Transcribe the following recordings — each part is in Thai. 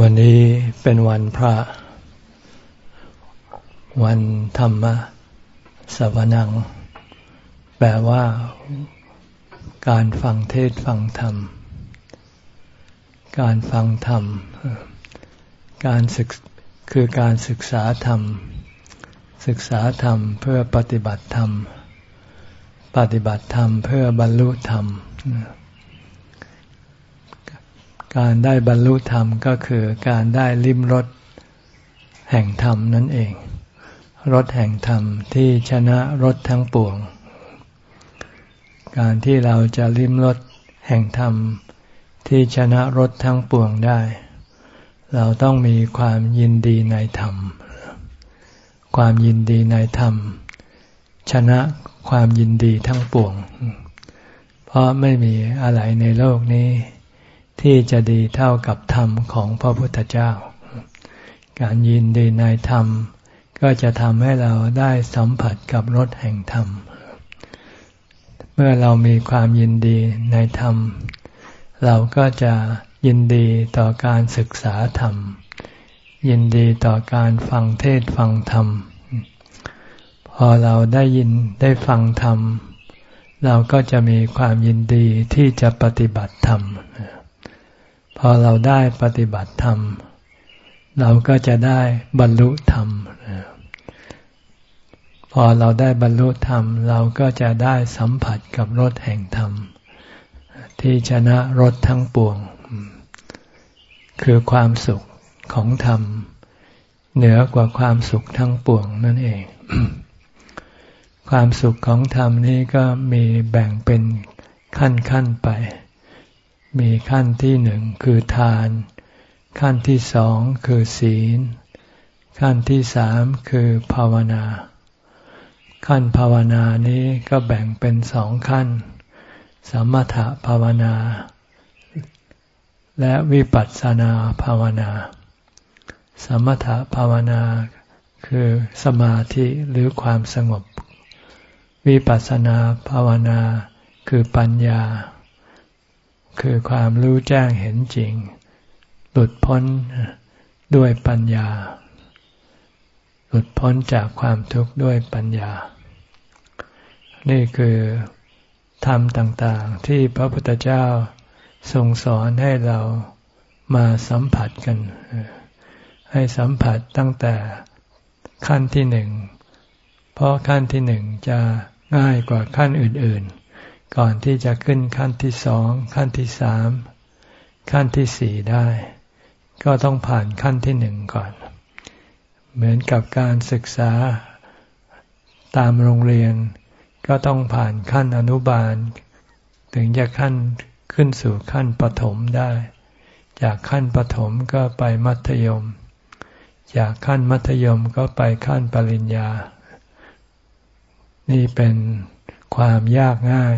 วันนี้เป็นวันพระ วันธรรมะสวนัง แปลว่าการฟังเทศฟังธรรม การฟังธรรม การศึกคือการศึกษาธรรม ศึกษาธรรมเพื่อปฏิบัติธรรม ปฏิบัติธรรมเพื่อบรรลุธรรม การได้บรรลุธรรมก็คือการได้ลิ้มรสแห่งธรรมนั่นเอง รสแห่งธรรมที่ชนะรสทั้งปวง การที่เราจะลิ้มรสแห่งธรรมที่ชนะรสทั้งปวงได้ เราต้องมีความยินดีในธรรม ความยินดีในธรรม ชนะความยินดีทั้งปวง เพราะไม่มีอะไรในโลกนี้ ที่จะดีเท่ากับธรรมของพระพุทธเจ้า การยินดีในธรรม ก็จะทำให้เราได้สัมผัสกับรสแห่งธรรม เมื่อเรามีความยินดีในธรรม เราก็จะยินดีต่อการศึกษาธรรม ยินดีต่อการฟังเทศฟังธรรม พอเราได้ยินได้ฟังธรรม เราก็จะมีความยินดีที่จะปฏิบัติธรรมเอเราได้ปฏิบัติธรรม เราก็จะได้บรรลุธรรม พอเราได้บรรลุธรรม เราก็จะได้สัมผัสกับรสแห่งธรรม ที่ชนะรสทั้งปวง คือความสุขของธรรม เหนือกว่าความสุขทั้งปวงนั่นเอง ความสุขของธรรมนี้ก็มีแบ่งเป็นขั้นๆไป มีขั้นที่หนึ่งคือทาน ขั้นที่สองคือศีล ขั้นที่สามคือภาวนา ขั้นภาวนานี้ก็แบ่งเป็นสองขั้น สมถภาวนา และวิปัสสนาภาวนา สมถภาวนาคือสมาธิหรือความสงบ วิปัสสนาภาวนาคือปัญญา คือความรู้แจ้งเห็นจริง หลุดพ้นด้วยปัญญา หลุดพ้นจากความทุกข์ด้วยปัญญา นี่คือธรรมต่างๆ ที่พระพุทธเจ้าทรงสอนให้เรามาสัมผัสกัน ให้สัมผัสตั้งแต่ขั้นที่หนึ่ง เพราะขั้นที่หนึ่งจะง่ายกว่าขั้นอื่นๆ ก่อนที่จะขึ้นขั้นที่สองขั้นที่สามขั้นที่สี่ได้ ก็ต้องผ่านขั้นที่หนึ่งก่อน เหมือนกับการศึกษาตามโรงเรียน ก็ต้องผ่านขั้นอนุบาล ถึงจะขั้นขึ้นสู่ขั้นปฐมได้ จากขั้นปฐมก็ไปมัธยม จากขั้นมัธยมก็ไปขั้นปริญญา นี่เป็นความยากง่าย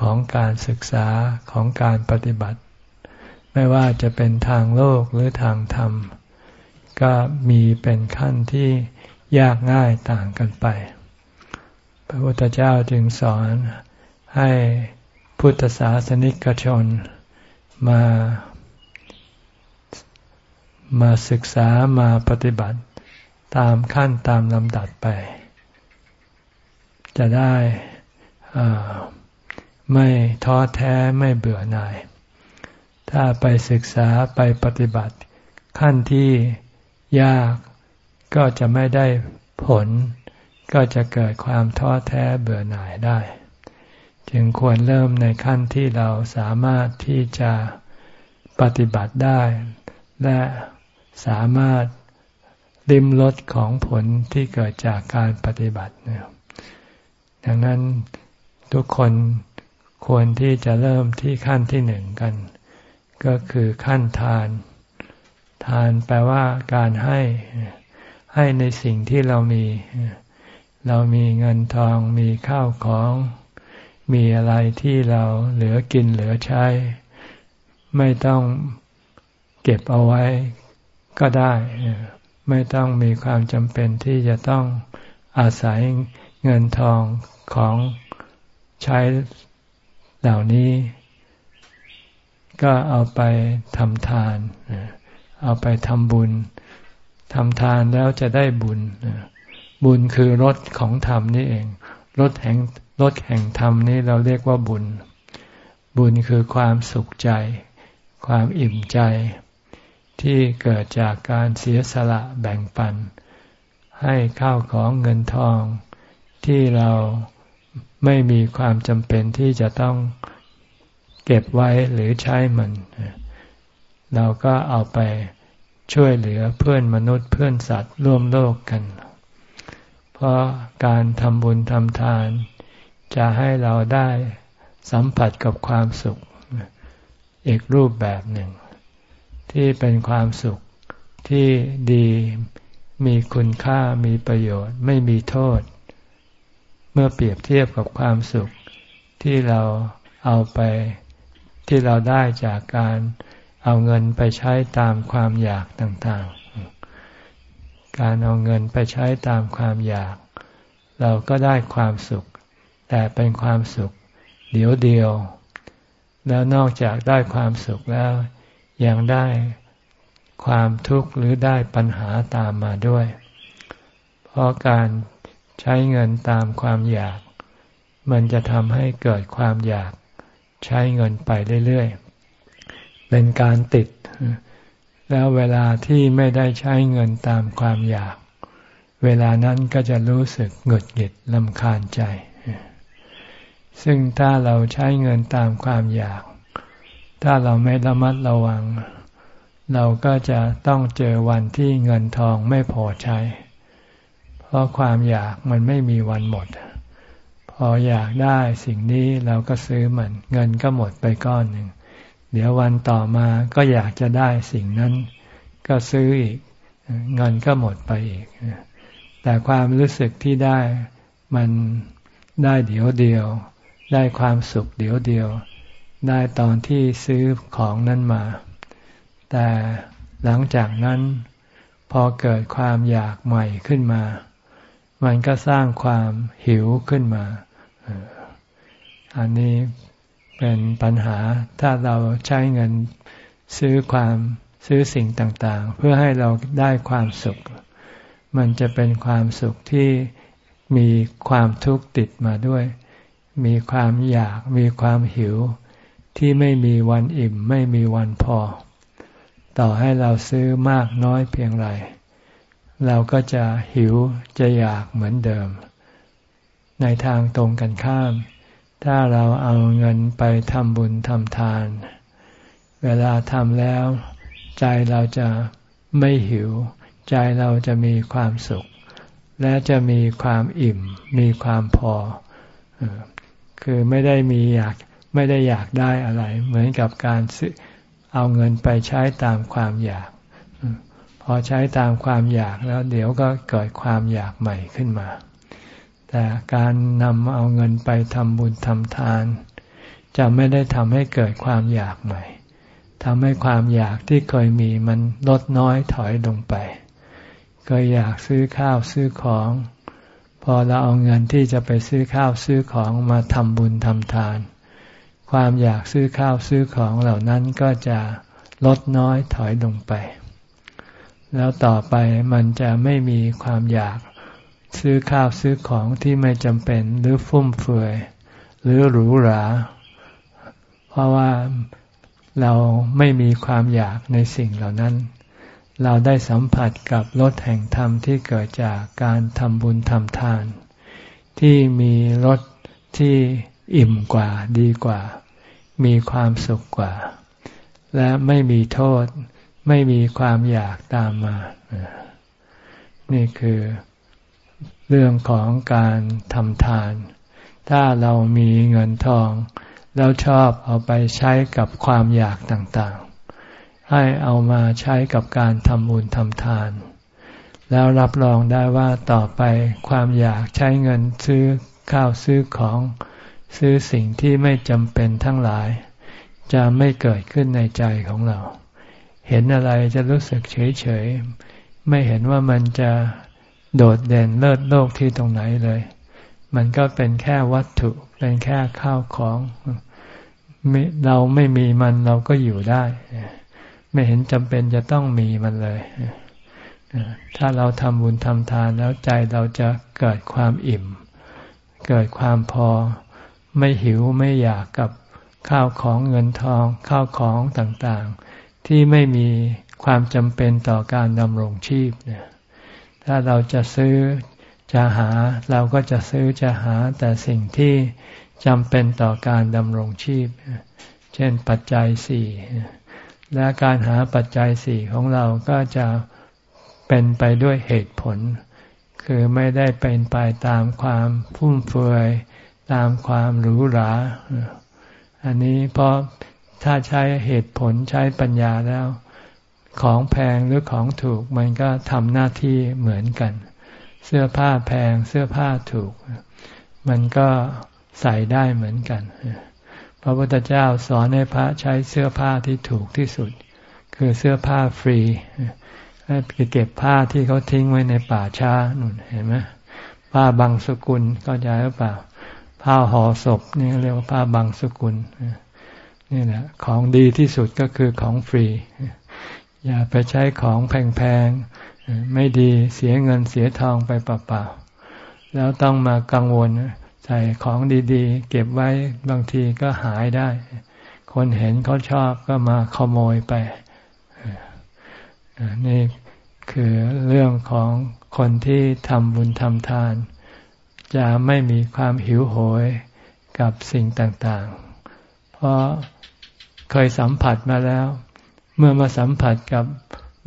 ของการศึกษาของการปฏิบัติ ไม่ว่าจะเป็นทางโลกหรือทางธรรม ก็มีเป็นขั้นที่ยากง่ายต่างกันไป พระพุทธเจ้าจึงสอนให้พุทธศาสนิกชนมามาศึกษามาปฏิบัติตามขั้นตามลำดับไป จะได้ ไม่ท้อแท้ไม่เบื่อหน่าย ถ้าไปศึกษาไปปฏิบัติ ขั้นที่ยากก็จะไม่ได้ผล ก็จะเกิดความท้อแท้เบื่อหน่ายได้ จึงควรเริ่มในขั้นที่เราสามารถที่จะปฏิบัติได้ และสามารถดิมลดของผลที่เกิดจากการปฏิบัติ ดังนั้นทุกคน ควรที่จะเริ่มที่ขั้นที่หนึ่งกัน ก็คือขั้นทาน ทานแปลว่าการให้ให้ในสิ่งที่เรามี เรามีเงินทองมีข้าวของ มีอะไรที่เราเหลือกินเหลือใช้ ไม่ต้องเก็บเอาไว้ก็ได้ ไม่ต้องมีความจำเป็นที่จะต้องอาศัยเงินทองของใช้ เหล่านี้ ก็เอาไปทำทาน เอาไปทำบุญทำทานแล้วจะได้บุญ บุญคือรถของธรรมนี่เองรถแห่งรถแห่งธรรมนี่เราเรียกว่าบุญ บุญคือความสุขใจ ความอิ่มใจ ที่เกิดจากการเสียสละแบ่งปัน ให้ข้าวของเงินทอง ที่เรา ไม่มีความจำเป็นที่จะต้องเก็บไว้หรือใช้มัน เราก็เอาไปช่วยเหลือเพื่อนมนุษย์เพื่อนสัตว์ร่วมโลกกัน เพราะการทำบุญทำทาน จะให้เราได้สัมผัสกับความสุข อีกรูปแบบหนึ่ง ที่เป็นความสุขที่ดีมีคุณค่ามีประโยชน์ไม่มีโทษ เมื่อเปรียบเทียบกับความสุขที่เราเอาไปที่เราได้จากการเอาเงินไปใช้ตามความอยากต่างๆ การเอาเงินไปใช้ตามความอยาก เราก็ได้ความสุข แต่เป็นความสุข เดียวเดียว แล้วนอกจากได้ความสุขแล้ว ยังได้ความทุกข์หรือได้ปัญหาตามมาด้วย เพราะการ ใช้เงินตามความอยาก มันจะทำให้เกิดความอยาก ใช้เงินไปเรื่อยๆ เป็นการติด แล้วเวลาที่ไม่ได้ใช้เงินตามความอยาก เวลานั้นก็จะรู้สึกหงุดหงิดลำคาญใจ ซึ่งถ้าเราใช้เงินตามความอยาก ถ้าเราไม่ระมัดระวัง เราก็จะต้องเจอวันที่เงินทองไม่พอใช้ ราะความอยากมันไม่มีวันหมด พออยากได้สิ่งนี้เราก็ซื้อมัน เงินก็หมดไปก้อนหนึ่ง เดี๋ยววันต่อมาก็อยากจะได้สิ่งนั้น ก็ซื้ออีก เงินก็หมดไปอีก แต่ความรู้สึกที่ได้มันได้เดี๋ยวเดียว ได้ความสุขเดี๋ยวเดียว ได้ตอนที่ซื้อของนั้นมา แต่หลังจากนั้นพอเกิดความอยากใหม่ขึ้นมา มันก็สร้างความหิวขึ้นมา อันนี้เป็นปัญหาถ้าเราใช้เงินซื้อความซื้อสิ่งต่างๆ เพื่อให้เราได้ความสุข มันจะเป็นความสุขที่มีความทุกข์ติดมาด้วย มีความอยากมีความหิว ที่ไม่มีวันอิ่ม ไม่มีวันพอ ต่อให้เราซื้อมากน้อยเพียงไร เราก็จะหิวจะอยากเหมือนเดิม ในทางตรงกันข้าม ถ้าเราเอาเงินไปทำบุญทำทาน เวลาทำแล้ว ใจเราจะไม่หิว ใจเราจะมีความสุข และจะมีความอิ่ม มีความพอ คือไม่ได้มีอยากไม่ได้อยากได้อะไร เหมือนกับการเอาเงินไปใช้ตามความอยาก พอใช้ตามความอยากแล้วเดี๋ยวก็เกิดความอยากใหม่ขึ้นมา แต่การนำเอาเงินไปทำบุญทำทาน จะไม่ได้ทำให้เกิดความอยากใหม่ทำให้ความอยากที่เคยมีมันลดน้อยถอยลงไปเคยอยากซื้อข้าวซื้อของ พอเราเอาเงินที่จะไปซื้อข้าวซื้อของมาทำบุญทำทาน ความอยากซื้อข้าวซื้อของเหล่านั้นก็จะลดน้อยถอยลงไป แล้วต่อไปมันจะไม่มีความอยากซื้อข้าวซื้อของที่ไม่จำเป็นหรือฟุ่มเฟือย หรือหรูหรา เพราะว่าเราไม่มีความอยากในสิ่งเหล่านั้น เราได้สัมผัสกับรสแห่งธรรมที่เกิดจากการทำบุญทำทาน ที่มีรสที่อิ่มกว่าดีกว่า มีความสุขกว่า และไม่มีโทษ ไม่มีความอยากตามมา นี่คือเรื่องของการทำทาน ถ้าเรามีเงินทอง แล้วชอบเอาไปใช้กับความอยากต่างๆ ให้เอามาใช้กับการทำบุญทำทาน แล้วรับรองได้ว่าต่อไปความอยากใช้เงินซื้อข้าวซื้อของซื้อสิ่งที่ไม่จำเป็นทั้งหลาย จะไม่เกิดขึ้นในใจของเรา เห็นอะไรจะรู้สึกเฉยๆไม่เห็นว่ามันจะโดดเด่นเลิศโลกที่ตรงไหนเลย มันก็เป็นแค่วัตถุ เป็นแค่ข้าวของเราไม่มีมันเราก็อยู่ได้ ไม่เห็นจำเป็นจะต้องมีมันเลย ถ้าเราทำบุญทำทานแล้วใจเราจะเกิดความอิ่ม เกิดความพอ ไม่หิวไม่อยากกับข้าวของเงินทอง ข้าวของต่างๆ ที่ไม่มีความจำเป็นต่อการดำรงชีพเนี่ยถ้าเราจะซื้อจะหาเราก็จะซื้อจะหาแต่สิ่งที่จำเป็นต่อการดำรงชีพ เช่นปัจจัยสี่และการหาปัจจัยสี่ของเราก็จะเป็นไปด้วยเหตุผล คือไม่ได้เป็นไปตามความฟุ่มเฟือยตามความหรูหรา อันนี้เพราะ ถ้าใช้เหตุผลใช้ปัญญาแล้ว ของแพงหรือของถูกมันก็ทำหน้าที่เหมือนกัน เสื้อผ้าแพงเสื้อผ้าถูก มันก็ใส่ได้เหมือนกัน พระพุทธเจ้าสอนให้พระใช้เสื้อผ้าที่ถูกที่สุด คือเสื้อผ้าฟรีให้เก็บผ้าที่เขาทิ้งไว้ในป่าช้านุ่นเห็นไหมผ้าบางสกุลก็จะหรือเปล่า ผ้าห่อศพนี่เรียกว่าผ้าบางสกุล นี่แหละของดีที่สุดก็คือของฟรี อย่าไปใช้ของแพงๆ ไม่ดีเสียเงินเสียทองไปเปล่าๆ แล้วต้องมากังวลใส่ของดีๆ เก็บไว้บางทีก็หายได้ คนเห็นเขาชอบก็มาขโมยไป นี่คือเรื่องของคนที่ทำบุญทำทาน จะไม่มีความหิวโหยกับสิ่งต่างๆ เพราะ เคยสัมผัสมาแล้ว เมื่อมาสัมผัสกับ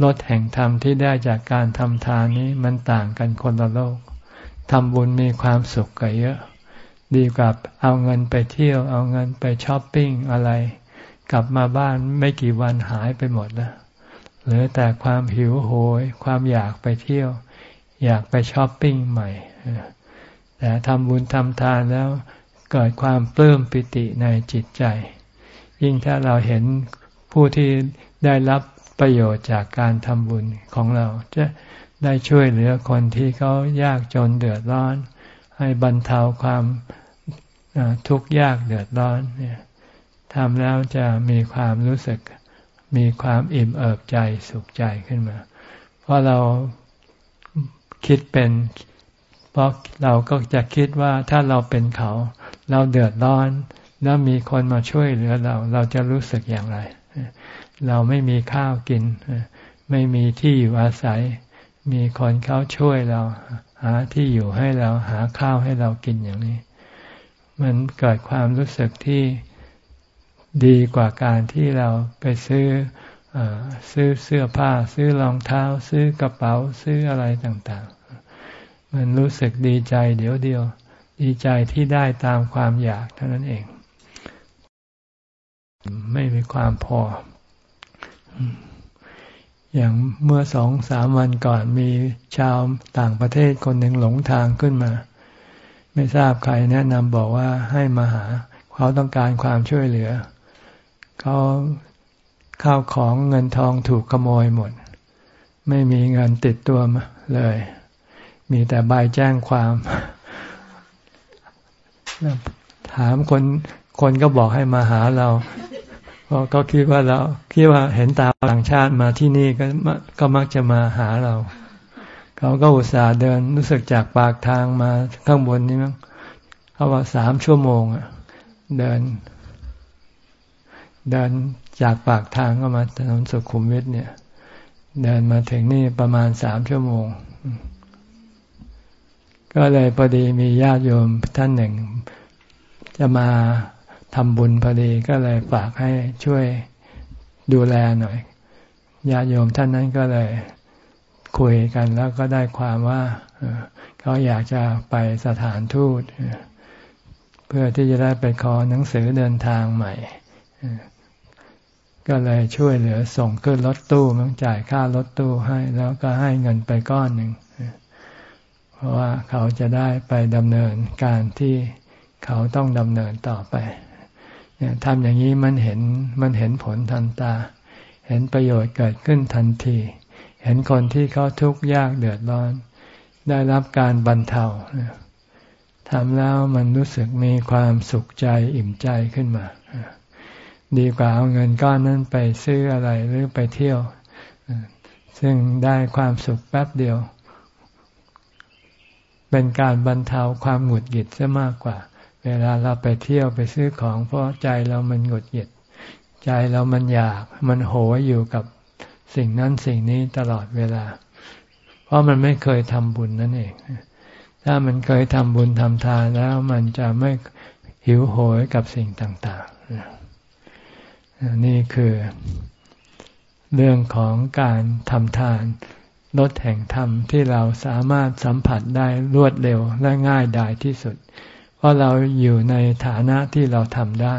รสแห่งธรรมที่ได้จากการทำทานนี้มันต่างกันคนละโลกทำบุญมีความสุขกว่าเยอะ ดีกว่าเอาเงินไปเที่ยว เอาเงินไปช้อปปิ้งอะไร กลับมาบ้านไม่กี่วันหายไปหมดแล้วเหลือแต่ความหิวโหย ความอยากไปเที่ยว อยากไปช้อปปิ้งใหม่ แต่ทำบุญทำทานแล้วเกิดความปลื้มปิติในจิตใจ ยิ่งถ้าเราเห็นผู้ที่ได้รับประโยชน์จากการทำบุญของเรา จะได้ช่วยเหลือคนที่เขายากจนเดือดร้อน ให้บรรเทาความทุกข์ยากเดือดร้อนเนี่ยทำแล้วจะมีความรู้สึกมีความอิ่มเอิบใจสุขใจขึ้นมา เพราะเราคิดเป็น เพราะเราก็จะคิดว่าถ้าเราเป็นเขา เราเดือดร้อน แล้วมีคนมาช่วยเหลือเรา เราจะรู้สึกอย่างไร เราไม่มีข้าวกิน ไม่มีที่อยู่อาศัย มีคนเขาช่วยเรา หาที่อยู่ให้เราหาข้าวให้เรากินอย่างนี้ มันเกิดความรู้สึกที่ดีกว่าการที่เราไปซื้ออซื้อเสื้อผ้า ซื้อรองเท้า ซื้อกระเป๋าซื้ออะไรต่างๆ มันรู้สึกดีใจเดี๋ยวเดียว ดีใจที่ได้ตามความอยากเท่านั้นเอง ไม่มีความพอ อย่างเมื่อสองสามวันก่อนมีชาวต่างประเทศคนหนึ่งหลงทางขึ้นมา ไม่ทราบใครแนะนำบอกว่าให้มาหา เขาต้องการความช่วยเหลือ เขาข้าวของเงินทองถูกขโมยหมด ไม่มีเงินติดตัวมาเลย มีแต่ใบแจ้งความถามคนคนก็บอกให้มาหาเรา เพราะเขาคิดว่าเราคิดว่าเห็นตาต่างชาติมาที่นี่ก็ก็มักจะมาหาเรา เขาก็อุตส่าห์เดินรู้สึกจากปากทางมาข้างบนนี่มั้งเขาว่าสามชั่วโมงอะเดิน เดินจากปากทางก็มาถนนสุขุมวิทเนี่ย เดินมาถึงนี่ประมาณสามชั่วโมง ก็เลยพอดีมีญาติโยมท่านหนึ่ง จะมา ทำบุญพอดีก็เลยฝากให้ช่วยดูแลหน่อยญาติโยมท่านนั้นก็เลยคุยกันแล้วก็ได้ความว่าเขาอยากจะไปสถานทูตเพื่อที่จะได้ไปขอหนังสือเดินทางใหม่ ก็เลยช่วยเหลือส่งขึ้นรถตู้ต้งจ่ายค่ารถตู้ให้ แล้วก็ให้เงินไปก้อนหนึ่ง เพราะว่าเขาจะได้ไปดำเนินการที่เขาต้องดำเนินต่อไป ทำอย่างนี้มันเห็นมันเห็นผลทันตา เห็นประโยชน์เกิดขึ้นทันที เห็นคนที่เขาทุกข์ยากเดือดร้อน ได้รับการบรรเทาทำแล้วมันรู้สึกมีความสุขใจอิ่มใจขึ้นมา ดีกว่าเอาเงินก้อนนั้นไปซื้ออะไรหรือไปเที่ยว ซึ่งได้ความสุขแป๊บเดียว เป็นการบรรเทาความหงุดหงิดซะมากกว่า เวลาเราไปเที่ยวไปซื้อของเพราะใจเรามันหงุดหงิด ใจเรามันอยาก มันโหยอยู่กับสิ่งนั้นสิ่งนี้ตลอดเวลา เพราะมันไม่เคยทำบุญนั่นเอง ถ้ามันเคยทำบุญทำทานแล้วมันจะไม่หิวโหยกับสิ่งต่าง ๆ นี่คือเรื่องของการทำทานลดแห่งธรรมที่เราสามารถสัมผัสได้รวดเร็วและง่ายดายที่สุด เพราะเราอยู่ในฐานะที่เราทำได้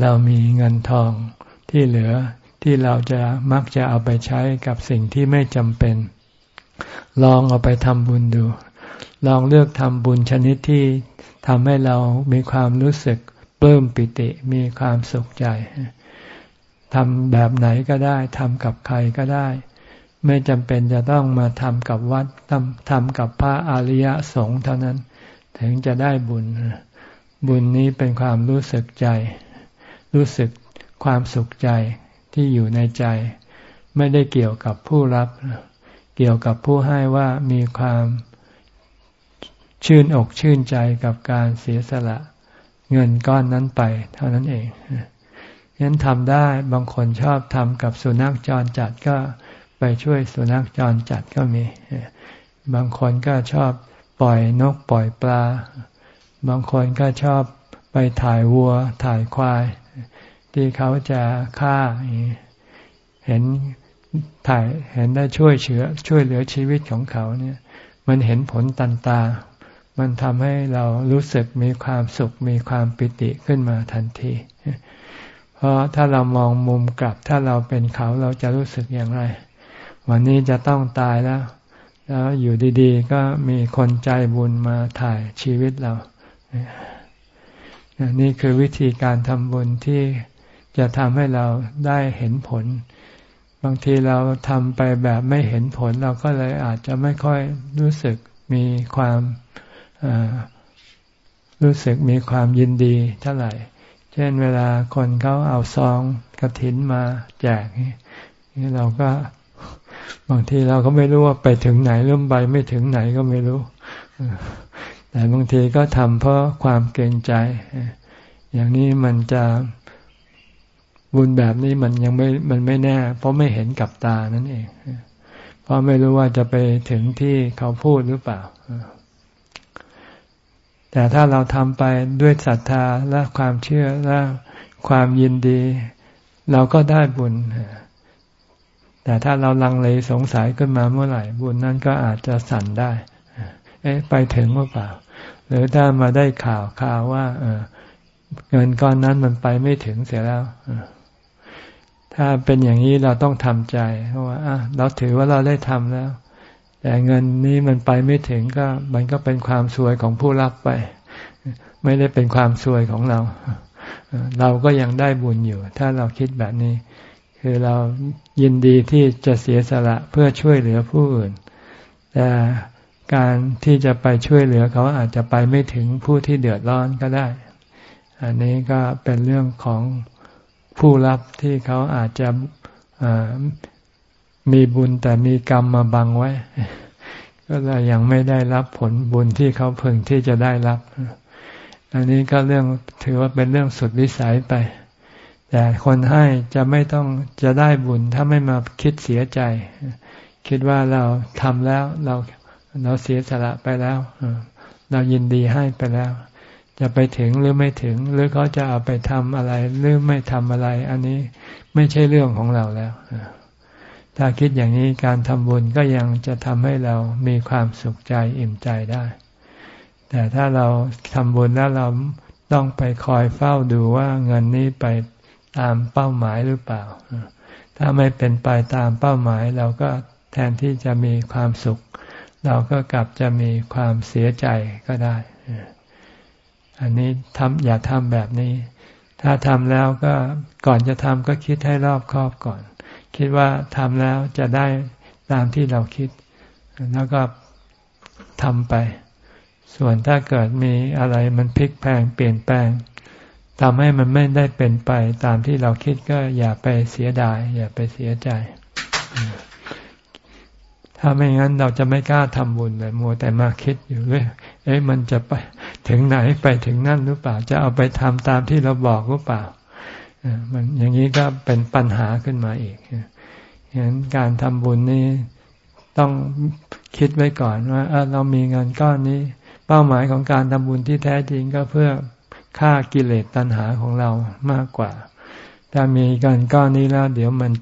เรามีเงินทองที่เหลือที่เราจะมักจะเอาไปใช้กับสิ่งที่ไม่จำเป็น ลองเอาไปทำบุญดู ลองเลือกทำบุญชนิดที่ทำให้เรามีความรู้สึกเพิ่มปิติมีความสุขใจทำแบบไหนก็ได้ทำกับใครก็ได้ ไม่จำเป็นจะต้องมาทำกับวัดทำทำกับพระอริยสงฆ์เท่านั้น ถึงจะได้บุญ บุญนี้เป็นความรู้สึกใจ รู้สึกความสุขใจที่อยู่ในใจ ไม่ได้เกี่ยวกับผู้รับ เกี่ยวกับผู้ให้ว่ามีความชื่นอกชื่นใจกับการเสียสละเงินก้อนนั้นไป เท่านั้นเองยั้นทำได้บางคนชอบทำกับสุนัขจรจัดก็ไปช่วยสุนัขจรจัดก็มี บางคนก็ชอบ ปล่อยนกปล่อยปลา บางคนก็ชอบไปถ่ายวัว ถ่ายควาย ที่เขาจะฆ่า เห็นถ่ายเห็นได้ช่วยเชื้อช่วยเหลือชีวิตของเขาเนี่ย มันเห็นผลตันตา มันทำให้เรารู้สึกมีความสุขมีความปิติขึ้นมาทันที เพราะถ้าเรามองมุมกลับ ถ้าเราเป็นเขาเราจะรู้สึกอย่างไร วันนี้จะต้องตายแล้ว แล้วอยู่ดีๆ ก็มีคนใจบุญมาถ่ายชีวิตเรา นี่คือวิธีการทำบุญที่จะทำให้เราได้เห็นผล บางทีเราทำไปแบบไม่เห็นผล เราก็เลยอาจจะไม่ค่อยรู้สึกมีความรู้สึกมีความยินดีเท่าไหร่ เช่นเวลาคนเขาเอาซองกระถินมาแจกนี่เราก็ บางทีเราก็ไม่รู้ว่าไปถึงไหนเริ่มไปไม่ถึงไหนก็ไม่รู้ แต่บางทีก็ทำเพราะความเกรงใจ อย่างนี้มันจะบุญแบบนี้มันยังไม่มันไม่แน่ เพราะไม่เห็นกับตานั่นเอง เพราะไม่รู้ว่าจะไปถึงที่เขาพูดหรือเปล่า แต่ถ้าเราทำไปด้วยศรัทธาและความเชื่อและความยินดี เราก็ได้บุญ แต่ถ้าเราลังเลสงสัยขึ้นมาเมื่อไหร่ บุญนั้นก็อาจจะสั่นได้เอ๊ะไปถึงหรือเปล่า หรือถ้ามาได้ข่าวข่าวว่าเงินก้อนนั้นมันไปไม่ถึงเสียแล้วถ้าเป็นอย่างนี้เราต้องทำใจเพราะว่าเราถือว่าเราได้ทำแล้ว แต่เงินนี้มันไปไม่ถึงก็มันก็เป็นความสวยของผู้รับไป ไม่ได้เป็นความสวยของเรา เราก็ยังได้บุญอยู่ ถ้าเราคิดแบบนี้ คือเรายินดีที่จะเสียสละเพื่อช่วยเหลือผู้อื่น แต่การที่จะไปช่วยเหลือเขาอาจจะไปไม่ถึงผู้ที่เดือดร้อนก็ได้ อันนี้ก็เป็นเรื่องของผู้รับที่เขาอาจจะมีบุญแต่มีกรรมมาบังไว้ ก็เลยยังไม่ได้รับผลบุญที่เขาพึงที่จะได้รับ อันนี้ก็เรื่องถือว่าเป็นเรื่องสุดวิสัยไป แต่คนให้จะไม่ต้องจะได้บุญถ้าไม่มาคิดเสียใจ คิดว่าเราทำแล้วเราเราเสียสละไปแล้ว เรายินดีให้ไปแล้ว จะไปถึงหรือไม่ถึง หรือเขาจะเอาไปทำอะไร หรือไม่ทำอะไร อันนี้ไม่ใช่เรื่องของเราแล้วถ้าคิดอย่างนี้การทำบุญก็ยังจะทำให้เรามีความสุขใจอิ่มใจได้ แต่ถ้าเราทำบุญแล้วเราต้องไปคอยเฝ้าดูว่าเงินนี้ไป ตามเป้าหมายหรือเปล่า ถ้าไม่เป็นไปตามเป้าหมายเราก็แทนที่จะมีความสุข เราก็กลับจะมีความเสียใจก็ได้ อันนี้ทำอย่าทำแบบนี้ ถ้าทำแล้วก็ก่อนจะทำก็คิดให้รอบคอบก่อน คิดว่าทำแล้วจะได้ตามที่เราคิด แล้วก็ทำไป ส่วนถ้าเกิดมีอะไรมันพลิกแพงเปลี่ยนแปลง ทำให้มันไม่ได้เป็นไปตามที่เราคิดก็อย่าไปเสียดาย อย่าไปเสียใจ ถ้าไม่งั้นเราจะไม่กล้าทำบุญเลยมัวแต่มาคิดอยู่เลยเอ๊ะมันจะไปถึงไหนไปถึงนั่นหรือเปล่า จะเอาไปทำตามที่เราบอกหรือเปล่ามันอย่างนี้ก็เป็นปัญหาขึ้นมาอีกฉะนั้นการทำบุญนี่ต้องคิดไว้ก่อนว่าเรามีเงินก้อนนี้ เป้าหมายของการทำบุญที่แท้จริงก็เพื่อ ฆ่ากิเลสตัณหาของเรามากกว่า ถ้ามีเงินก้อนนี้แล้ว เดี๋ยวมัน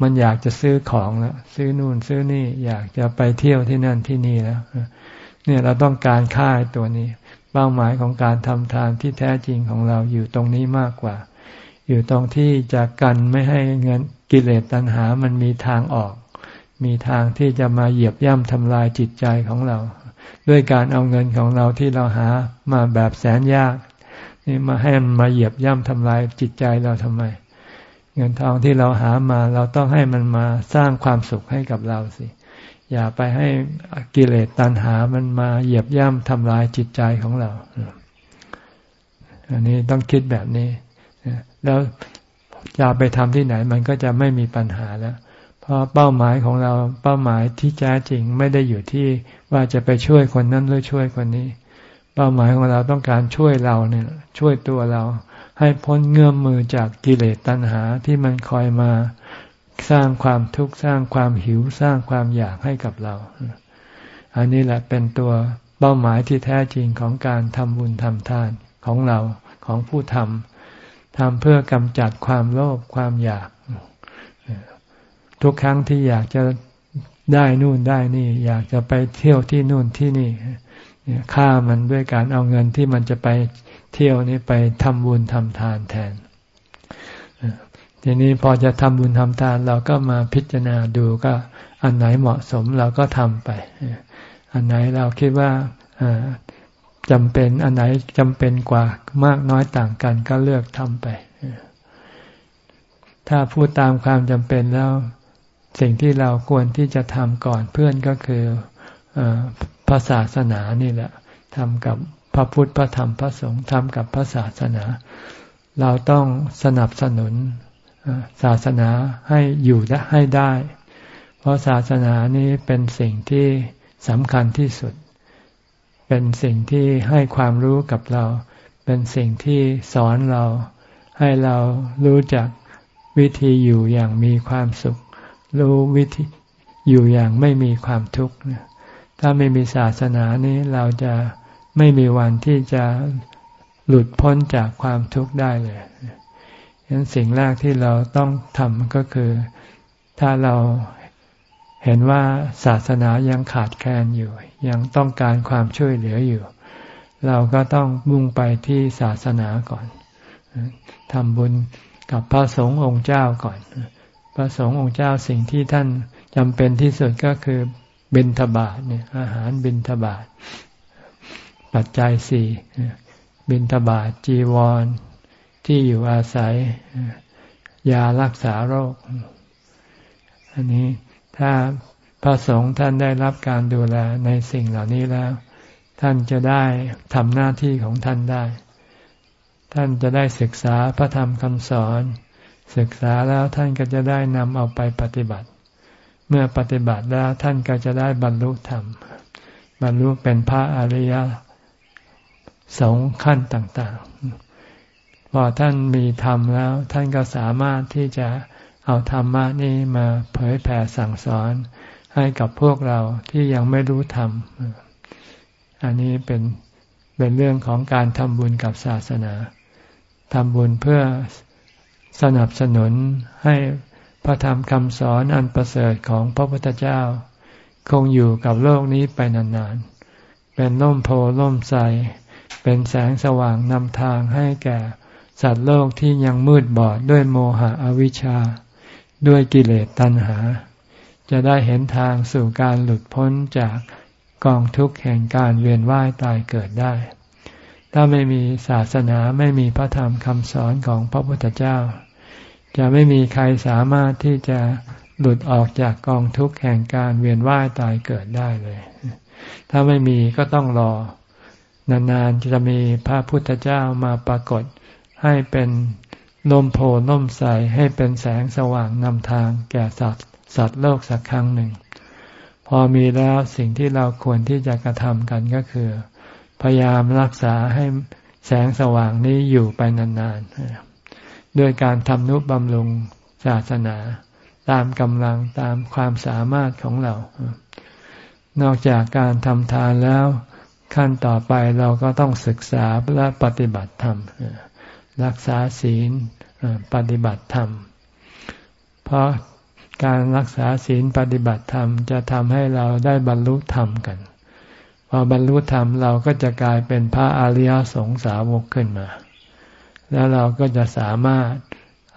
มันอยากจะซื้อของแล้วซื้อนู่นซื้อนี่อยากจะไปเที่ยวที่นั่นที่นี่แล้วเนี่ยเราต้องการค่าตัวนี้ เป้าหมายของการทำทานที่แท้จริงของเราอยู่ตรงนี้มากกว่า อยู่ตรงที่จะกันไม่ให้เงินกิเลสตัณหามันมีทางออก มีทางที่จะมาเหยียบย่ำทำลายจิตใจของเรา ด้วยการเอาเงินของเราที่เราหามาแบบแสนยาก นี่มาให้มันมาเหยียบย่ำทำลายจิตใจเราทำไม เงินทองที่เราหามาเราต้องให้มันมาสร้างความสุขให้กับเราสิ อย่าไปให้กิเลสตัณหามันมาเหยียบย่ำทำลายจิตใจของเรา อันนี้ต้องคิดแบบนี้ แล้วจะไปทำที่ไหนมันก็จะไม่มีปัญหาแล้ว เพราะเป้าหมายของเราเป้าหมายที่แท้จริงไม่ได้อยู่ที่ว่าจะไปช่วยคนนั้นหรือช่วยคนนี้ เป้าหมายของเราต้องการช่วยเราเนี่ยช่วยตัวเรา ให้พ้นเงื้อมมือจากกิเลสตัณหาที่มันคอยมาสร้างความทุกข์สร้างความหิวสร้างความอยากให้กับเรา อันนี้แหละเป็นตัวเป้าหมายที่แท้จริงของการทำบุญทำทานของเราของผู้ทำทำเพื่อกำจัดความโลภความอยาก ทุกครั้งที่อยากจะได้นู่นได้นี่ อยากจะไปเที่ยวที่นู่นที่นี่ฆ่ามันด้วยการเอาเงินที่มันจะไปเที่ยวนี้ไปทำบุญทำทานแทนทีนี้พอจะทำบุญทำทานเราก็มาพิจารณาดูก็อันไหนเหมาะสมเราก็ทำไป อันไหนเราคิดว่าจำเป็นอันไหนจำเป็นกว่ามากน้อยต่างกันก็เลือกทำไป ถ้าพูดตามความจำเป็นแล้ว สิ่งที่เราควรที่จะทำก่อนเพื่อนก็คือพระศาสนานี่แหละทำกับพระพุทธพระธรรมพระสงฆ์ทำกับพระศาสนา เราต้องสนับสนุนศาสนาให้อยู่ให้ได้ เพราะศาสนานี้เป็นสิ่งที่สำคัญที่สุด เป็นสิ่งที่ให้ความรู้กับเรา เป็นสิ่งที่สอนเรา ให้เรารู้จักวิธีอยู่อย่างมีความสุข รู้วิธีอยู่อย่างไม่มีความทุกข์ถ้าไม่มีศาสนานี้เราจะไม่มีวันที่จะหลุดพ้นจากความทุกข์ได้เลยฉะนั้นสิ่งแรกที่เราต้องทำก็คือ ถ้าเราเห็นว่าศาสนายังขาดแคลนอยู่ ยังต้องการความช่วยเหลืออยู่ เราก็ต้องมุ่งไปที่ศาสนาก่อนทำบุญกับพระสงฆ์องค์เจ้าก่อน พระสงฆ์องค์เจ้าสิ่งที่ท่านจำเป็นที่สุดก็คือบิณฑบาตเนี่ยอาหารบิณฑบาตปัจจัยสี่บิณฑบาตจีวร ที่อยู่อาศัย ยารักษาโรค อันนี้ถ้าพระสงฆ์ท่านได้รับการดูแลในสิ่งเหล่านี้แล้ว ท่านจะได้ทำหน้าที่ของท่านได้ ท่านจะได้ศึกษาพระธรรมคำสอน ศึกษาแล้วท่านก็จะได้นำเอาไปปฏิบัติ เมื่อปฏิบัติแล้วท่านก็จะได้บรรลุธรรม บรรลุเป็นพระอริยสงขั้นต่างๆ พอท่านมีธรรมแล้ว ท่านก็สามารถที่จะเอาธรรมะนี้มาเผยแผ่สั่งสอนให้กับพวกเราที่ยังไม่รู้ธรรม อันนี้เป็นเป็นเรื่องของการทำบุญกับศาสนาทำบุญเพื่อ สนับสนุนให้พระธรรมคำสอนอันประเสริฐของพระพุทธเจ้า คงอยู่กับโลกนี้ไปนานๆ เป็นล่มโพล่มใส เป็นแสงสว่างนำทางให้แก่สัตว์โลกที่ยังมืดบอดด้วยโมหะอวิชชา ด้วยกิเลสตัณหา จะได้เห็นทางสู่การหลุดพ้นจากกองทุกข์แห่งการเวียนว่ายตายเกิดได้ ถ้าไม่มีศาสนาไม่มีพระธรรมคำสอนของพระพุทธเจ้า จะไม่มีใครสามารถที่จะหลุดออกจากกองทุกข์แห่งการเวียนว่ายตายเกิดได้เลย ถ้าไม่มีก็ต้องรอ นานๆจะมีพระพุทธเจ้ามาปรากฏ ให้เป็นลมโพล่มใสให้เป็นแสงสว่างนำทางแก่สัตว์สัตว์โลกสักครั้งหนึ่ง พอมีแล้วสิ่งที่เราควรที่จะกระทำกันก็คือ พยายามรักษาให้แสงสว่างนี้อยู่ไปนานๆด้วยการทำนุบำรุงศาสนา ตามกำลังตามความสามารถของเรา นอกจากการทำทานแล้วขั้นต่อไปเราก็ต้องศึกษาและปฏิบัติธรรม รักษาศีลปฏิบัติธรรม เพราะการรักษาศีลปฏิบัติธรรมจะทำให้เราได้บรรลุธรรมกัน พอบรรลุธรรมเราก็จะกลายเป็นพระอริยสงสาวกขึ้นมา แล้วเราก็จะสามารถ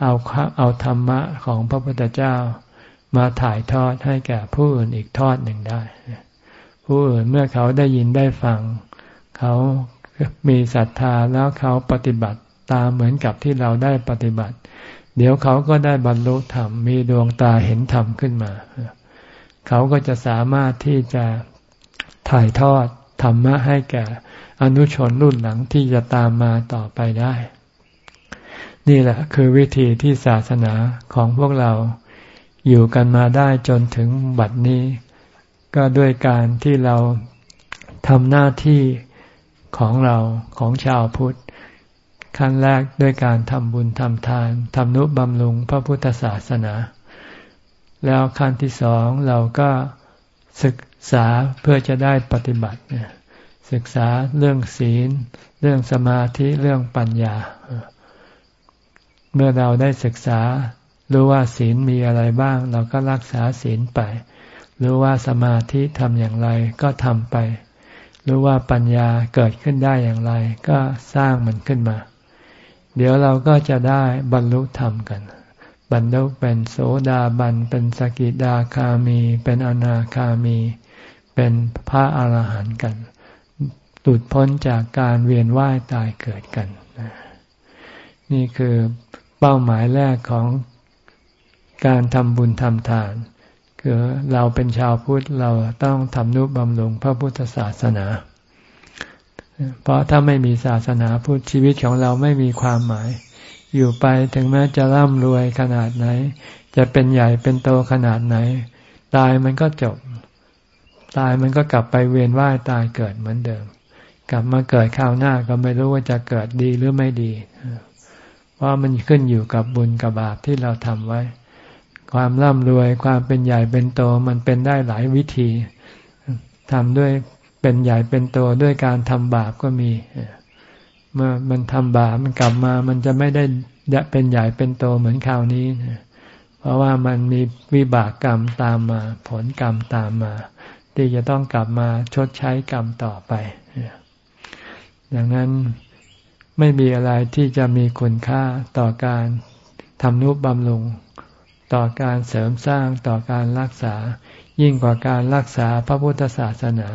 เอาเอาธรรมะของพระพุทธเจ้ามาถ่ายทอดให้แก่ผู้อื่นอีกทอดหนึ่งได้ ผู้อื่นเมื่อเขาได้ยินได้ฟัง เขามีศรัทธาแล้วเขาปฏิบัติตามเหมือนกับที่เราได้ปฏิบัติ เดี๋ยวเขาก็ได้บรรลุธรรมมีดวงตาเห็นธรรมขึ้นมา เขาก็จะสามารถที่จะ ถ่ายทอดธรรมะให้แก่อนุชนรุ่นหลังที่จะตามมาต่อไปได้ นี่แหละคือวิธีที่ศาสนาของพวกเราอยู่กันมาได้จนถึงบัดนี้ ก็ด้วยการที่เราทำหน้าที่ของเราของชาวพุทธขั้นแรกด้วยการทำบุญทำทานทำนุบำรุงพระพุทธศาสนา แล้วขั้นที่สองเราก็ศึก ษาเพื่อจะได้ปฏิบัติศึกษาเรื่องศีล เรื่องสมาธิเรื่องปัญญา เมื่อเราได้ศึกษารู้ว่าศีลมีอะไรบ้าง เราก็รักษาศีลไป รู้ว่าสมาธิทำอย่างไรก็ทำไป รู้ว่าปัญญาเกิดขึ้นได้อย่างไร ก็สร้างมันขึ้นมา เดี๋ยวเราก็จะได้บรรลุธรรมกัน บรรลุเป็นโสดาบัน เป็นสกิดาคามี เป็นอนาคามี เป็นพระอาหารหันต์กันหลุดพ้นจากการเวียนว่ายตายเกิดกัน นี่คือเป้าหมายแรกของการทำบุญทำทาน คือเราเป็นชาวพุทธเราต้องทำนุบำรุงพระพุทธศาสนา เพราะถ้าไม่มีศาสนาพุทธชีวิตของเราไม่มีความหมาย อยู่ไปถึงแม้จะร่ำรวยขนาดไหน จะเป็นใหญ่เป็นโตขนาดไหน ตายมันก็จบ ตายมันก็กลับไปเวียนว่ายตายเกิดเหมือนเดิม กลับมาเกิดคราวหน้าก็ไม่รู้ว่าจะเกิดดีหรือไม่ดี เพราะมันขึ้นอยู่กับบุญกับบาปที่เราทำไว้ ความร่ำรวยความเป็นใหญ่เป็นโตมันเป็นได้หลายวิธีทำด้วยเป็นใหญ่เป็นโตด้วยการทำบาปก็มีเมื่อมันทำบาปมันกลับมา มันจะไม่ได้เป็นใหญ่เป็นโตเหมือนคราวนี้ เพราะว่ามันมีวิบากกรรมตามมา ผลกรรมตามมา ที่จะต้องกลับมาชดใช้กรรมต่อไป ดังนั้นไม่มีอะไรที่จะมีคุณค่าต่อการทำนุบำรุง ต่อการเสริมสร้างต่อการรักษา ยิ่งกว่าการรักษาพระพุทธศาสนา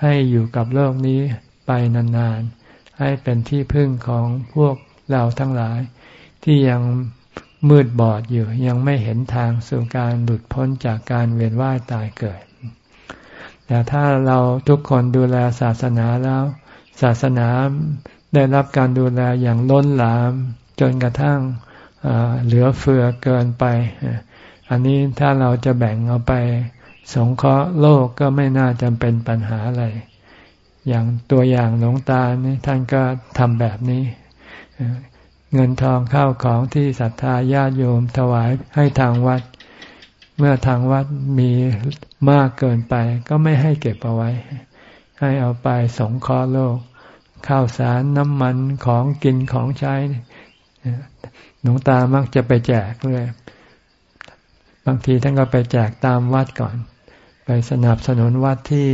ให้อยู่กับโลกนี้ไปนานๆ ให้เป็นที่พึ่งของพวกเราทั้งหลาย ที่ยังมืดบอดอยู่ยังไม่เห็นทางสู่การหลุดพ้นจากการเวียนว่ายตายเกิด แต่ถ้าเราทุกคนดูแลศาสนาแล้ว ศาสนาได้รับการดูแลอย่างล้นหลาม จนกระทั่งเหลือเฟือเกินไป อันนี้ถ้าเราจะแบ่งเอาไป สงเคราะห์โลกก็ไม่น่าจะเป็นปัญหาอะไร อย่างตัวอย่างหลวงตานี่ท่านก็ทำแบบนี้ เงินทองเข้าของที่ศรัทธาญาติโยมถวายให้ทางวัด เมื่อทางวัดมี มากเกินไปก็ไม่ให้เก็บเอาไว้ ให้เอาไปสงเคราะห์โลก ข้าวสารน้ำมันของกินของใช้หลวงตามักจะไปแจกเลยบางทีท่านก็ไปแจกตามวัดก่อน ไปสนับสนุนวัดที่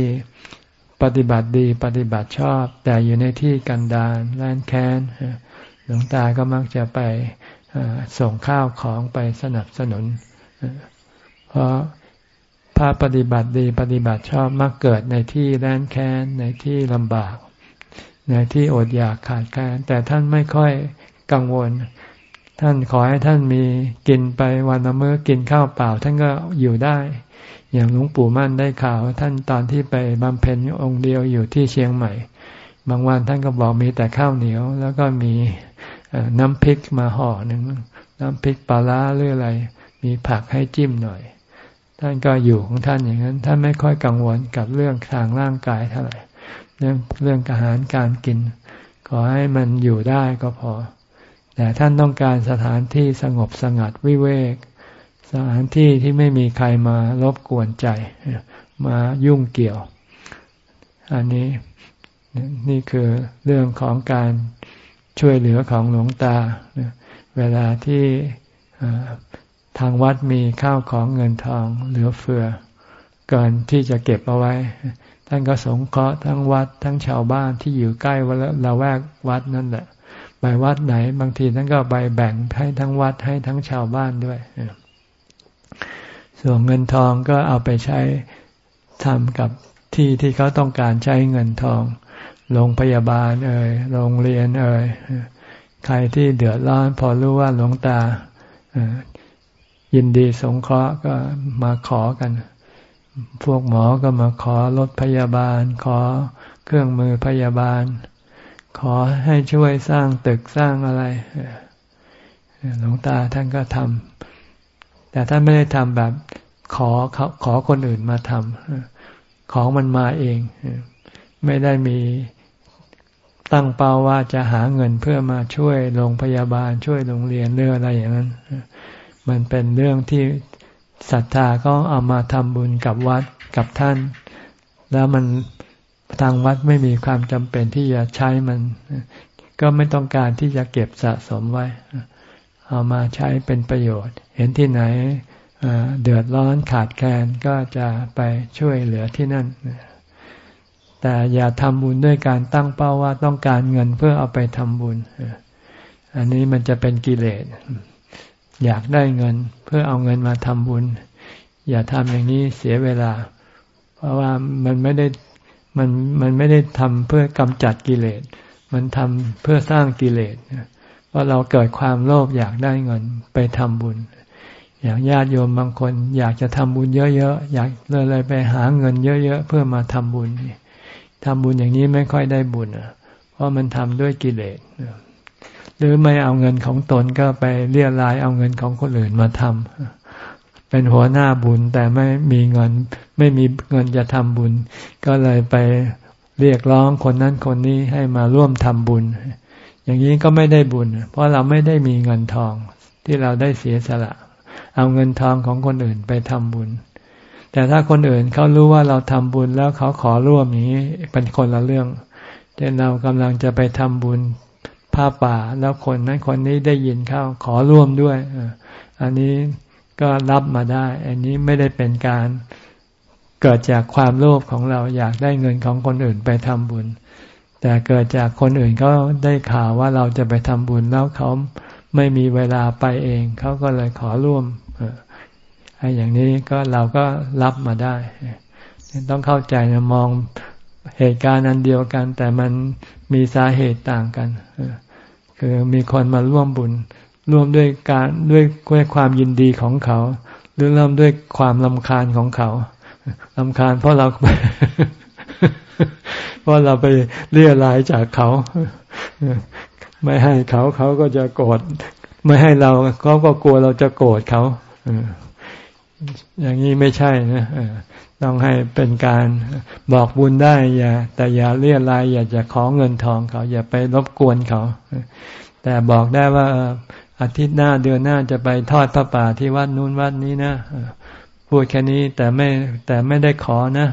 ปฏิบัติดีปฏิบัติชอบ แต่อยู่ในที่กันดารแลนแค้นหลวงตาก็มักจะไปส่งข้าวของไปสนับสนุน เพราะ พระปฏิบัติดีปฏิบัติชอบมักเกิดในที่แลนแค้นในที่ลำบาก ในที่อดอยากขาดแคลนแต่ท่านไม่ค่อยกังวล ท่านขอให้ท่านมีกินไปวันละมื้อกินข้าวเปล่า ท่านก็อยู่ได้ อย่างหลวงปู่มั่นได้ข่าว ท่านตอนที่ไปบำเพ็ญองค์เดียวอยู่ที่เชียงใหม่ บางวันท่านก็บอกมีแต่ข้าวเหนียว แล้วก็มีน้ำพริกมาห่อหนึ่งน้ำพริกปลาล้าหรืออะไร มีผักให้จิ้มหน่อย ท่านก็อยู่ของท่านอย่างนั้น ท่านไม่ค่อยกังวลกับเรื่องทางร่างกายเท่าไหร่ เรื่องเรื่องอาหารการกิน ขอให้มันอยู่ได้ก็พอ แต่ท่านต้องการสถานที่สงบสงัดวิเวก สถานที่ที่ไม่มีใครมารบกวนใจ มายุ่งเกี่ยว อันนี้นี่คือเรื่องของการช่วยเหลือของหลวงตา เวลาที่ ทางวัดมีข้าวของเงินทองเหลือเฟือ เกินที่จะเก็บเอาไว้ ท่านก็สงเคราะห์ทั้งวัดทั้งชาวบ้านที่อยู่ใกล้วัดละแวกวัดนั่นแหละไปวัดไหนบางทีท่านก็ไปแบ่งให้ทั้งวัดให้ทั้งชาวบ้านด้วยส่วนเงินทองก็เอาไปใช้ทำกับที่ที่เขาต้องการใช้เงินทองโรงพยาบาลเอ่ยโรงเรียนเอ่ยใครที่เดือดร้อนพอรู้ว่าหลวงตา ยินดีสงเคราะห์ก็มาขอกัน พวกหมอก็มาขอรถพยาบาล ขอเครื่องมือพยาบาล ขอให้ช่วยสร้างตึกสร้างอะไร หลวงตาท่านก็ทำ แต่ท่านไม่ได้ทำแบบขอขอคนอื่นมาทำ ของมันมาเอง ไม่ได้มีตั้งเป้าว่าจะหาเงินเพื่อมาช่วยโรงพยาบาลช่วยโรงเรียนเรื่องอะไรอย่างนั้น มันเป็นเรื่องที่ศรัทธาก็เอามาทำบุญกับวัดกับท่าน แล้วมันทางวัดไม่มีความจำเป็นที่จะใช้มัน ก็ไม่ต้องการที่จะเก็บสะสมไว้ เอามาใช้เป็นประโยชน์ เห็นที่ไหนเดือดร้อนขาดแคลนก็จะไปช่วยเหลือที่นั่น แต่อย่าทำบุญด้วยการตั้งเป้าว่าต้องการเงินเพื่อเอาไปทำบุญ อันนี้มันจะเป็นกิเลส อยากได้เงินเพื่อเอาเงินมาทำบุญ อย่าทำอย่างนี้เสียเวลา เพราะว่ามันไม่ได้มันมันไม่ได้ทำเพื่อกำจัดกิเลส มันทำเพื่อสร้างกิเลสเพราะเราเกิดความโลภอยากได้เงินไปทำบุญ อย่างญาติโยมบางคน อยากจะทำบุญเยอะๆอยากเลยไปหาเงินเยอะๆเพื่อมาทำบุญทำบุญอย่างนี้ไม่ค่อยได้บุญเพราะมันทำด้วยกิเลส หรือไม่เอาเงินของตนก็ไปเรียรายเอาเงินของคนอื่นมาทำเป็นหัวหน้าบุญแต่ไม่มีเงิน ไม่มีเงินจะทำบุญ ก็เลยไปเรียกร้องคนนั้นคนนี้ให้มาร่วมทำบุญ อย่างนี้ก็ไม่ได้บุญ เพราะเราไม่ได้มีเงินทองที่เราได้เสียสละ เอาเงินทองของคนอื่นไปทำบุญ แต่ถ้าคนอื่นเขารู้ว่าเราทำบุญแล้วเขาขอร่วมนี้เป็นคนละเรื่องเช่นเรากำลังจะไปทำบุญ ผ้าป่าแล้วคนนั้นคนนี้ได้ยินเข้าขอร่วมด้วยอันนี้ก็รับมาได้ อันนี้ไม่ได้เป็นการเกิดจากความโลภของเราอยากได้เงินของคนอื่นไปทำบุญ แต่เกิดจากคนอื่นเขาได้ข่าวว่าเราจะไปทำบุญแล้วเขาไม่มีเวลาไปเอง เขาก็เลยขอร่วมไอ้อย่างนี้ก็เราก็รับมาได้ ต้องเข้าใจนะมอง เหตุการณ์อันเดียวกัน แต่มันมีสาเหตุต่างกันคือมีคนมาร่วมบุญ ร่วมด้วยการด้วยด้วยความยินดีของเขา หรือริ่มด้วยความลำคาญของเขาลำคาญเพราะเราเพราะเราไปเรียรายจากเขา ไม่ให้เขาเขาก็จะโกรธไม่ให้เราเขาก็กลัวเราจะโกรธเขา อย่างนี้ไม่ใช่นะต้องให้เป็นการบอกบุญได้อย่า แต่อย่าเรียรายอย่าจะขอเงินทองเขา อย่าไปรบกวนเขา แต่บอกได้ว่าอาทิตย์หน้าเดือนหน้าจะไปทอดพระป่าที่วัดนู้นวัดนี้นะพูดแค่นี้แต่ไม่แต่ไม่ได้ขอนะ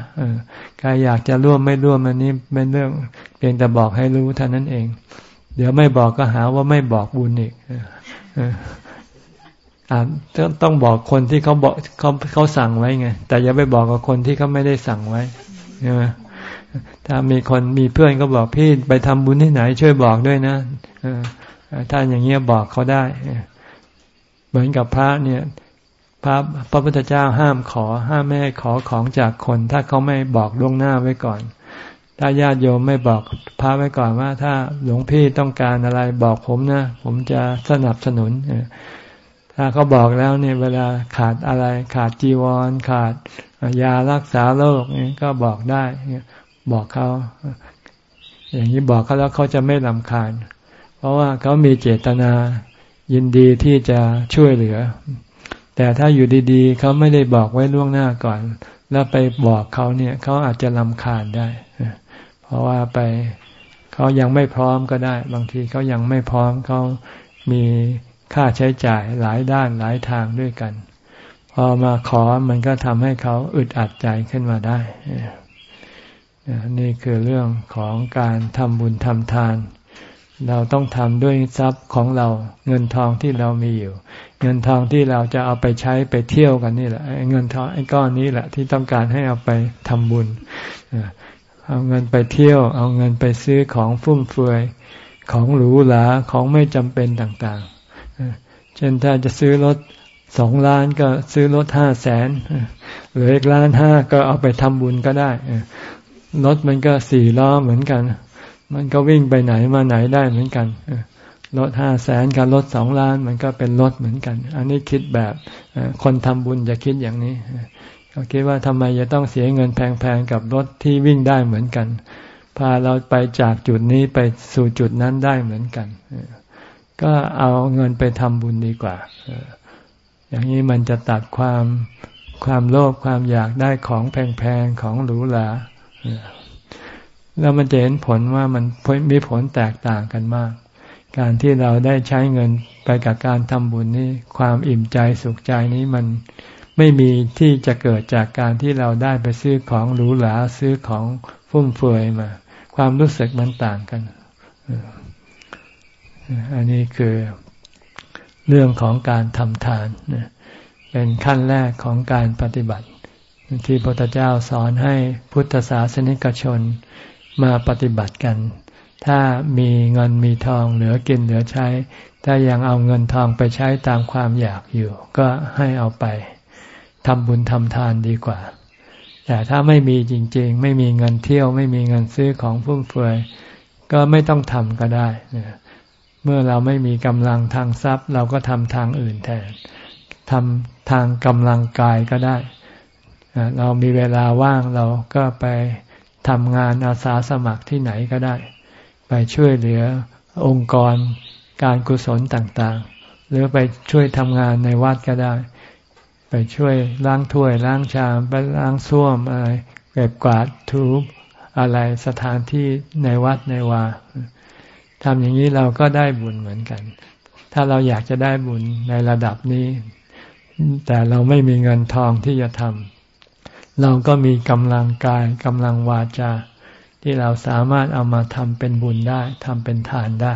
ใครอยากจะร่วมไม่ร่วมอันนี้เป็นเรื่องเพียงแต่บอกให้รู้เท่านั้นเอง เดี๋ยวไม่บอกก็หาว่าไม่บอกบุญอีกอ่า ต้องบอกคนที่เขาบอกเขาเขาสั่งไว้ไง แต่อย่าไปบอกกับคนที่เขาไม่ได้สั่งไว้ใช่ไหมถ้ามีคนมีเพื่อนก็บอกพี่ไปทำบุญที่ไหน ช่วยบอกด้วยนะถ้าอย่างเงี้ยบอกเขาได้ เหมือนกับพระเนี่ย พระพระพุทธเจ้าห้ามขอห้ามไม่ให้ขอของจากคน ถ้าเขาไม่บอกล่วงหน้าไว้ก่อน ถ้าญาติโยมไม่บอกพระไว้ก่อนว่า ถ้าหลวงพี่ต้องการอะไรบอกผมนะ ผมจะสนับสนุน ถ้าเขาบอกแล้วเนี่ยเวลาขาดอะไรขาดจีวร ขาดยารักษาโรคเนี่ยก็บอกได้บอกเขา อย่างนี้บอกเขาแล้วเขาจะไม่ลำคาญ เพราะว่าเขามีเจตนายินดีที่จะช่วยเหลือ แต่ถ้าอยู่ดีๆ เขาไม่ได้บอกไว้ล่วงหน้าก่อน แล้วไปบอกเขาเนี่ยเขาอาจจะลำคาญได้ เพราะว่าไปเขายังไม่พร้อมก็ได้ บางทีเขายังไม่พร้อมเขามี ค่าใช้จ่ายหลายด้านหลายทางด้วยกัน พอมาขอมันก็ทำให้เขาอึดอัดใจขึ้นมาได้ นี่คือเรื่องของการทำบุญทำทาน เราต้องทำด้วยทรัพย์ของเราเงินทองที่เรามีอยู่ เงินทองที่เราจะเอาไปใช้ไปเที่ยวกันนี่แหละเงินทองไอ้ก้อนนี้แหละที่ต้องการให้เอาไปทำบุญเอาเงินไปเที่ยว เอาเงินไปซื้อของฟุ่มเฟือย ของหรูหราของไม่จำเป็นต่างๆ เช่นถ้าจะซื้อรถสองล้านก็ซื้อรถห้าแสนหลืออีกล้านห้าก็เอาไปทำบุญก็ได้รถมันก็สี่ล้อเหมือนกัน มันก็วิ่งไปไหนมาไหนได้เหมือนกันรถห้าแสนกับรถสองล้านมันก็เป็นรถเหมือนกัน อันนี้คิดแบบคนทำบุญจะคิดอย่างนี้เขาคิดว่าทำไมจะต้องเสียเงินแพงๆกับรถที่วิ่งได้เหมือนกัน พาเราไปจากจุดนี้ไปสู่จุดนั้นได้เหมือนกัน ก็เอาเงินไปทำบุญดีกว่า อย่างนี้มันจะตัดความความโลภความอยากได้ของแพงๆ ของหรูหราแล้วมันจะเห็นผลว่ามันมีผลแตกต่างกันมาก การที่เราได้ใช้เงินไปกับการทำบุญนี้ความอิ่มใจสุขใจนี้มันไม่มีที่จะเกิดจากการที่เราได้ไปซื้อของหรูหราซื้อของฟุ่มเฟือยมา ความรู้สึกมันต่างกันอ อันนี้คือเรื่องของการทำทานเป็นขั้นแรกของการปฏิบัติ ที่พระพุทธเจ้าสอนให้พุทธศาสนิกชนมาปฏิบัติกัน ถ้ามีเงินมีทองเหลือกินเหลือใช้ ถ้ายังเอาเงินทองไปใช้ตามความอยากอยู่ ก็ให้เอาไปทำบุญทำทานดีกว่า แต่ถ้าไม่มีจริง ๆ ไม่มีเงินเที่ยว ไม่มีเงินซื้อของฟุ่มเฟือยก็ไม่ต้องทำก็ได้ เมื่อเราไม่มีกำลังทางทรัพย์ เราก็ทำทางอื่นแทนทำทางกำลังกายก็ได้ เรามีเวลาว่างเราก็ไปทำงานอาสาสมัครที่ไหนก็ได้ ไปช่วยเหลือองค์กรการกุศลต่างๆ หรือไปช่วยทำงานในวัดก็ได้ ไปช่วยล้างถ้วยล้างชามไปล้างส้วมอะไรเก็บกวาดทูบอะไรสถานที่ในวัดในวา ทำอย่างนี้เราก็ได้บุญเหมือนกัน ถ้าเราอยากจะได้บุญในระดับนี้ แต่เราไม่มีเงินทองที่จะทำเราก็มีกำลังกายกำลังวาจา ที่เราสามารถเอามาทำเป็นบุญได้ทำเป็นทานได้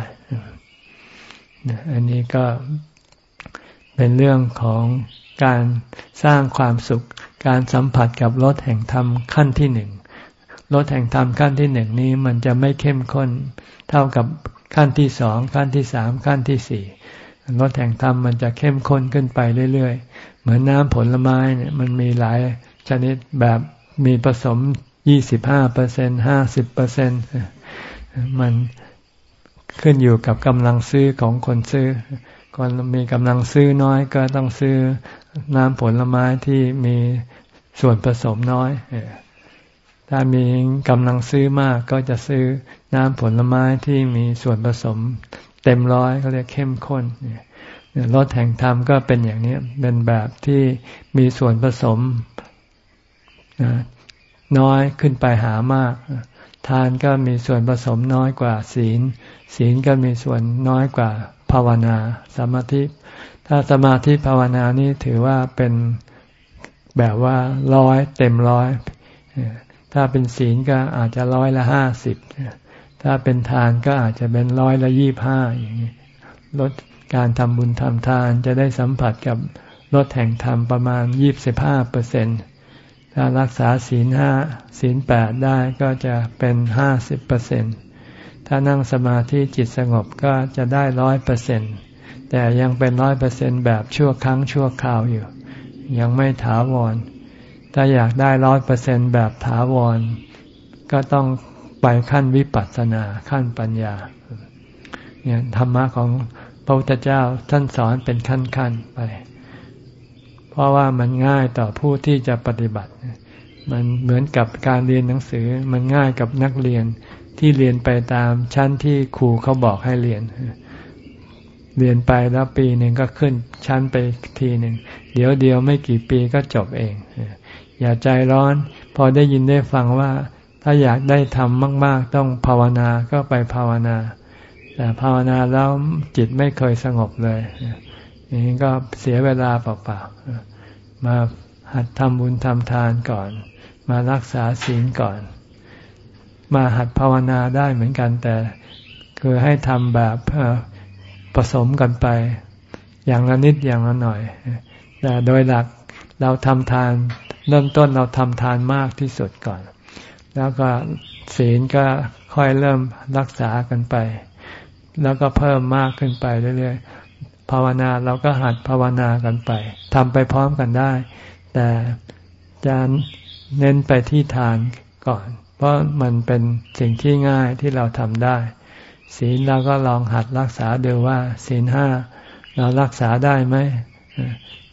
อันนี้ก็เป็นเรื่องของการสร้างความสุข การสัมผัสกับรสแห่งธรรมขั้นที่หนึ่งรสแห่งธรรมขั้นที่หนึ่งนี้มันจะไม่เข้มข้น เท่ากับ ขั้นที่สองขั้นที่สามขั้นที่สี่รสแห่งธรรมมันจะเข้มข้นขึ้นไปเรื่อยๆ เหมือนน้ำผลไม้เนี่ยมันมีหลายชนิดแบบมีผสมยี่สิบห้าเปอร์เซ็นห้าสิบเปอร์เซ็นมันขึ้นอยู่กับกำลังซื้อของคนซื้อคนมีกำลังซื้อน้อยก็ต้องซื้อน้ำผลไม้ที่มีส่วนผสมน้อย ถ้ามีกำลังซื้อมากก็จะซื้อน้ำผลไม้ที่มีส่วนผสม เต็มร้อยก็เรียกเข้มข้นรสแห่งธรรมก็เป็นอย่างนี้เป็นแบบที่มีส่วนผสมน้อยขึ้นไปหามาก ทานก็มีส่วนผสมน้อยกว่าศีล ศีลก็มีส่วนน้อยกว่าภาวนาสมาธิ ถ้าสมาธิภาวนานี้ถือว่าเป็นแบบว่าร้อยเต็มร้อย ถ้าเป็นศีลก็อาจจะร้อยละห้าสิบถ้าเป็นทานก็อาจจะเป็นร้อยละยี่บห้าอย่างนี้ลดการทำบุญทำทานจะได้สัมผัสกับลดแห่งธรรมประมาณยี่สิบห้าเปอร์เซ็นต์ถ้ารักษาศีลห้าศีลแปดได้ก็จะเป็นห้าสิบเปอร์เซ็นถ้านั่งสมาธิจิตสงบก็จะได้ร้อยเปอร์เซ็นแต่ยังเป็นร้อยเปอร์เซ็นแบบชั่วครั้งชั่วคราวอยู่ ยังไม่ถาวร ถ้าอยากได้ร้อยเปอร์เซ็นแบบถาวร ก็ต้องไปขั้นวิปัสสนาขั้นปัญญา เนี่ยธรรมะของพระพุทธเจ้าท่านสอนเป็นขั้นๆไป เพราะว่ามันง่ายต่อผู้ที่จะปฏิบัติ มันเหมือนกับการเรียนหนังสือ มันง่ายกับนักเรียนที่เรียนไปตามชั้นที่ครูเขาบอกให้เรียน เรียนไปแล้วปีหนึ่งก็ขึ้นชั้นไปทีหนึ่ง เดี๋ยวเดียวไม่กี่ปีก็จบเอง อย่าใจร้อน พอได้ยินได้ฟังว่า ถ้าอยากได้ทำมาก ๆ ต้องภาวนาก็ไปภาวนา แต่ภาวนาแล้วจิตไม่เคยสงบเลยอย่างนี้ก็เสียเวลาเปล่าๆมาหัดทำบุญทำทานก่อน มารักษาศีลก่อน มาหัดภาวนาได้เหมือนกัน แต่คือให้ทำแบบผสมกันไป อย่างละนิดอย่างละหน่อยแต่โดยหลักเราทำทาน เริ่มต้นเราทำทานมากที่สุดก่อน แล้วก็ศีลก็ค่อยเริ่มรักษากันไป แล้วก็เพิ่มมากขึ้นไปเรื่อยๆ ภาวนาเราก็หัดภาวนากันไปทำไปพร้อมกันได้ แต่จะเน้นไปที่ทานก่อน เพราะมันเป็นสิ่งที่ง่ายที่เราทำได้ ศีลเราก็ลองหัดรักษาดูว่า ศีลห้าเรารักษาได้ไหม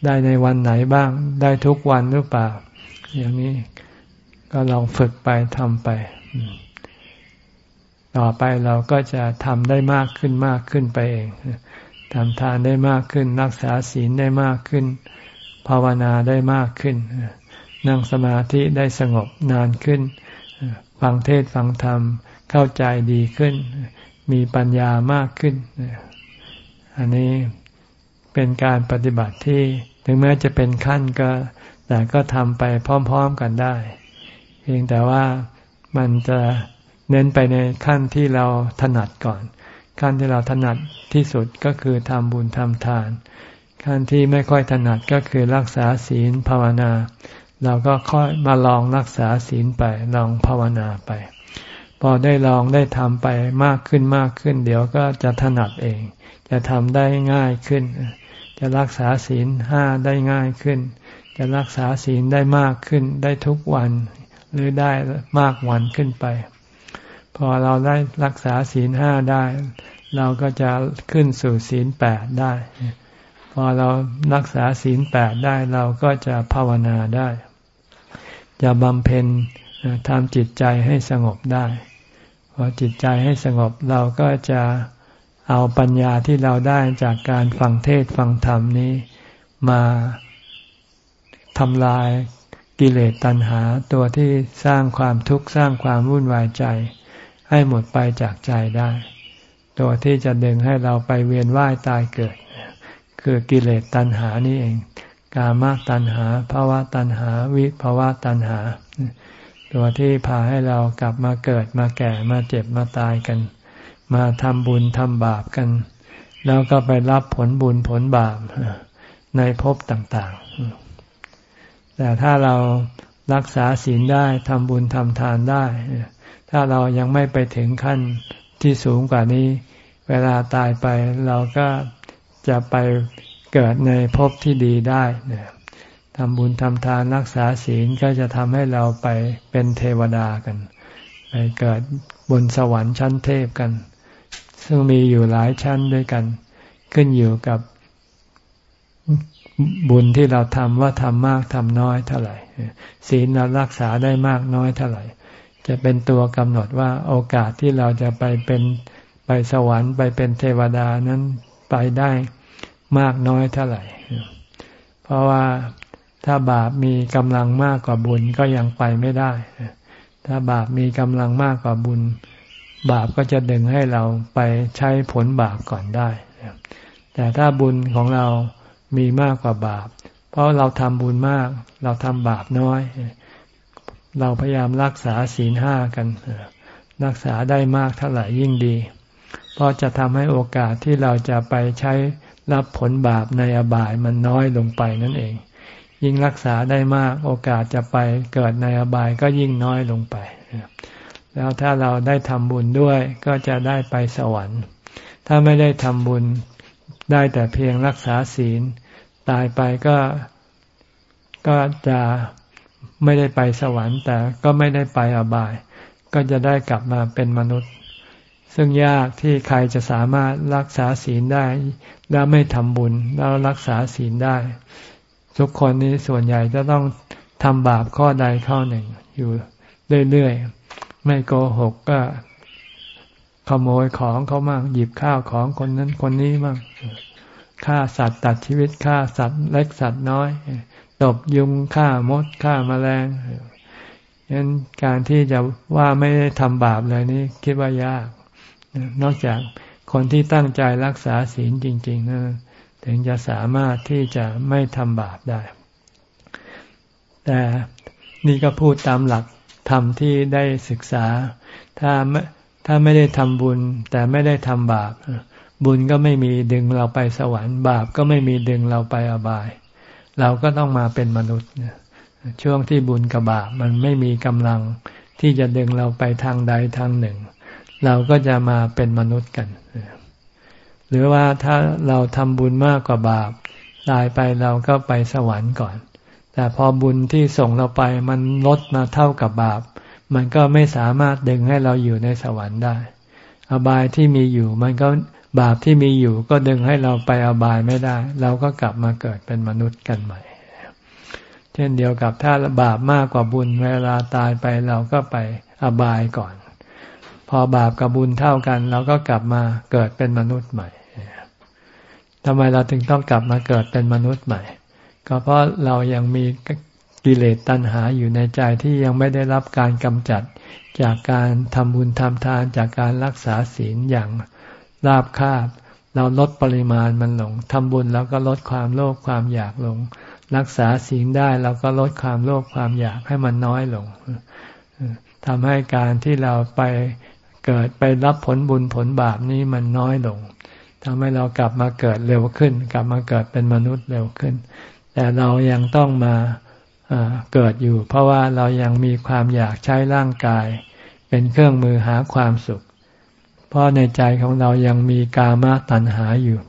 ได้ในวันไหนบ้าง ได้ทุกวันหรือเปล่า อย่างนี้ก็ลองฝึกไปทำไป ต่อไปเราก็จะทำได้มากขึ้นมากขึ้นไปเองทำทานได้มากขึ้น รักษาศีลได้มากขึ้น ภาวนาได้มากขึ้น นั่งสมาธิได้สงบนานขึ้น ฟังเทศฟังธรรม เข้าใจดีขึ้น มีปัญญามากขึ้น อันนี้ เป็นการปฏิบัติที่ถึงแม้จะเป็นขั้นก็ แต่ก็ทำไปพร้อมๆกันได้ เพียงแต่ว่ามันจะเน้นไปในขั้นที่เราถนัดก่อน ขั้นที่เราถนัดที่สุดก็คือทำบุญทำทาน ขั้นที่ไม่ค่อยถนัดก็คือรักษาศีลภาวนา เราก็ค่อยมาลองรักษาศีลไปลองภาวนาไป พอได้ลองได้ทำไปมากขึ้นมากขึ้น เดี๋ยวก็จะถนัดเอง จะทำได้ง่ายขึ้น จะรักษาศีลห้าได้ง่ายขึ้น จะรักษาศีลได้มากขึ้น ได้ทุกวัน หรือได้มากวันขึ้นไป พอเราได้รักษาศีลห้าได้ เราก็จะขึ้นสู่ศีลแปดได้ พอเรารักษาศีลแปดได้เราก็จะภาวนาได้ จะบำเพ็ญทำจิตใจให้สงบได้ พอจิตใจให้สงบเราก็จะ เอาปัญญาที่เราได้จากการฟังเทศฟังธรรมนี้มาทำลายกิเลสตัณหาตัวที่สร้างความทุกข์สร้างความวุ่นวายใจ ให้หมดไปจากใจได้ ตัวที่จะดึงให้เราไปเวียนว่ายตายเกิด คือกิเลสตัณหานี่เอง กามตัณหาภาวะตัณหา วิภาวะตัณหา ตัวที่พาให้เรากลับมาเกิดมาแก่มาเจ็บมาตายกัน มาทำบุญทำบาปกัน แล้วก็ไปรับผลบุญผลบาปในภพต่างๆ แต่ถ้าเรารักษาศีลได้ทำบุญทำทานได้ ถ้าเรายังไม่ไปถึงขั้นที่สูงกว่านี้ เวลาตายไปเราก็จะไปเกิดในภพที่ดีได้ทำบุญทำทานรักษาศีลก็จะทำให้เราไปเป็นเทวดากัน ไปเกิดบนสวรรค์ชั้นเทพกัน ซึ่งมีอยู่หลายชั้นด้วยกัน ขึ้นอยู่กับบุญที่เราทำว่าทำมากทำน้อยเท่าไหร่ศีลเรารักษาได้มากน้อยเท่าไหร่ จะเป็นตัวกำหนดว่าโอกาสที่เราจะไปเป็นไปสวรรค์ไปเป็นเทวดานั้นไปได้มากน้อยเท่าไหร่ เพราะว่าถ้าบาปมีกำลังมากกว่าบุญก็ยังไปไม่ได้ ถ้าบาปมีกำลังมากกว่าบุญ บาปก็จะดึงให้เราไปใช้ผลบาปก่อนได้ แต่ถ้าบุญของเรามีมากกว่าบาป เพราะเราทำบุญมาก เราทำบาปน้อย เราพยายามรักษาศีลห้ากัน รักษาได้มากเท่าไหร่ยิ่งดี เพราะจะทำให้โอกาสที่เราจะไปใช้รับผลบาปในอบายมันน้อยลงไปนั่นเอง ยิ่งรักษาได้มากโอกาสจะไปเกิดในอบายก็ยิ่งน้อยลงไป แล้วถ้าเราได้ทำบุญด้วยก็จะได้ไปสวรรค์ ถ้าไม่ได้ทำบุญได้แต่เพียงรักษาศีล ตายไปก็ก็จะไม่ได้ไปสวรรค์ แต่ก็ไม่ได้ไปอบาย ก็จะได้กลับมาเป็นมนุษย์ ซึ่งยากที่ใครจะสามารถรักษาศีลได้ แล้วไม่ทำบุญแล้วรักษาศีลได้ ทุกคนนี้ส่วนใหญ่จะต้องทำบาปข้อใดข้อหนึ่งอยู่เรื่อยๆ ไม่โกหกก็ขโมยของเขามั่งหยิบข้าวของคนนั้นคนนี้มั่งฆ่าสัตว์ตัดชีวิตฆ่าสัตว์เล็กสัตว์น้อยตบยุงฆ่ามดฆ่ามาแมลงฉะนั้นการที่จะว่าไม่ได้ทำบาปเลยนี่คิดว่ายาก นอกจากคนที่ตั้งใจรักษาศีลจริงๆนะถึงจะสามารถที่จะไม่ทำบาปได้ แต่นี่ก็พูดตามหลัก ธรรมที่ได้ศึกษา ถ้าถ้าไม่ได้ทำบุญ แต่ไม่ได้ทำบาป บุญก็ไม่มีดึงเราไปสวรรค์ บาปก็ไม่มีดึงเราไปอบาย เราก็ต้องมาเป็นมนุษย์ ช่วงที่บุญกับบาปมันไม่มีกำลังที่จะดึงเราไปทางใดทางหนึ่ง เราก็จะมาเป็นมนุษย์กัน หรือว่าถ้าเราทำบุญมากกว่าบาป ตายไปเราก็ไปสวรรค์ก่อน แต่พอบุญที่ส่งเราไปมันลดมาเท่ากับบาป มันก็ไม่สามารถดึงให้เราอยู่ในสวรรค์ได้ อบายที่มีอยู่มันก็บาปที่มีอยู่ก็ดึงให้เราไปอบายไม่ได้ เราก็กลับมาเกิดเป็นมนุษย์กันใหม่ เช่นเดียวกับถ้าบาปมากกว่าบุญเวลาตายไปเราก็ไปอบายก่อน พอบาปกับบุญเท่ากัน เราก็กลับมาเกิดเป็นมนุษย์ใหม่ทำไมเราถึงต้องกลับมาเกิดเป็นมนุษย์ใหม่ ก็เพราะเรายังมีกิเลสตัณหาอยู่ในใจที่ยังไม่ได้รับการกำจัดจากการทำบุญทำทานจากการรักษาศีลอย่างราบคาบ เราลดปริมาณมันลงทำบุญแล้วก็ลดความโลภความอยากลง รักษาศีลได้เราก็ลดความโลภความอยากให้มันน้อยลงทำให้การที่เราไปเกิดไปรับผลบุญผลบาปนี้มันน้อยลงทำให้เรากลับมาเกิดเร็วขึ้น กลับมาเกิดเป็นมนุษย์เร็วขึ้น แต่เรายังต้องมาเกิดอยู่ เพราะว่าเรายังมีความอยากใช้ร่างกาย เป็นเครื่องมือหาความสุข เพราะในใจของเรายังมีกามตัณหาอยู่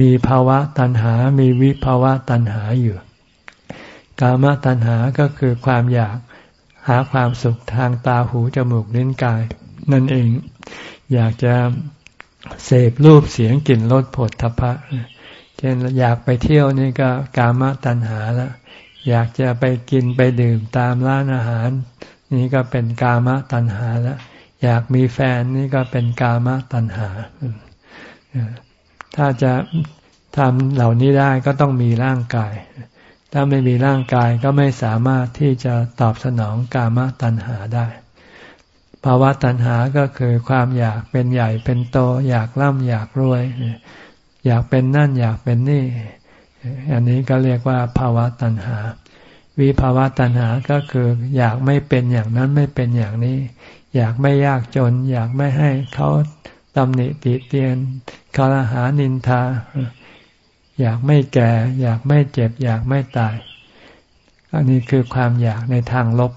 มีภาวะตัณหา มีวิภาวะตัณหาอยู่ กามตัณหาก็คือความอยากหาความสุขทางตาหูจมูกลิ้นกาย นั่นเอง อยากจะเสพรูปเสียงกลิ่นรสผลทพะ เช่นอยากไปเที่ยวนี่ก็กามตัณหาละอยากจะไปกินไปดื่มตามร้านอาหาร นี่ก็เป็นกามตัณหาละอยากมีแฟนนี่ก็เป็นกามตัณหา ถ้าจะทำเหล่านี้ได้ก็ต้องมีร่างกาย ถ้าไม่มีร่างกายก็ไม่สามารถที่จะตอบสนองกามตัณหาได้ภาวะตัณหาก็คือความอยากเป็นใหญ่เป็นโต อยากร่ำอยากรวย อยากเป็นนั่นอยากเป็นนี่ อันนี้ก็เรียกว่าภาวะตัณหา วิภาวะตัณหาก็คืออยากไม่เป็นอย่างนั้นไม่เป็นอย่างนี้ อยากไม่ยากจน อยากไม่ให้เขาตำหนิติเตียนคารหานินทา อยากไม่แก่ อยากไม่เจ็บ อยากไม่ตาย อันนี้คือความอยากในทางลบ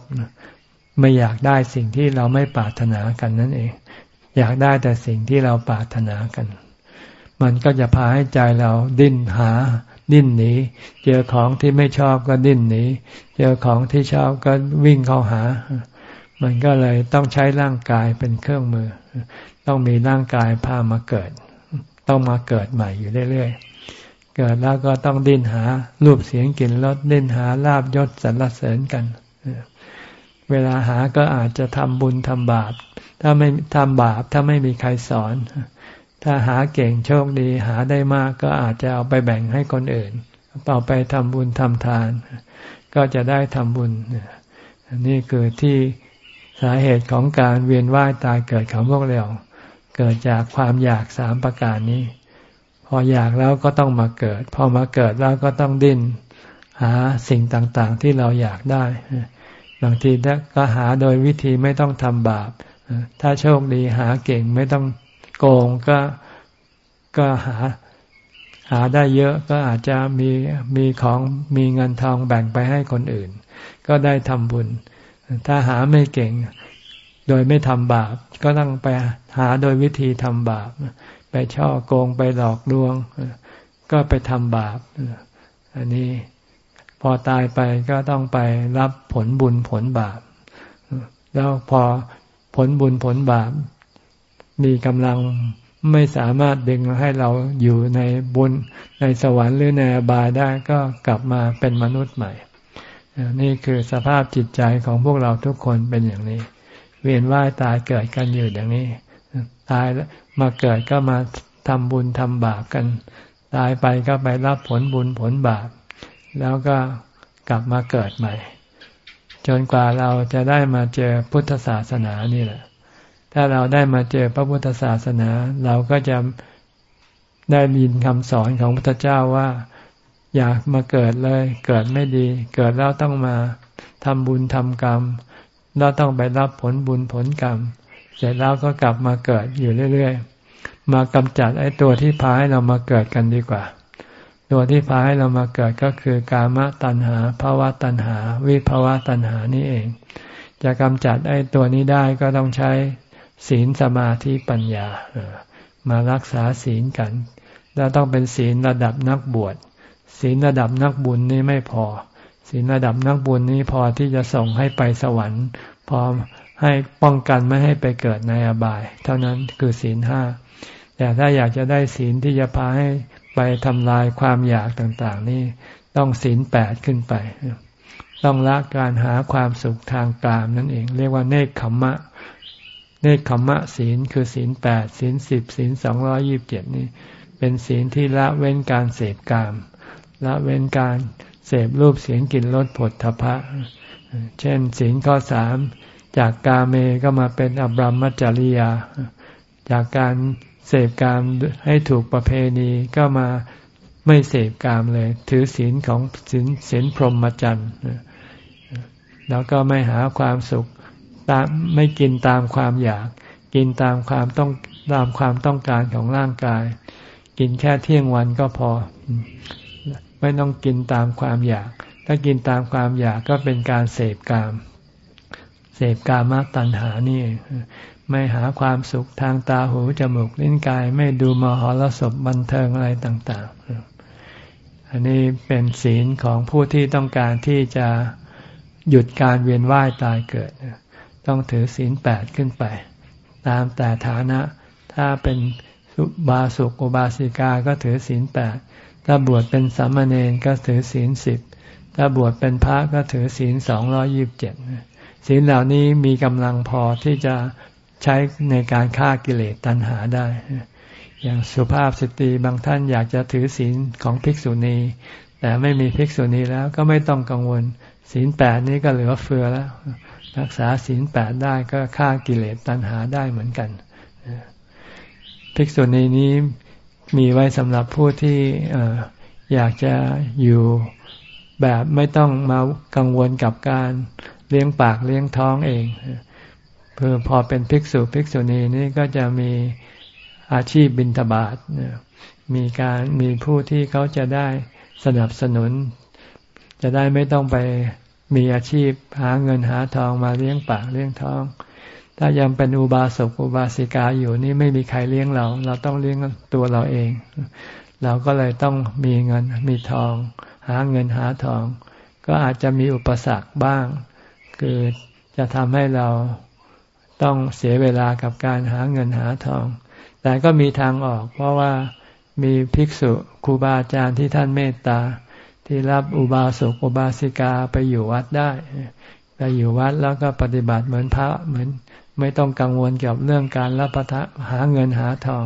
ไม่อยากได้สิ่งที่เราไม่ปรารถนากันนั่นเอง อยากได้แต่สิ่งที่เราปรารถนากัน มันก็จะพาให้ใจเราดิ้นหา ดิ้นหนี เจอของที่ไม่ชอบก็ดิ้นหนี เจอของที่ชอบก็วิ่งเข้าหา มันก็เลยต้องใช้ร่างกายเป็นเครื่องมือ ต้องมีร่างกายพามาเกิด ต้องมาเกิดใหม่อยู่เรื่อยๆ เกิดแล้วก็ต้องดิ้นหา รูปเสียงกลิ่นรสดิ้นหาลาบยศสรรเสริญกัน เวลาหาก็อาจจะทำบุญทำบาป ถ้าไม่ทำบาปถ้าไม่มีใครสอน ถ้าหาเก่งโชคดี หาได้มากก็อาจจะเอาไปแบ่งให้คนอื่น เอาไปทำบุญทำทาน ก็จะได้ทำบุญ นี่คือที่สาเหตุของการเวียนว่ายตายเกิดของพวกเราเกิดจากความอยากสามประการนี้ พออยากแล้วก็ต้องมาเกิด พอมาเกิดแล้วก็ต้องดิ้น หาสิ่งต่างๆที่เราอยากได้ บางทีก็หาโดยวิธีไม่ต้องทำบาป ถ้าโชคดีหาเก่งไม่ต้อง โกงก็ก็หาหาได้เยอะก็อาจจะมีมีของมีเงินทองแบ่งไปให้คนอื่น ก็ได้ทำบุญ ถ้าหาไม่เก่ง โดยไม่ทำบาป ก็ต้องไปหาโดยวิธีทำบาป ไปช่อโกงไปหลอกลวง ก็ไปทำบาป อันนี้พอตายไปก็ต้องไปรับผลบุญผลบาป แล้วพอผลบุญผลบาป มีกำลังไม่สามารถดึงให้เราอยู่ในบุญในสวรรค์หรือในอบายได้ก็กลับมาเป็นมนุษย์ใหม่ นี่คือสภาพจิตใจของพวกเราทุกคนเป็นอย่างนี้ เวียนว่ายตายเกิดกันอยู่อย่างนี้ ตายแล้วมาเกิดก็มาทำบุญทำบาปกัน ตายไปก็ไปรับผลบุญผลบาป แล้วก็กลับมาเกิดใหม่ จนกว่าเราจะได้มาเจอพุทธศาสนานี่แหละ ถ้าเราได้มาเจอพระพุทธศาสนา เราก็จะได้ยินคำสอนของพระพุทธเจ้าว่า อยากมาเกิดเลย เกิดไม่ดี เกิดแล้วต้องมาทำบุญทำกรรม แล้วต้องไปรับผลบุญผลกรรม เสร็จแล้วก็กลับมาเกิดอยู่เรื่อยๆ มากำจัดไอ้ตัวที่พาให้เรามาเกิดกันดีกว่า ตัวที่พาให้เรามาเกิดก็คือกามตัณหาภาวะตัณหา วิภาวะตัณหานี่เอง จะกำจัดไอ้ตัวนี้ได้ก็ต้องใช้ ศีลสมาธิปัญญามารักษาศีลกัน แล้วต้องเป็นศีลระดับนักบวชศีลระดับนักบุญนี่ไม่พอ ศีลระดับนักบุญนี้พอที่จะส่งให้ไปสวรรค์พอให้ป้องกันไม่ให้ไปเกิดในอบาย เท่านั้นคือศีลห้าแต่ถ้าอยากจะได้ศีลที่จะพาให้ไปทำลายความอยากต่างๆ นี่ต้องศีลแปดขึ้นไป ต้องละการหาความสุขทางกามนั่นเอง เรียกว่าเนคขมมะ เนคขมมะศีลคือศีลแปดศีลสิบศีลสองร้อยิบเจ็ดนี่เป็นศีลที่ละเว้นการเสพกาม ละเว้นการเสพรูปเสียงกลิ่นรสผลทพะ เช่นศีลข้อสามจากกาเมก็มาเป็นอบรมจริยา จากการเสพกามให้ถูกประเพณีก็มาไม่เสพกามเลย ถือศีลของศีลศีลพรหมจรรย์แล้วก็ไม่หาความสุข ตามไม่กินตามความอยาก กินตามความต้องตามความต้องการของร่างกาย กินแค่เที่ยงวันก็พอ ไม่ต้องกินตามความอยาก ถ้ากินตามความอยากก็เป็นการเสพกาม เสพกามตัณหานี่ ไม่หาความสุขทางตาหูจมูกลิ้นกาย ไม่ดูมหรสพบันเทิงอะไรต่าง ๆ อันนี้เป็นศีลของผู้ที่ต้องการที่จะหยุดการเวียนว่ายตายเกิด ต้องถือศีลแปดขึ้นไป ตามแต่ฐานะ ถ้าเป็นบาสุกอุบาสิกาก็ถือศีลแปดถ้าบวชเป็นสามเณรก็ถือศีลสิบถ้าบวชเป็นพระก็ถือศีลสองร้อยิบเจ็ดศีลเหล่านี้มีกำลังพอที่จะใช้ในการฆ่ากิเลสตัณหาได้ อย่างสุภาพสตรีบางท่านอยากจะถือศีลของภิกษุณี แต่ไม่มีภิกษุณีแล้วก็ไม่ต้องกังวล ศีลแปดนี้ก็เหลือเฟือแล้ว รักษาศีลแปดได้ก็ฆ่ากิเลสตัณหาได้เหมือนกันภิกษุณีนี้มีไว้สำหรับผู้ที่อยากจะอยู่แบบไม่ต้องมากังวลกับการเลี้ยงปากเลี้ยงท้องเองเพื่อพอเป็นภิกษุภิกษุณีนี่ก็จะมีอาชีพบินทบาทมีการมีผู้ที่เขาจะได้สนับสนุน จะได้ไม่ต้องไป มีอาชีพหาเงินหาทองมาเลี้ยงปากเลี้ยงท้อง ถ้ายังเป็นอุบาสกอุบาสิกาอยู่นี่ไม่มีใครเลี้ยงเรา เราต้องเลี้ยงตัวเราเอง เราก็เลยต้องมีเงินมีทอง หาเงินหาทอง ก็อาจจะมีอุปสรรคบ้าง คือจะทำให้เราต้องเสียเวลากับการหาเงินหาทอง แต่ก็มีทางออก เพราะว่ามีภิกษุครูบาอาจารย์ที่ท่านเมตตา ที่รับอุบาสกอุบาสิกาไปอยู่วัดได้ไปอยู่วัดแล้วก็ปฏิบัติเหมือนพระเหมือน ไม่ต้องกังวลเกี่ยวกับเรื่องการรับประทานหาเงินหาทอง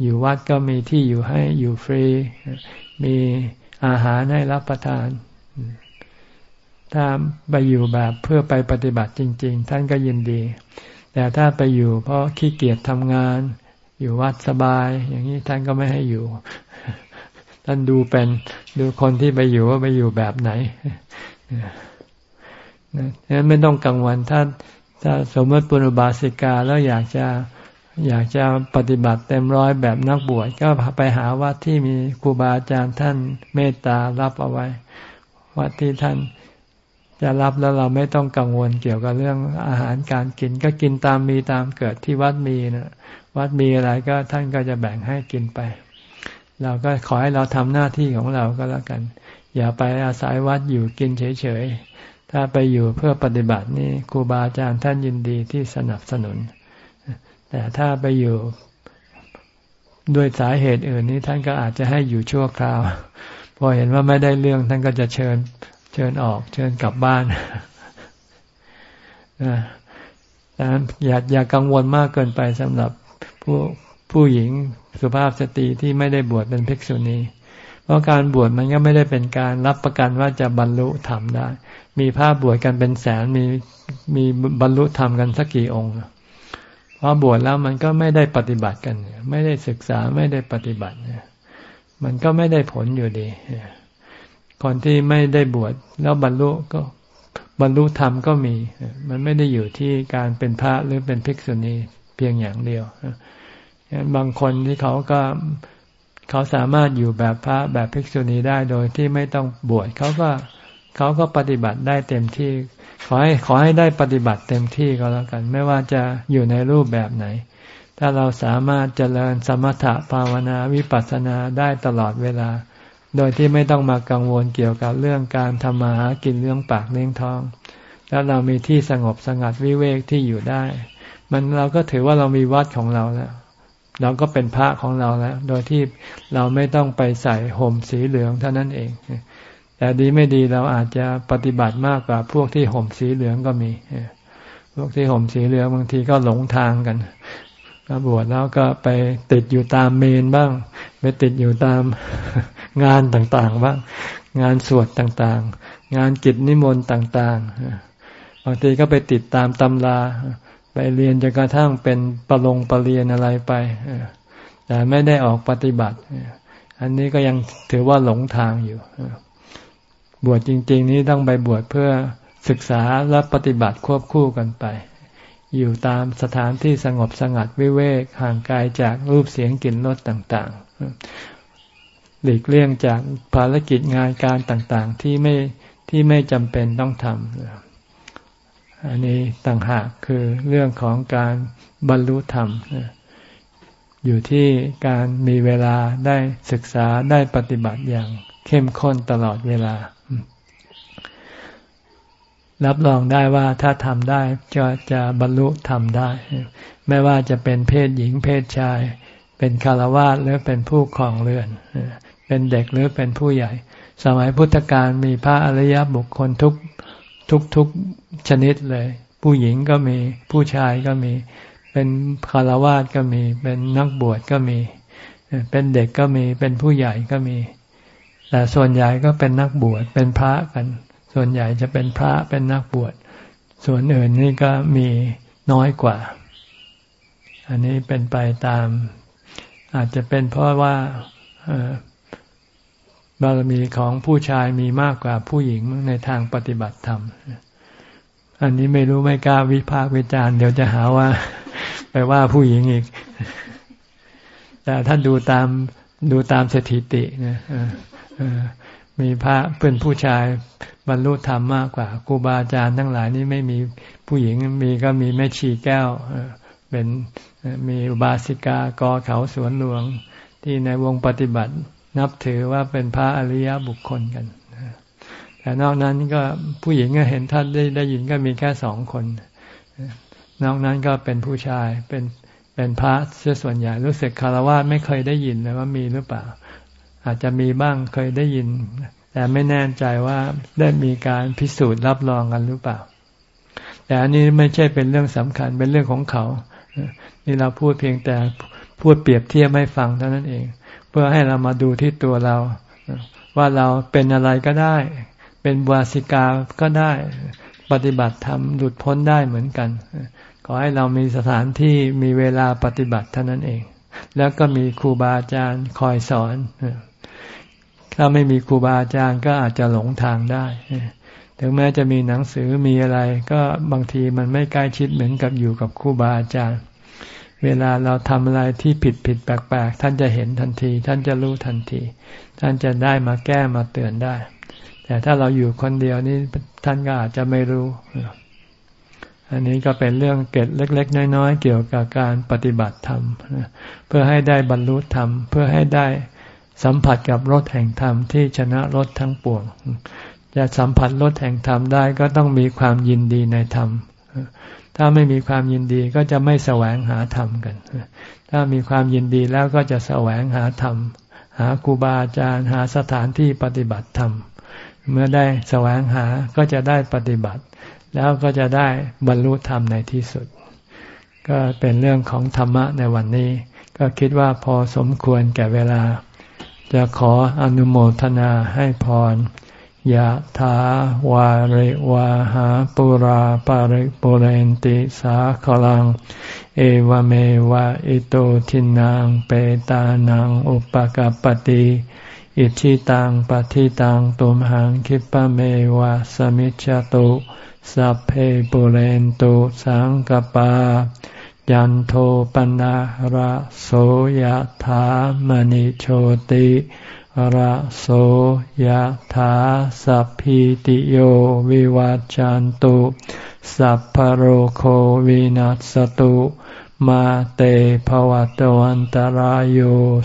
อยู่วัดก็มีที่อยู่ให้อยู่ฟรี มีอาหารให้รับประทาน ถ้าไปอยู่แบบเพื่อไปปฏิบัติจริง ๆ ท่านก็ยินดี แต่ถ้าไปอยู่เพราะขี้เกียจทำงาน อยู่วัดสบาย อย่างนี้ท่านก็ไม่ให้อยู่ ท่านดูเป็นดูคนที่ไปอยู่ว่าไปอยู่แบบไหนนั้นไม่ต้องกังวลถ้าถ้าสมมติปุณบาสิกาแล้วอยากจะอยากจะปฏิบัติเต็มร้อยแบบนักบวชก็ไปหาวัดที่มีครูบาอาจารย์ท่านเมตตารับเอาไว้ วัดที่ท่านจะรับแล้วเราไม่ต้องกังวลเกี่ยวกับเรื่องอาหารการกิน ก็กินตามมีตามเกิดที่วัดมีนะวัดมีอะไรก็ท่านก็จะแบ่งให้กินไป เราก็ขอให้เราทำหน้าที่ของเราก็แล้วกัน อย่าไปอาศัยวัดอยู่กินเฉยๆ ถ้าไปอยู่เพื่อปฏิบัตินี่ครูบาอาจารย์ท่านยินดีที่สนับสนุน แต่ถ้าไปอยู่ด้วยสาเหตุอื่นนี้ท่านก็อาจจะให้อยู่ชั่วคราว พอเห็นว่าไม่ได้เรื่องท่านก็จะเชิญเชิญออกเชิญกลับบ้านแต่อย่าอย่ากังวลมากเกินไปสำหรับผู้ ผู้หญิงสุภาพสตรีที่ไม่ได้บวชเป็นภิกษุณีเพราะการบวชมันก็ไม่ได้เป็นการรับประกันว่าจะบรรลุธรรมได้ มีภาพบวชกันเป็นแสนมีมีบรรลุธรรมกันสักกี่องค์พอบวชแล้วมันก็ไม่ได้ปฏิบัติกัน ไม่ได้ศึกษาไม่ได้ปฏิบัติมันก็ไม่ได้ผลอยู่ดีคนที่ไม่ได้บวชแล้วบรรลุก็บรรลุธรรมก็มี มันไม่ได้อยู่ที่การเป็นพระหรือเป็นภิกษุณีเพียงอย่างเดียว บางคนที่เขาก็เขาสามารถอยู่แบบพระแบบภิกษุณีได้โดยที่ไม่ต้องบวชเขาก็เขาก็ปฏิบัติได้เต็มที่ ขอให้ขอให้ได้ปฏิบัติเต็มที่ก็แล้วกัน ไม่ว่าจะอยู่ในรูปแบบไหน ถ้าเราสามารถเจริญสมถะภาวนาวิปัสสนาได้ตลอดเวลา โดยที่ไม่ต้องมากังวลเกี่ยวกับเรื่องการทำมาหากินเรื่องปากเลี้ยงท้อง แล้วเรามีที่สงบสงัดวิเวกที่อยู่ได้ มันเราก็ถือว่าเรามีวัดของเราแล้ว เราก็เป็นพระของเราแล้ว โดยที่เราไม่ต้องไปใส่ห่มสีเหลืองเท่านั้นเอง แต่ดีไม่ดีเราอาจจะปฏิบัติมากกว่าพวกที่ห่มสีเหลืองก็มี พวกที่ห่มสีเหลืองบางทีก็หลงทางกันก็บวชแล้วก็ไปติดอยู่ตามเมนบ้าง ไปติดอยู่ตามงานต่างๆบ้าง งานสวดต่างๆ งานกิจนิมนต์ต่างๆ บางทีก็ไปติดตามตำรา ไปเรียนจนกระทั่งเป็นประลงประเรียนอะไรไปแต่ไม่ได้ออกปฏิบัติ อันนี้ก็ยังถือว่าหลงทางอยู่ บวชจริง ๆ นี้ต้องไปบวชเพื่อศึกษาและปฏิบัติควบคู่กันไป อยู่ตามสถานที่สงบสงัดวิเวกห่างไกลจากรูปเสียงกลิ่นรสต่างๆ หลีกเลี่ยงจากภารกิจงานการต่างๆ ที่ไม่ที่ไม่จำเป็นต้องทำ อันนี้ต่างหากคือเรื่องของการบรรลุธรรม อยู่ที่การมีเวลาได้ศึกษาได้ปฏิบัติอย่างเข้มข้นตลอดเวลา รับรองได้ว่าถ้าทำได้จะจะบรรลุทำได้ ไม่ว่าจะเป็นเพศหญิงเพศชาย เป็นคารวะหรือเป็นผู้ครองเรือน เป็นเด็กหรือเป็นผู้ใหญ่ สมัยพุทธกาลมีพระอริยบุคคลทุก ทุกๆชนิดเลย ผู้หญิงก็มีผู้ชายก็มี เป็นคารวาสก็มี เป็นนักบวชก็มี เป็นเด็กก็มีเป็นผู้ใหญ่ก็มี แต่ส่วนใหญ่ก็เป็นนักบวชเป็นพระกัน ส่วนใหญ่จะเป็นพระเป็นนักบวช ส่วนอื่นนี่ก็มีน้อยกว่า อันนี้เป็นไปตาม อาจจะเป็นเพราะว่า บารมีของผู้ชายมีมากกว่าผู้หญิงในทางปฏิบัติธรรม อันนี้ไม่รู้ไม่กล้าวิพากษ์วิจารณ์เดี๋ยวจะหาว่า ไปว่าผู้หญิงอีก แต่ถ้าดูตามดูตามสถิตินะมีพระเป็นผู้ชายบรรลุธรรมมากกว่าครูบาอาจารย์ทั้งหลายนี่ไม่มีผู้หญิงมีก็มีแม่ชีแก้วเป็นมีอุบาสิกากอเขาสวนหลวงที่ในวงปฏิบัติ นับถือว่าเป็นพระอริยบุคคลกันแต่นอกนั้นก็ผู้หญิงก็เห็นท่านได้ได้ยินก็มีแค่สองคน นอกนั้นก็เป็นผู้ชายเป็นเป็นพระเสียส่วนใหญ่รู้สึกคารวะไม่เคยได้ยินเลยว่ามีหรือเปล่า อาจจะมีบ้างเคยได้ยิน แต่ไม่แน่ใจว่าได้มีการพิสูจน์รับรองกันหรือเปล่า แต่อันนี้ไม่ใช่เป็นเรื่องสำคัญเป็นเรื่องของเขา นี่เราพูดเพียงแต่พูดเปรียบเทียบให้ฟังเท่านั้นเอง พื่อให้เรามาดูที่ตัวเรา ว่าเราเป็นอะไรก็ได้ เป็นวาสิกาก็ได้ ปฏิบัติธรรมหลุดพ้นได้เหมือนกัน ขอให้เรามีสถานที่มีเวลาปฏิบัติเท่านั้นเอง แล้วก็มีครูบาอาจารย์คอยสอน ถ้าไม่มีครูบาอาจารย์ก็อาจจะหลงทางได้ถึงแม้จะมีหนังสือมีอะไร ก็บางทีมันไม่ใกล้ชิดเหมือนกับอยู่กับครูบาอาจารย์ เวลาเราทำอะไรที่ผิดผิดแปลกๆท่านจะเห็นทันที ท่านจะรู้ทันที ท่านจะได้มาแก้มาเตือนได้ แต่ถ้าเราอยู่คนเดียวนี่ท่านก็อาจจะไม่รู้ อันนี้ก็เป็นเรื่องเกตเล็ก ๆ น้อยๆเกี่ยวกับการปฏิบัติธรรมเพื่อให้ได้บรรลุธรรม เพื่อให้ได้สัมผัสกับรถแห่งธรรมที่ชนะรถทั้งปวงจะสัมผัสรถแห่งธรรมได้ก็ต้องมีความยินดีในธรรม ถ้าไม่มีความยินดีก็จะไม่แสวงหาธรรมกัน ถ้ามีความยินดีแล้วก็จะแสวงหาธรรม หาครูบาอาจารย์หาสถานที่ปฏิบัติธรรม เมื่อได้แสวงหาก็จะได้ปฏิบัติ แล้วก็จะได้บรรลุธรรมในที่สุด ก็เป็นเรื่องของธรรมะในวันนี้ ก็คิดว่าพอสมควรแก่เวลา จะขออนุโมทนาให้พร ยะถาวาริวาหาปุราปาริปุเรนติสาขลัง เอวเมวะอิโตทินังเปตานังอุปกัปติอิชิตังปฏิตังตุมหังคิปะเมวะสมิจจตุสัพเพปุเรนตุสังกปา ยันโทปนะระโสยถามณิโชติ ระโสยถาสัพพิติโยวิวัจจันตุ สัพพโรโควินัสตุ มาเตภวะตวันตารโย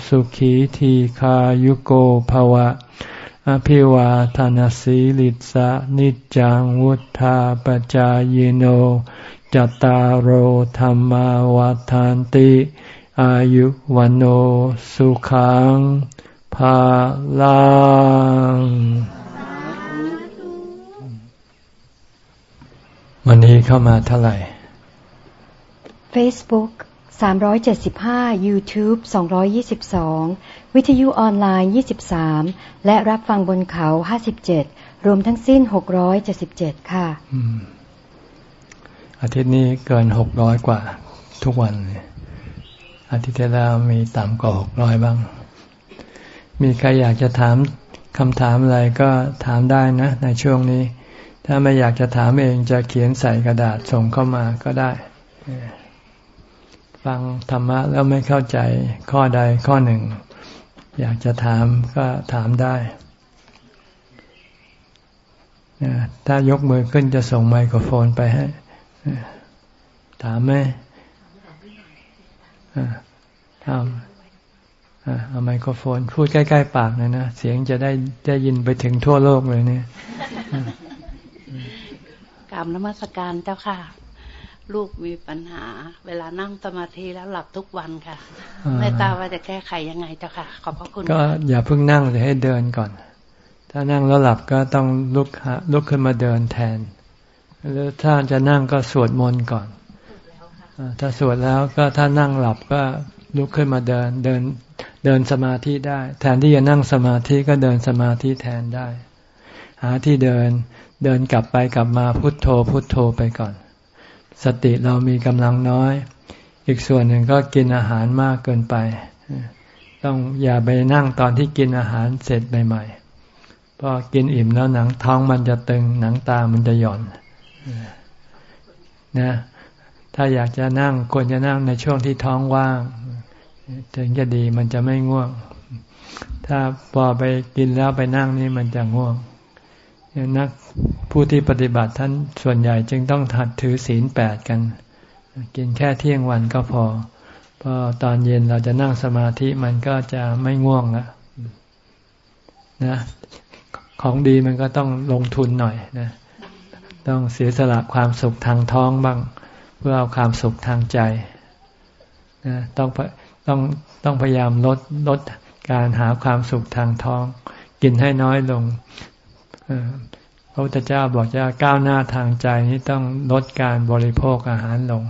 สุขีทีขายุโกภวะ อภิวาทานสีลิสะนิจังวุธาปจายโนจตารโหธรรมวาทานติ อายุวันโอสุขัง ภาลังวันนี้เข้ามาเท่าไหร่ Facebook 375 YouTube 222 วิทยุออนไลน์ 23 และรับฟังบนเขา 57 รวมทั้งสิ้น 677 ค่ะ อาทิตย์นี้เกิน 600 กว่าทุกวันเลยอาทิตย์ที่แล้วมีต่ำกว่า 600 บ้าง มีใครอยากจะถามคำถามอะไรก็ถามได้นะ ในช่วงนี้ ถ้าไม่อยากจะถามเองจะเขียนใส่กระดาษส่งเข้ามาก็ได้ ฟังธรรมะแล้วไม่เข้าใจข้อใดข้อหนึ่ง อยากจะถามก็ถามได้ ถ้ายกมือขึ้นจะส่งไมโครโฟนไปให้ถามไหมถาม เอาไมโครโฟน พูดใกล้ ๆ ปากเลยนะเสียงจะได้ได้ยินไปถึงทั่วโลกเลยเนี่ยกรรมนมัสการเจ้าค่ะ ลูกมีปัญหา เวลานั่งสมาธิแล้วหลับทุกวันค่ะไม่ทราบว่าจะแก้ไขยังไงเจ้าค่ะ ขอบพระคุณ ก็อย่าเพิ่งนั่งเลยให้เดินก่อน ถ้านั่งแล้วหลับก็ต้องลุกลุกขึ้นมาเดินแทนหรือถ้าจะนั่งก็สวดมนต์ก่อนถ้าสวดแล้วก็ถ้านั่งหลับก็ ลุกขึ้นมาเดินเดินเดินสมาธิได้ แทนที่จะนั่งสมาธิก็เดินสมาธิแทนได้ หาที่เดินเดินกลับไปกลับมาพุทโธพุทโธไปก่อน สติเรามีกำลังน้อย อีกส่วนหนึ่งก็กินอาหารมากเกินไป ต้องอย่าไปนั่งตอนที่กินอาหารเสร็จใหม่ๆพอกินอิ่มแล้วหนังท้องมันจะตึงหนังตามันจะหย่อนนะถ้าอยากจะนั่งควรจะนั่งในช่วงที่ท้องว่าง ถึงจะดีมันจะไม่ง่วง ถ้าพอไปกินแล้วไปนั่งนี่มันจะง่วงนักผู้ที่ปฏิบัติท่านส่วนใหญ่จึงต้องถัดถือศีลแปดกัน กินแค่เที่ยงวันก็พอพอตอนเย็นเราจะนั่งสมาธิมันก็จะไม่ง่วงล้วนะของดีมันก็ต้องลงทุนหน่อยนะต้องเสียสละความสุขทางท้องบ้าง เพื่อเอาความสุขทางใจนะต้อง ต้องต้องพยายามลดลดการหาความสุขทางท้อง กินให้น้อยลงพระพุทธเจ้าบอกจะก้าวหน้าทางใจนี้ต้องลดการบริโภคอาหารลง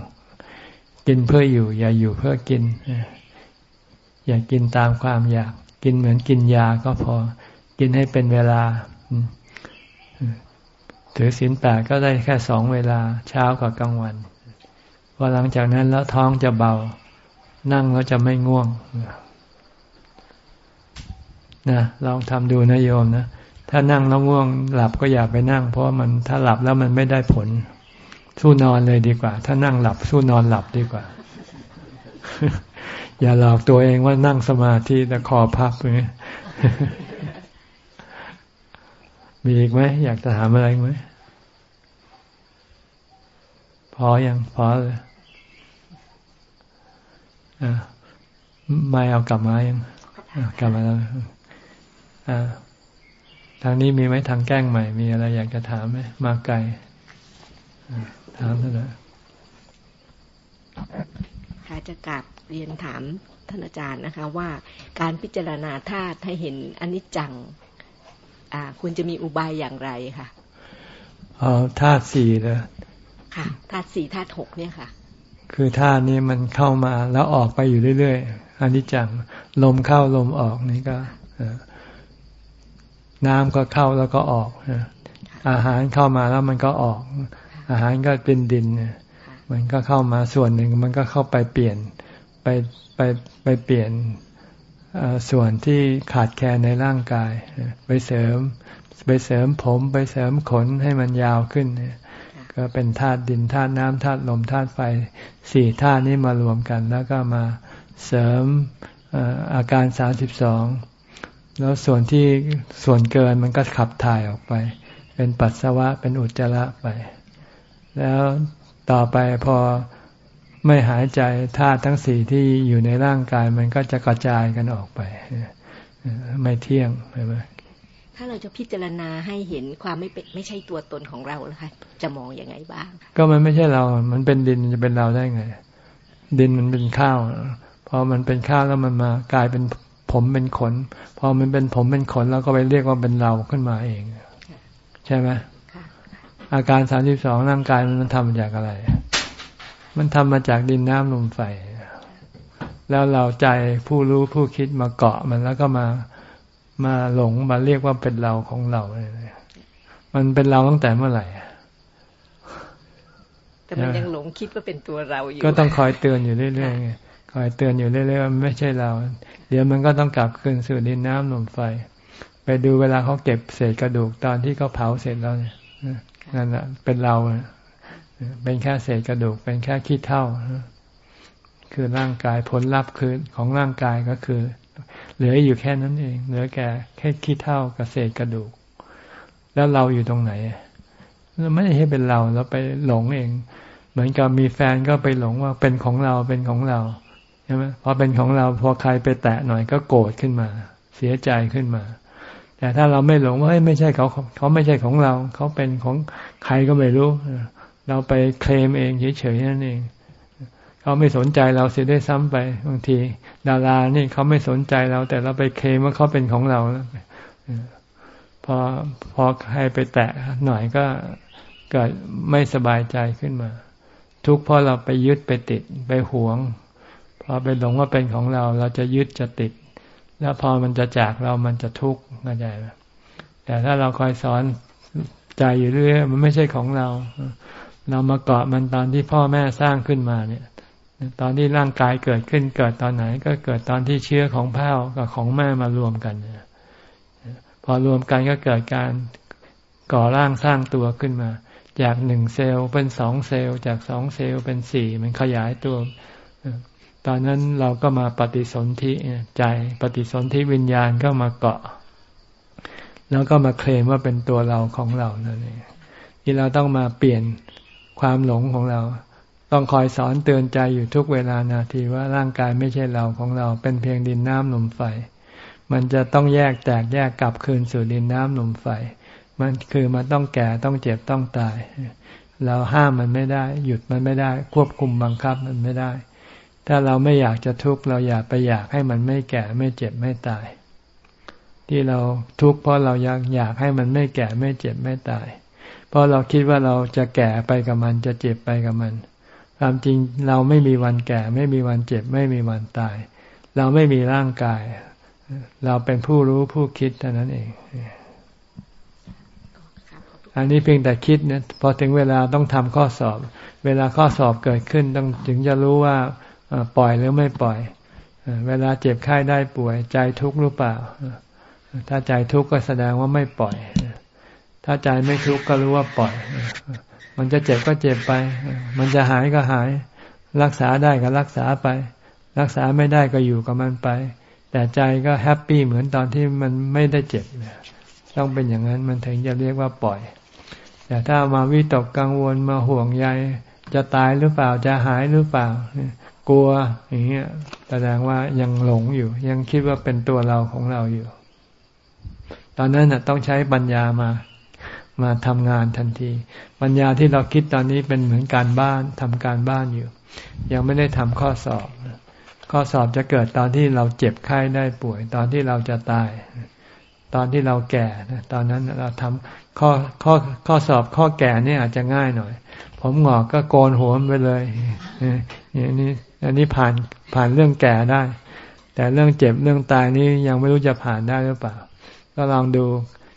กินเพื่ออยู่ อย่าอยู่เพื่อกิน อย่ากินตามความอยาก กินเหมือนกินยาก็พอ กินให้เป็นเวลาถือศีลแปดก็ได้แค่สองเวลาเช้ากับกลางวันพอหลังจากนั้นแล้วท้องจะเบา นั่งแล้วจะไม่ง่วงนะลองทำดูนะโยมนะถ้านั่งแล้วง่วง หลับก็อย่าไปนั่ง เพราะมันถ้าหลับแล้วมันไม่ได้ผล สู้นอนเลยดีกว่า ถ้านั่งหลับ สู้นอนหลับดีกว่า อย่าหลอกตัวเองว่านั่งสมาธิแต่คอพับเลยมีอีกไหมอยากจะถามอะไรไหมพออยังพอเลย ไม่เอากลับมายังกลับมาแล้วอ่าทางนี้มีไหมทางแก้งใหม่ มีอะไรอยากจะถามไหมมาไกลถามเถอะค่ะจะกลับเรียนถามท่านอาจารย์นะคะ ว่าการพิจารณาธาตุให้เห็นอนิจจังควรจะมีอุบายอย่างไรคะอ๋อธาตุสี่เลยค่ะธาตุสี่ธาตุหกเนี่ยค่ะ คือธาตุนี้มันเข้ามาแล้วออกไปอยู่เรื่อยๆอันนี้จังลมเข้าลมออกนี่ก็น้ำก็เข้าแล้วก็ออกอาหารเข้ามาแล้วมันก็ออก อาหารก็เป็นดินมันก็เข้ามาส่วนหนึ่ง มันก็เข้าไปเปลี่ยนไปไปไปเปลี่ยนส่วนที่ขาดแคลนในร่างกาย ไปเสริม ไปเสริมผม ไปเสริมขนให้มันยาวขึ้น ก็เป็นธาตุดินธาตุน้ำธาตุลมธาตุไฟสี่ธาตุนี้มารวมกัน แล้วก็มาเสริมอาการสามสิบสองแล้วส่วนที่ส่วนเกินมันก็ขับถ่ายออกไป เป็นปัสสาวะเป็นอุจจาระไป แล้วต่อไปพอไม่หายใจธาตุทั้งสี่ที่อยู่ในร่างกายมันก็จะกระจายกันออกไป ไม่เที่ยงใช่ไหม ถ้าเราจะพิจารณาให้เห็นความไม่เป็นไม่ใช่ตัวตนของเราแล้วค่ะจะมองอยังไงบ้าง ก็มันไม่ใช่เรา มันเป็นดินจะเป็นเราได้ไง ดินมันเป็นข้าวพอมันเป็นข้าวแล้วมันมากลายเป็นผมเป็นขน พอมันเป็นผมเป็นขน แล้วก็ไปเรียกว่าเป็นเราขึ้นมาเอง ใช่ไหมอาการสามสิบสองร่างกายมันทำมาจากอะไร มันทำมาจากดินน้ำลมไฟ แล้วเราใจผู้รู้ผู้คิดมาเกาะมันแล้วก็มา มาหลงมาเรียกว่าเป็นเราของเราเลยมันเป็นเราตั้งแต่เมื่อไหร่แต่มันยังหลงคิดว่าเป็นตัวเราอยู่ ก็ต้องคอยเตือนอยู่เรื่อยๆไงคอยเตือนอยู่เรื่อยๆว่าไม่ใช่เรา เดี๋ยวมันก็ต้องกลับคืนสู่ดินน้ำลมไฟ ไปดูเวลาเขาเก็บเศษกระดูกตอนที่เขาเผาเสร็จแล้วเนี่ยนั่นแหละเป็นเราเป็นแค่เศษกระดูก เป็นแค่ขี้เท่าคือร่างกายผลลัพธ์คือของร่างกายก็คือ เหลืออยู่แค่นั้นเอง เหลือแค่แค่ขี้เท่ากับเศษกระดูก แล้วเราอยู่ตรงไหนเราไม่ได้ให้เป็นเราเราไปหลงเอง เหมือนกับมีแฟนก็ไปหลงว่าเป็นของเราเป็นของเราใช่ไหมพอเป็นของเราพอใครไปแตะหน่อยก็โกรธขึ้นมา เสียใจขึ้นมา แต่ถ้าเราไม่หลงว่าไม่ใช่เขาเขาไม่ใช่ของเรา เขาเป็นของใครก็ไม่รู้ เราไปเคลมเองเฉยๆนั่นเอง เขาไม่สนใจเราเสียได้ซ้ำไปบางที ดารานี่เขาไม่สนใจเรา แต่เราไปเคลมว่าเขาเป็นของเราพอพอใครไปแตะหน่อยก็เกิดไม่สบายใจขึ้นมา ทุกเพราะเราไปยึดไปติดไปหวงพอไปหลงว่าเป็นของเรา เราจะยึดจะติด แล้วพอมันจะจากเรามันจะทุกข์เข้าใจไหมแต่ถ้าเราคอยสอนใจอยู่เรื่อยมันไม่ใช่ของเรา เรามาเกาะมันตอนที่พ่อแม่สร้างขึ้นมาเนี่ย ตอนที่ร่างกายเกิดขึ้นเกิดตอนไหน ก็เกิดตอนที่เชื้อของพ่อกับของแม่มารวมกันพอรวมกันก็เกิดการก่อร่างสร้างตัวขึ้นมา จากหนึ่งเซลล์เป็นสองเซลล์ จากสองเซลล์เป็นสี่มันขยายตัวตอนนั้นเราก็มาปฏิสนธิใจปฏิสนธิวิญญาณก็มาเกาะ แล้วก็มาเคลมว่าเป็นตัวเราของเรานั่นเองที่เราต้องมาเปลี่ยนความหลงของเรา ต้องคอยสอนเตือนใจอยู่ทุกเวลานาทีว่าร่างกายไม่ใช่เราของเราเป็นเพียงดินน้ำลมไฟ มันจะต้องแยกแตกแยกกลับคืนสู่ดินน้ำลมไฟ มันคือมันต้องแก่ต้องเจ็บต้องตาย เราห้ามมันไม่ได้ หยุดมันไม่ได้ ควบคุมบังคับมันไม่ได้ ถ้าเราไม่อยากจะทุกข์เราอยากไปอยากให้มันไม่แก่ไม่เจ็บไม่ตาย ที่เราทุกข์เพราะเราอยากอยากให้มันไม่แก่ไม่เจ็บไม่ตาย เพราะเราคิดว่าเราจะแก่ไปกับมันจะเจ็บไปกับมัน ความจริงเราไม่มีวันแก่ ไม่มีวันเจ็บ ไม่มีวันตาย เราไม่มีร่างกาย เราเป็นผู้รู้ผู้คิดเท่านั้นเอง อันนี้เพียงแต่คิดเนี่ยพอถึงเวลาต้องทำข้อสอบ เวลาข้อสอบเกิดขึ้นต้องถึงจะรู้ว่าปล่อยหรือไม่ปล่อย เวลาเจ็บไข้ได้ป่วย ใจทุกข์หรือเปล่า ถ้าใจทุกข์ก็แสดงว่าไม่ปล่อย ถ้าใจไม่ทุกข์ก็รู้ว่าปล่อย มันจะเจ็บก็เจ็บไป มันจะหายก็หาย รักษาได้ก็รักษาไป รักษาไม่ได้ก็อยู่กับมันไป แต่ใจก็แฮปปี้เหมือนตอนที่มันไม่ได้เจ็บต้องเป็นอย่างนั้นมันถึงจะเรียกว่าปล่อย แต่ถ้ามาวิตกกังวลมาห่วงใยจะตายหรือเปล่าจะหายหรือเปล่ากลัวอย่างเงี้ยแสดงว่ายังหลงอยู่ ยังคิดว่าเป็นตัวเราของเราอยู่ ตอนนั้นต้องใช้ปัญญามา มาทำงานทันที ปัญญาที่เราคิดตอนนี้เป็นเหมือนการบ้านทำการบ้านอยู่ ยังไม่ได้ทำข้อสอบ ข้อสอบจะเกิดตอนที่เราเจ็บไข้ได้ป่วย ตอนที่เราจะตาย ตอนที่เราแก่ตอนนั้นเราทำข้อข้อข้อสอบข้อแก่นี่อาจจะง่ายหน่อย ผมหงอกก็โกนหัวไปเลยนี่นี่อันนี้ผ่านผ่านเรื่องแก่ได้ แต่เรื่องเจ็บเรื่องตายนี่ยังไม่รู้จะผ่านได้หรือเปล่า ก็ลองดู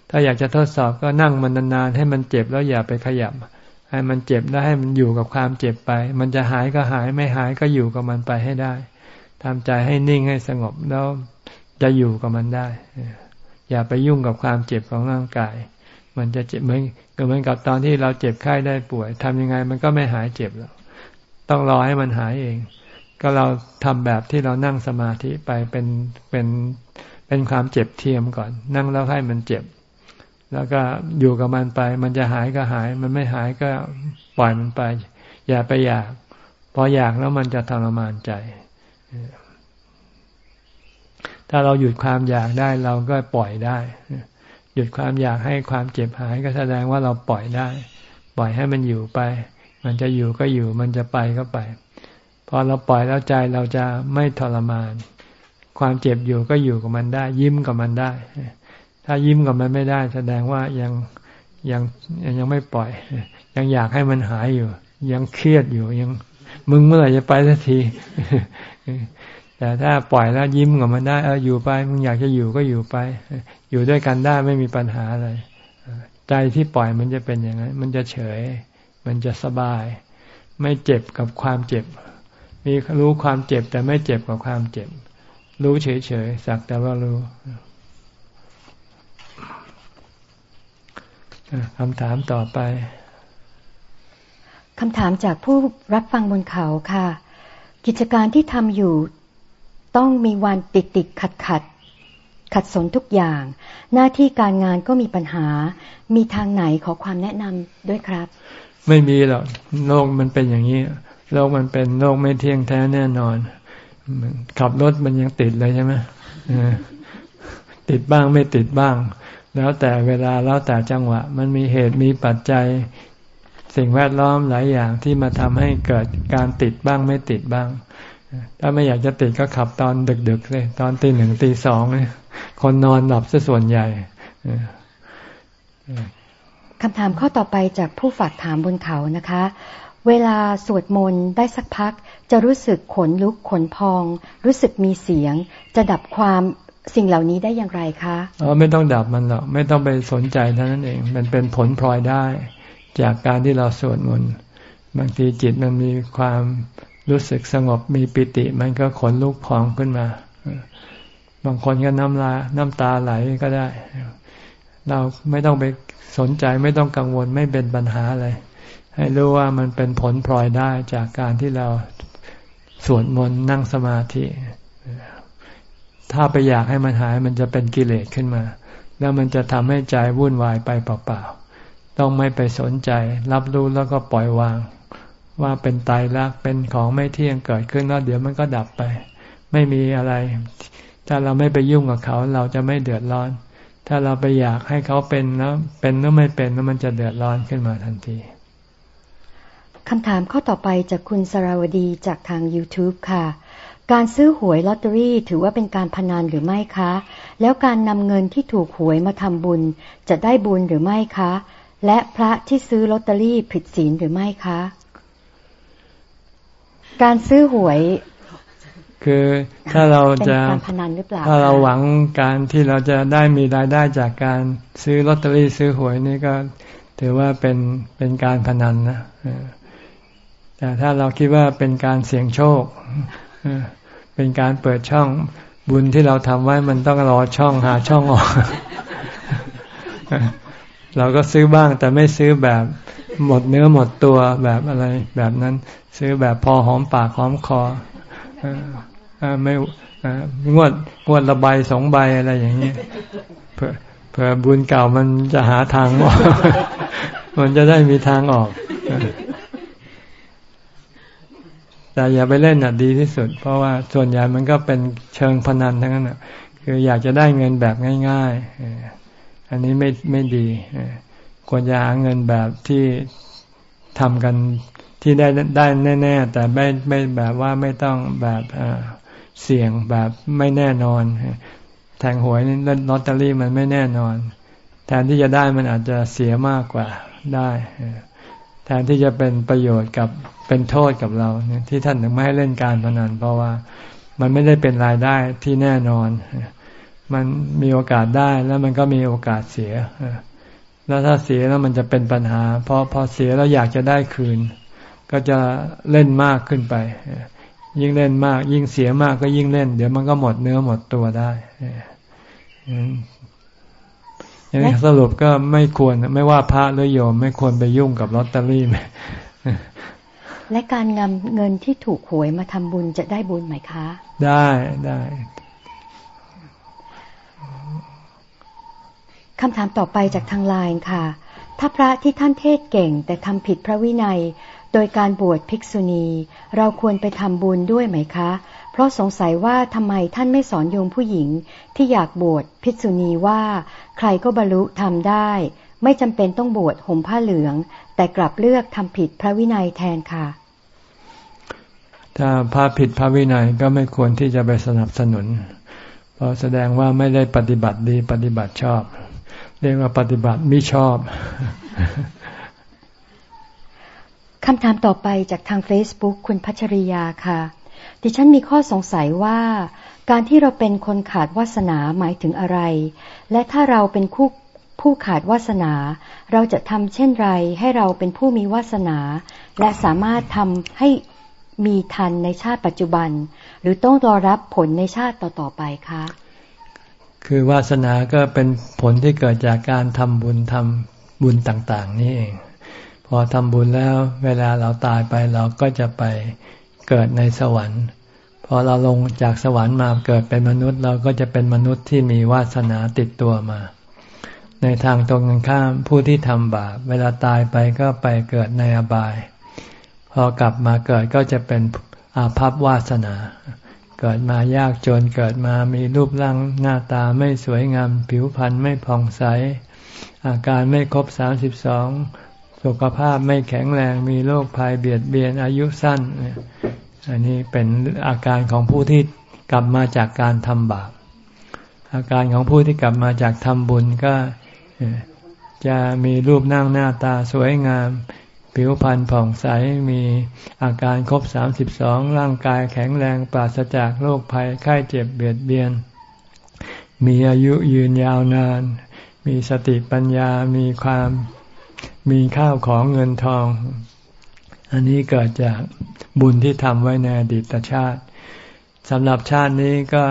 ถ้าอยากจะทดสอบก็นั่งมันนานๆให้มันเจ็บแล้วอย่าไปขยับ ให้มันเจ็บแล้วให้มันอยู่กับความเจ็บไป มันจะหายก็หายไม่หายก็อยู่กับมันไปให้ได้ทำใจให้นิ่งให้สงบแล้วจะอยู่กับมันได้ อย่าไปยุ่งกับความเจ็บของร่างกาย มันจะเจ็บเหมือนเหมือนกับตอนที่เราเจ็บไข้ได้ป่วยทำยังไงมันก็ไม่หายเจ็บหรอกต้องรอให้มันหายเอง ก็เราทำแบบที่เรานั่งสมาธิไปเป็นเป็นเป็นความเจ็บเทียมก่อน นั่งแล้วให้มันเจ็บ แล้วก็อยู่กับมันไป มันจะหายก็หาย มันไม่หายก็ปล่อยมันไป อย่าไปอยาก พออยากแล้วมันจะทรมานใจ ถ้าเราหยุดความอยากได้เราก็ปล่อยได้ หยุดความอยากให้ความเจ็บหายก็แสดงว่าเราปล่อยได้ ปล่อยให้มันอยู่ไป มันจะอยู่ก็อยู่ มันจะไปก็ไป พอเราปล่อยแล้วใจเราจะไม่ทรมาน ความเจ็บอยู่ก็อยู่กับมันได้ ยิ้มกับมันได้ ถ้ายิ้มกับมันไม่ได้ แสดงว่ายังยังยังไม่ปล่อย ยังอยากให้มันหายอยู่ ยังเครียดอยู่ยังมึงเมื่อไหร่จะไปสักที แต่ถ้าปล่อยแล้วยิ้มกับมันได้เอออยู่ไป มึงอยากจะอยู่ก็อยู่ไป อยู่ด้วยกันได้ไม่มีปัญหาอะไรใจที่ปล่อยมันจะเป็นอย่างนั้น มันจะเฉย มันจะสบาย ไม่เจ็บกับความเจ็บ มีรู้ความเจ็บแต่ไม่เจ็บกับความเจ็บ รู้เฉยเฉยสักแต่ว่ารู้ คำถามต่อไปคำถามจากผู้รับฟังบนเขาค่ะ กิจการที่ทำอยู่ต้องมีวันติดติดขัดขัดขัดสนทุกอย่าง หน้าที่การงานก็มีปัญหา มีทางไหนขอความแนะนำด้วยครับ ไม่มีหรอกโลกมันเป็นอย่างนี้ โลกมันเป็นโลกไม่เที่ยงแท้แน่นอน ขับรถมันยังติดเลยใช่ไหมติดบ้างไม่ติดบ้าง แล้วแต่เวลาแล้วแต่จังหวะ มันมีเหตุมีปัจจัย สิ่งแวดล้อมหลายอย่างที่มาทำให้เกิดการติดบ้างไม่ติดบ้าง ถ้าไม่อยากจะติดก็ขับตอนดึกๆเลยตอนตีหนึ่งตีสองคนนอนหลับซะส่วนใหญ่คำถามข้อต่อไปจากผู้ฝากถามบนเขานะคะ เวลาสวดมนต์ได้สักพัก จะรู้สึกขนลุกขนพอง รู้สึกมีเสียง จะดับความ สิ่งเหล่านี้ได้อย่างไรคะอ๋อไม่ต้องดับมันหรอกไม่ต้องไปสนใจเท่านั้นเอง มันเป็นผลพลอยได้ จากการที่เราสวดมนต์บางทีจิตมันมีความรู้สึกสงบมีปิติ มันก็ขนลุกพองขึ้นมา บางคนก็น้ำลาน้ำตาไหลก็ได้ เราไม่ต้องไปสนใจไม่ต้องกังวลไม่เป็นปัญหาอะไร ให้รู้ว่ามันเป็นผลพลอยได้จากการที่เราสวดมนต์นั่งสมาธิ ถ้าไปอยากให้มันหายมันจะเป็นกิเลสขึ้นมา แล้วมันจะทำให้ใจวุ่นวายไปเปล่าๆ ต้องไม่ไปสนใจ รับรู้แล้วก็ปล่อยวาง ว่าเป็นตายรักเป็นของไม่เที่ยงเกิดขึ้นแล้วเดี๋ยวมันก็ดับไป ไม่มีอะไร ถ้าเราไม่ไปยุ่งกับเขาเราจะไม่เดือดร้อน ถ้าเราไปอยากให้เขาเป็นแล้วเป็นแล้วไม่เป็นแล้วมันจะเดือดร้อนขึ้นมาทันทีคำถามข้อต่อไปจากคุณสราวดีจากทาง YouTube ค่ะ การซื้อหวยลอตเตอรี่ถือว่าเป็นการพนันหรือไม่คะ แล้วการนำเงินที่ถูกหวยมาทำบุญจะได้บุญหรือไม่คะ และพระที่ซื้อลอตเตอรี่ผิดศีลหรือไม่คะ การซื้อหวย คือถ้าเราจะถ้าเราหวังการที่เราจะได้มีรายได้จากการซื้อลอตเตอรี่ซื้อหวยนี่ก็ถือว่าเป็นเป็นการพนันนะแต่ถ้าเราคิดว่าเป็นการเสี่ยงโชค เป็นการเปิดช่องบุญที่เราทำไว้มันต้องรอช่องหาช่องออกเราก็ซื้อบ้างแต่ไม่ซื้อแบบหมดเนื้อหมดตัวแบบอะไรแบบนั้น ซื้อแบบพอหอมปากหอมคอไม่งวดงวดละใบสองใบอะไรอย่างนี้เผื่อเผื่อบุญเก่ามันจะหาทางออก มันจะได้มีทางออก แต่อย่าไปเล่นอะดีที่สุด เพราะว่าส่วนใหญ่มันก็เป็นเชิงพนันทั้งนั้นอะ คืออยากจะได้เงินแบบง่ายๆ อันนี้ไม่ไม่ดีควรจะหาเงินแบบที่ทำกันที่ได้ได้แน่ ๆ แต่ไม่ไม่แบบว่าไม่ต้องแบบเสี่ยงแบบไม่แน่นอนแทงหวยนี่ลอตเตอรี่มันไม่แน่นอน แทนที่จะได้มันอาจจะเสียมากกว่าได้ แทนที่จะเป็นประโยชน์กับเป็นโทษกับเราที่ท่านถึงไม่ให้เล่นการพนันเพราะว่ามันไม่ได้เป็นรายได้ที่แน่นอน มันมีโอกาสได้แล้วมันก็มีโอกาสเสีย แล้วถ้าเสียแล้วมันจะเป็นปัญหา เพอพอเสียแล้วอยากจะได้คืน ก็จะเล่นมากขึ้นไป ยิ่งเล่นมาก ยิ่งเสียมากก็ยิ่งเล่น เดี๋ยวมันก็หมดเนื้อหมดตัวได้ สรุปก็ไม่ควรไม่ว่าพระหรือโยม ไม่ควรไปยุ่งกับลอตเตอรี่และการนำเงินที่ถูกหวยมาทำบุญจะได้บุญไหมคะ ได้ได้คำถามต่อไปจากทางไลน์ค่ะ ถ้าพระที่ท่านเทศเก่งแต่ทำผิดพระวินัย โดยการบวชภิกษุณี เราควรไปทำบุญด้วยไหมคะเพ ราะสงสัยว่าทำไมท่านไม่สอนโยมผู้หญิงที่อยากบวชภิกษุณีว่า ใครก็บรรลุทำได้ ไม่จำเป็นต้องบวชห่มผ้าเหลือง แต่กลับเลือกทำผิดพระวินัยแทนค่ะ ถ้าพระผิดพระวินัยก็ไม่ควรที่จะไปสนับสนุน เพราะแสดงว่าไม่ได้ปฏิบัติดีปฏิบัติชอบ เรียกว่าปฏิบัติไม่ชอบคำถามต่อไปจากทาง Facebook คุณพัชริยาค่ะ ดิฉันมีข้อสงสัยว่า การที่เราเป็นคนขาดวาสนาหมายถึงอะไร และถ้าเราเป็นคู่ผู้ขาดวาสนา เราจะทำเช่นไรให้เราเป็นผู้มีวาสนา และสามารถทำให้มีทันในชาติปัจจุบัน หรือต้องรอรับผลในชาติต่อๆไปคะ คือวาสนาก็เป็นผลที่เกิดจากการทำบุญทำบุญต่าง ๆ นี่เอง พอทำบุญแล้วเวลาเราตายไปเราก็จะไป เกิดในสวรรค์พอเราลงจากสวรรค์มาเกิดเป็นมนุษย์เราก็จะเป็นมนุษย์ที่มีวาสนาติดตัวมา ในทางตรงกันข้ามผู้ที่ทำบาปเวลาตายไปก็ไปเกิดในอบาย พอกลับมาเกิดก็จะเป็นอาภัพวาสนา เกิดมายากจนเกิดมามีรูปร่างหน้าตาไม่สวยงาม ผิวพรรณไม่ผ่องใส อาการไม่ครบสามสิบสอง สุขภาพไม่แข็งแรงมีโรคภัยเบียดเบียนอายุสั้น อันนี้เป็นอาการของผู้ที่กลับมาจากการทำบาป อาการของผู้ที่กลับมาจากทำบุญก็จะมีรูปนั่งหน้าตาสวยงาม ผิวพรรณผ่องใส มีอาการครบสามสิบสองร่างกายแข็งแรงปราศจากโรคภัยไข้เจ็บเบียดเบียน มีอายุยืนยาวนาน มีสติปัญญา มีความ มีข้าวของเงินทอง อันนี้เกิดจากบุญที่ทำไว้ในอดีตชาติสำหรับชาตินี้ก็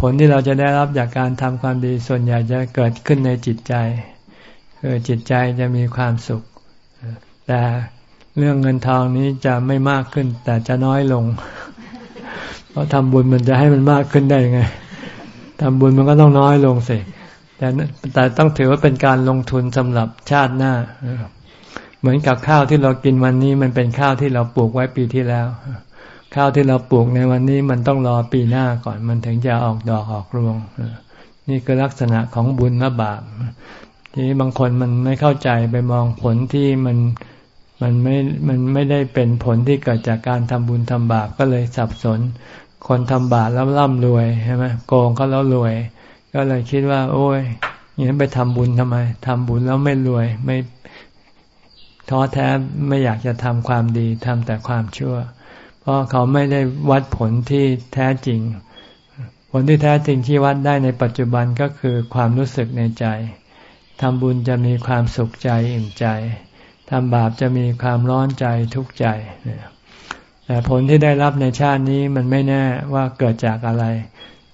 ผลที่เราจะได้รับจากการทำความดีส่วนใหญ่จะเกิดขึ้นในจิตใจคือจิตใจจะมีความสุข แต่เรื่องเงินทองนี้จะไม่มากขึ้น แต่จะน้อยลง เพราะทำบุญมันจะให้มันมากขึ้นได้ยังไงทำบุญมันก็ต้องน้อยลงสิ แต่แต่ต้องถือว่าเป็นการลงทุนสำหรับชาติหน้า เหมือนกับข้าวที่เรากินวันนี้ มันเป็นข้าวที่เราปลูกไว้ปีที่แล้ว ข้าวที่เราปลูกในวันนี้มันต้องรอปีหน้าก่อน มันถึงจะออกดอกออกรวง นี่คือลักษณะของบุญและบาปทีนี้บางคนมันไม่เข้าใจไปมองผลที่มันมันไม่ มันไม่ได้เป็นผลที่เกิดจากการทำบุญทำบาปก็เลยสับสน คนทำบาปแล้วร่ำรวยใช่ไหมโกงเขาแล้วรวย ก็เลยคิดว่า โอ้ยอย่างนั้นไปทำบุญทำไมทำบุญแล้วไม่รวย ไม่ท้อแท้ไม่อยากจะทำความดีทำแต่ความชั่ว เพราะเขาไม่ได้วัดผลที่แท้จริง ผลที่แท้จริงที่วัดได้ในปัจจุบันก็คือความรู้สึกในใจทำบุญจะมีความสุขใจอิ่มใจทำบาปจะมีความร้อนใจทุกข์ใจแต่ผลที่ได้รับในชาตินี้มันไม่แน่ว่าเกิดจากอะไร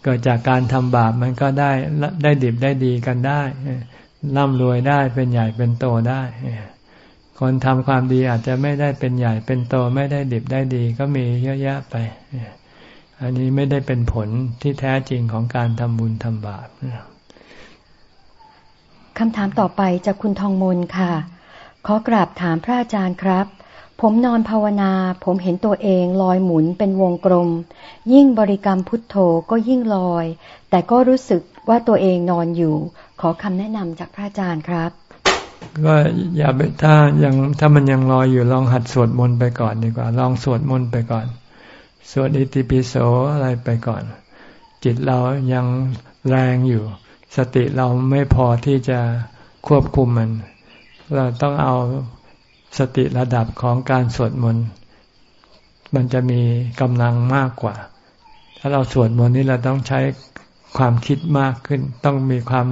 เกิดจากการทำบาปมันก็ได้ได้ดิบได้ดีกันได้ร่ำรวยได้เป็นใหญ่เป็นโตได้ คนทำความดีอาจจะไม่ได้เป็นใหญ่เป็นโตไม่ได้ดิบได้ดี ก็มีเยอะแยะไปอันนี้ไม่ได้เป็นผลที่แท้จริงของการทำบุญทำบาปคำถามต่อไปจากคุณทองมนค่ะ ขอกราบถามพระอาจารย์ครับ ผมนอนภาวนา ผมเห็นตัวเองลอยหมุนเป็นวงกลม ยิ่งบริกรรมพุทโธก็ยิ่งลอย แต่ก็รู้สึกว่าตัวเองนอนอยู่ ขอคำแนะนำจากพระอาจารย์ครับ ก็อย่าไปถ้ายังถ้ามันยังลอยอยู่ลองหัดสวดมนต์ไปก่อนดีกว่า ลองสวดมนต์ไปก่อน สวดอิติปิโสอะไรไปก่อน จิตเรายังแรงอยู่ สติเราไม่พอที่จะควบคุมมัน เราต้องเอา สติระดับของการสวดมนต์มันจะมีกำลังมากกว่า ถ้าเราสวดมนต์นี้เราต้องใช้ความคิดมากขึ้น ต้องมีความ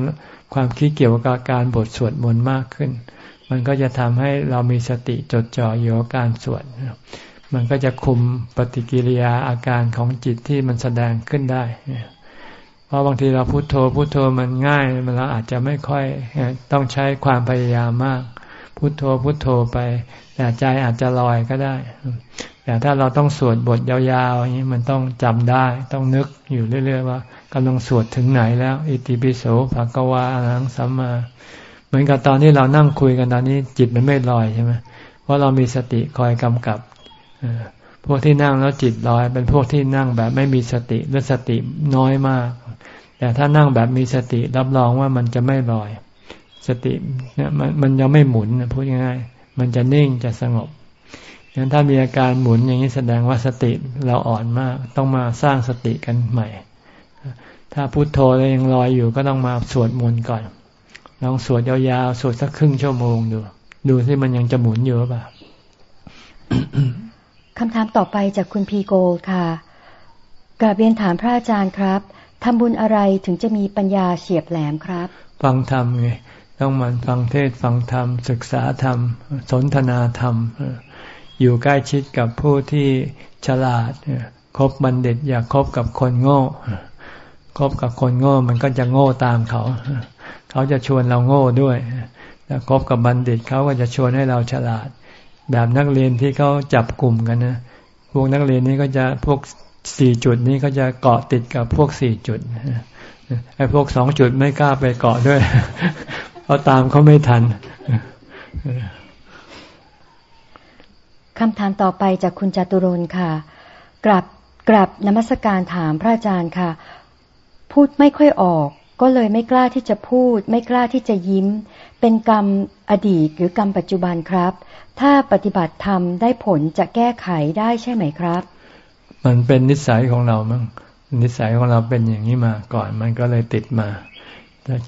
ความคิดเกี่ยวกับการบทสวดมนต์มากขึ้น มันก็จะทำให้เรามีสติจดจ่ออยู่กับการสวด มันก็จะคุมปฏิกิริยาอาการของจิตที่มันแสดงขึ้นได้ เพราะบางทีเราพุโทโธพุโทโธมันง่าย มันเราอาจจะไม่ค่อยต้องใช้ความพยายามมาก พุโทโธพุโทโธไป แต่ใจอาจจะลอยก็ได้ แต่ถ้าเราต้องสวดบทยาวๆอย่างนี้มันต้องจำได้ต้องนึกอยู่เรื่อย ๆ ว่ากำลังสวดถึงไหนแล้ว อิติปิโสภะกวาอรังสัมมา เหมือนกับตอนที่เรานั่งคุยกันตอนนี้จิตมันไม่ลอยใช่ไหมเพราะเรามีสติคอยกำกับพวกที่นั่งแล้วจิตลอย เป็นพวกที่นั่งแบบไม่มีสติหรือสติน้อยมาก แต่ถ้านั่งแบบมีสติรับรองว่ามันจะไม่ลอย สติเนี่ยมันมันยังไม่หมุนพูดง่ายๆมันจะนิ่งจะสงบงั้นถ้ามีอาการหมุนอย่างนี้แสดงว่าสติเราอ่อนมาก ต้องมาสร้างสติกันใหม่ ถ้าพุโทโธเรายังลอยอยู่ก็ต้องมาสวดมนต์ก่อน ลองสวดยาวๆสวดสักครึ่งชั่วโมงดู ดูที่มันยังจะหมุนอยู่หรือเปล่าคำถามต่อไปจากคุณพีโกค่ะกราบเรียนถามพระอาจารย์ครับทำบุญอะไรถึงจะมีปัญญาเฉียบแหลมครับ ฟังธรรมไง ต้องมันฟังเทศฟังธรรม ศึกษาธรรม สนทนาธรรม อยู่ใกล้ชิดกับผู้ที่ฉลาดคบบัณฑิตอย่าคบกับคนโง่คบกับคนโง่มันก็จะโง่ตามเขา เขาจะชวนเราโง่ด้วยแต่คบกับบัณฑิตเขาก็จะชวนให้เราฉลาด แบบนักเรียนที่เขาจับกลุ่มกันนะพวกนักเรียนนี้ก็จะพวกสี่จุดนี้ก็จะเกาะติดกับพวกสี่จุดไอ้พวกสองจุดไม่กล้าไปเกาะด้วย ราะตามเขาไม่ทันคำถามต่อไปจากคุณจตุรนค่ะกลับกลับนมัสการถามพระอาจารย์ค่ะ พูดไม่ค่อยออก ก็เลยไม่กล้าที่จะพูด ไม่กล้าที่จะยิ้ม เป็นกรรมอดีตหรือกรรมปัจจุบันครับ ถ้าปฏิบัติธรรมได้ผลจะแก้ไขได้ใช่ไหมครับ มันเป็นนิสัยของเรามั้งนิสัยของเราเป็นอย่างนี้มาก่อนมันก็เลยติดมา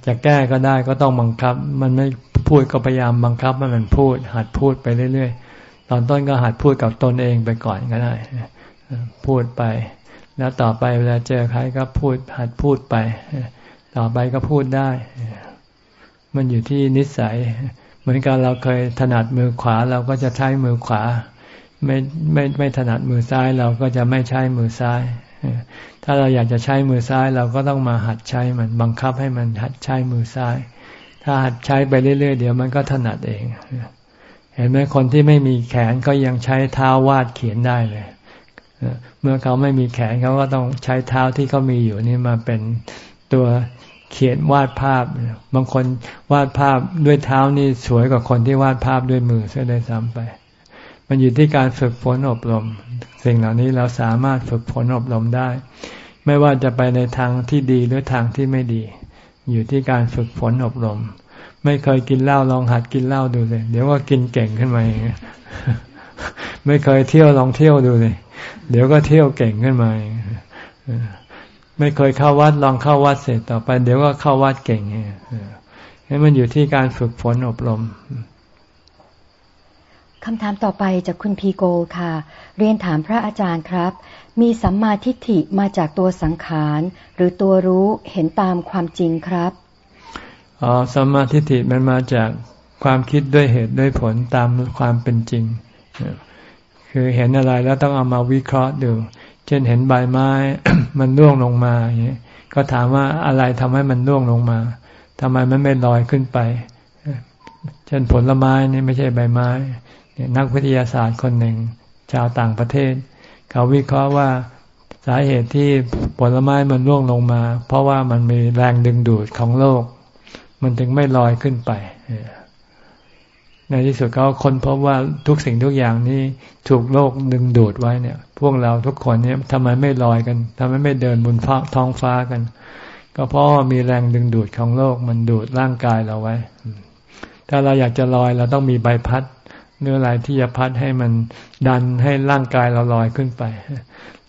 จะแก้ก็ได้ก็ต้องบังคับ มันไม่พูดก็พยายามบังคับให้มันพูด หัดพูดไปเรื่อยๆ ตอนต้นก็หัดพูดกับตนเองไปก่อนก็ได้ พูดไป แล้วต่อไปเวลาเจอใครก็พูดหัดพูดไป ต่อไปก็พูดได้ มันอยู่ที่นิสัย เหมือนกันเราเคยถนัดมือขวาเราก็จะใช้มือขวา ไม่ไม่ไม่ถนัดมือซ้ายเราก็จะไม่ใช้มือซ้าย ถ้าเราอยากจะใช้มือซ้าย เราก็ต้องมาหัดใช้มันบังคับให้มันหัดใช้มือซ้าย ถ้าหัดใช้ไปเรื่อยๆเดี๋ยวมันก็ถนัดเองเห็นไหมคนที่ไม่มีแขนก็ยังใช้เท้าวาดเขียนได้เลยเมื่อเขาไม่มีแขนเขาก็ต้องใช้เท้าที่เขามีอยู่นี่มาเป็นตัวเขียนวาดภาพ บางคนวาดภาพด้วยเท้านี่สวยกว่าคนที่วาดภาพด้วยมือเสียได้ซ้ำไป มันอยู่ที่การฝึกฝนอบรม สิ่งเหล่านี้เราสามารถฝึกฝนอบรมได้ ไม่ว่าจะไปในทางที่ดีหรือทางที่ไม่ดี อยู่ที่การฝึกฝนอบรม ไม่เคยกินเหล้าลองหัดกินเหล้าดูเลยเดี๋ยวก็กินเก่งขึ้นมาเองไม่เคยเที่ยวลองเที่ยวดูเลยเดี๋ยวก็เที่ยวเก่งขึ้นมาเองไม่เคยเข้าวัดลองเข้าวัดเสร็จต่อไป เดี๋ยวก็เข้าวัดเก่งเองนี่มันอยู่ที่การฝึกฝนอบรม คำถามต่อไปจากคุณพีโกค่ะ เรียนถามพระอาจารย์ครับ มีสัมมาทิฏฐิมาจากตัวสังขาร หรือตัวรู้เห็นตามความจริงครับอ๋อสัมมาธิฏฐิมันมาจากความคิดด้วยเหตุด้วยผลตามความเป็นจริง คือเห็นอะไรแล้วต้องเอามาวิเคราะห์ดู เช่นเห็นใบไม้มันร่วงลงมาอย่างนี้ก็ถามว่าอะไรทำให้มันร่วงลงมาทำไมมันไม่ลอยขึ้นไป เช่นผลไม้นี่ไม่ใช่ใบไม้ นักวิทยาศาสตร์คนหนึ่ง ชาวต่างประเทศ เขาวิเคราะห์ว่าสาเหตุที่ผลไม้มันร่วงลงมา เพราะว่ามันมีแรงดึงดูดของโลก มันถึงไม่ลอยขึ้นไป ในที่สุดเขาค้นพบว่าทุกสิ่งทุกอย่างนี้ถูกโลกดึงดูดไว้เนี่ย พวกเราทุกคนเนี่ยทำไมไม่ลอยกันทำไมไม่เดินบนฟ้าท้องฟ้ากัน ก็เพราะมีแรงดึงดูดของโลกมันดูดร่างกายเราไว้ ถ้าเราอยากจะลอยเราต้องมีใบพัด เนื้ออะไรที่จะพัดให้มันดันให้ร่างกายเราลอยขึ้นไป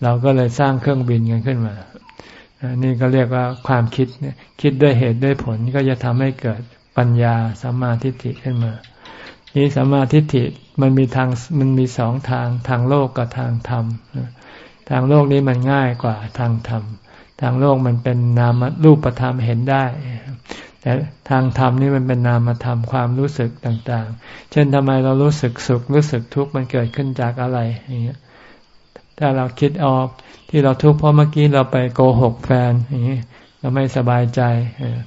เราก็เลยสร้างเครื่องบินกันขึ้นมา นี่ก็เรียกว่าความคิดคิดด้วยเหตุด้วยผลก็จะทำให้เกิดปัญญาสัมมาทิฏฐิขึ้นมา นี่สัมมาทิฏฐิมันมีทางมันมีสองทางทางโลกกับทางธรรม ทางโลกนี้มันง่ายกว่าทางธรรม ทางโลกมันเป็นนามรูปธรรมเห็นได้ แต่ทางธรรมนี่มันเป็นนามธรรมความรู้สึกต่างๆ เช่นทำไมเรารู้สึกสุขรู้สึกทุกข์มันเกิดขึ้นจากอะไรอย่างเงี้ยถ้าเราคิดออกที่เราทุกข์เพราะเมื่อกี้เราไปโกหกแฟนอย่างนี้เราไม่สบายใจ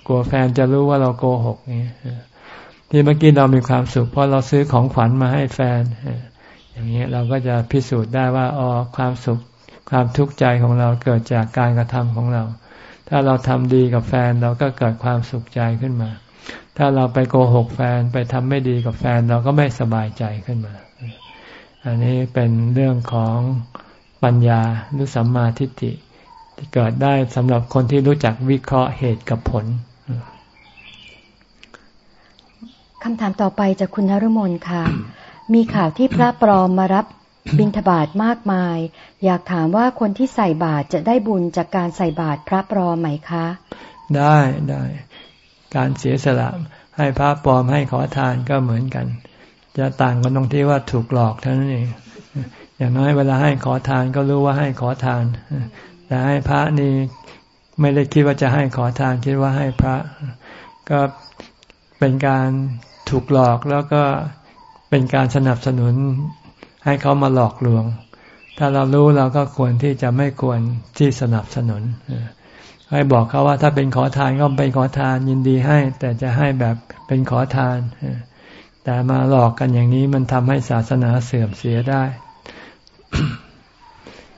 กลัวแฟนจะรู้ว่าเราโกหกอย่างนี้ที่เมื่อกี้เรามีความสุข เพราะเราซื้อของขวัญมาให้แฟนอย่างนี้เราก็จะพิสูจน์ได้ว่าอ๋อความสุขความทุกข์ใจของเราเกิดจากการกระทำของเรา ถ้าเราทำดีกับแฟนเราก็เกิดความสุขใจขึ้นมา ถ้าเราไปโกหกแฟนไปทำไม่ดีกับแฟนเราก็ไม่สบายใจขึ้นมา อันนี้เป็นเรื่องของปัญญาหรือสัมมาทิฏฐิที่เกิดได้สำหรับคนที่รู้จักวิเคราะห์เหตุกับผลคำถามต่อไปจากคุณนรุมนค่ะ มีข่าวที่พระปลอมมารับ บิณฑบาตมากมาย อยากถามว่าคนที่ใส่บาตรจะได้บุญจากการใส่บาตรพระปลอมไหมคะ ได้ได้ การเสียสละให้พระปลอมให้ขอทานก็เหมือนกัน จะต่างกันตรงที่ว่าถูกหลอกเท่านั้นเองอย่างน้อยเวลาให้ขอทานก็รู้ว่าให้ขอทาน แต่ให้พระนี่ไม่ได้คิดว่าจะให้ขอทานคิดว่าให้พระ ก็เป็นการถูกหลอกแล้วก็เป็นการสนับสนุน ให้เขามาหลอกลวง ถ้าเรารู้เราก็ควรที่จะไม่ควรที่สนับสนุนให้บอกเขาว่าถ้าเป็นขอทานก็เป็นขอทานยินดีให้ แต่จะให้แบบเป็นขอทาน แต่มาหลอกกันอย่างนี้มันทำให้ศาสนาเสื่อมเสียได้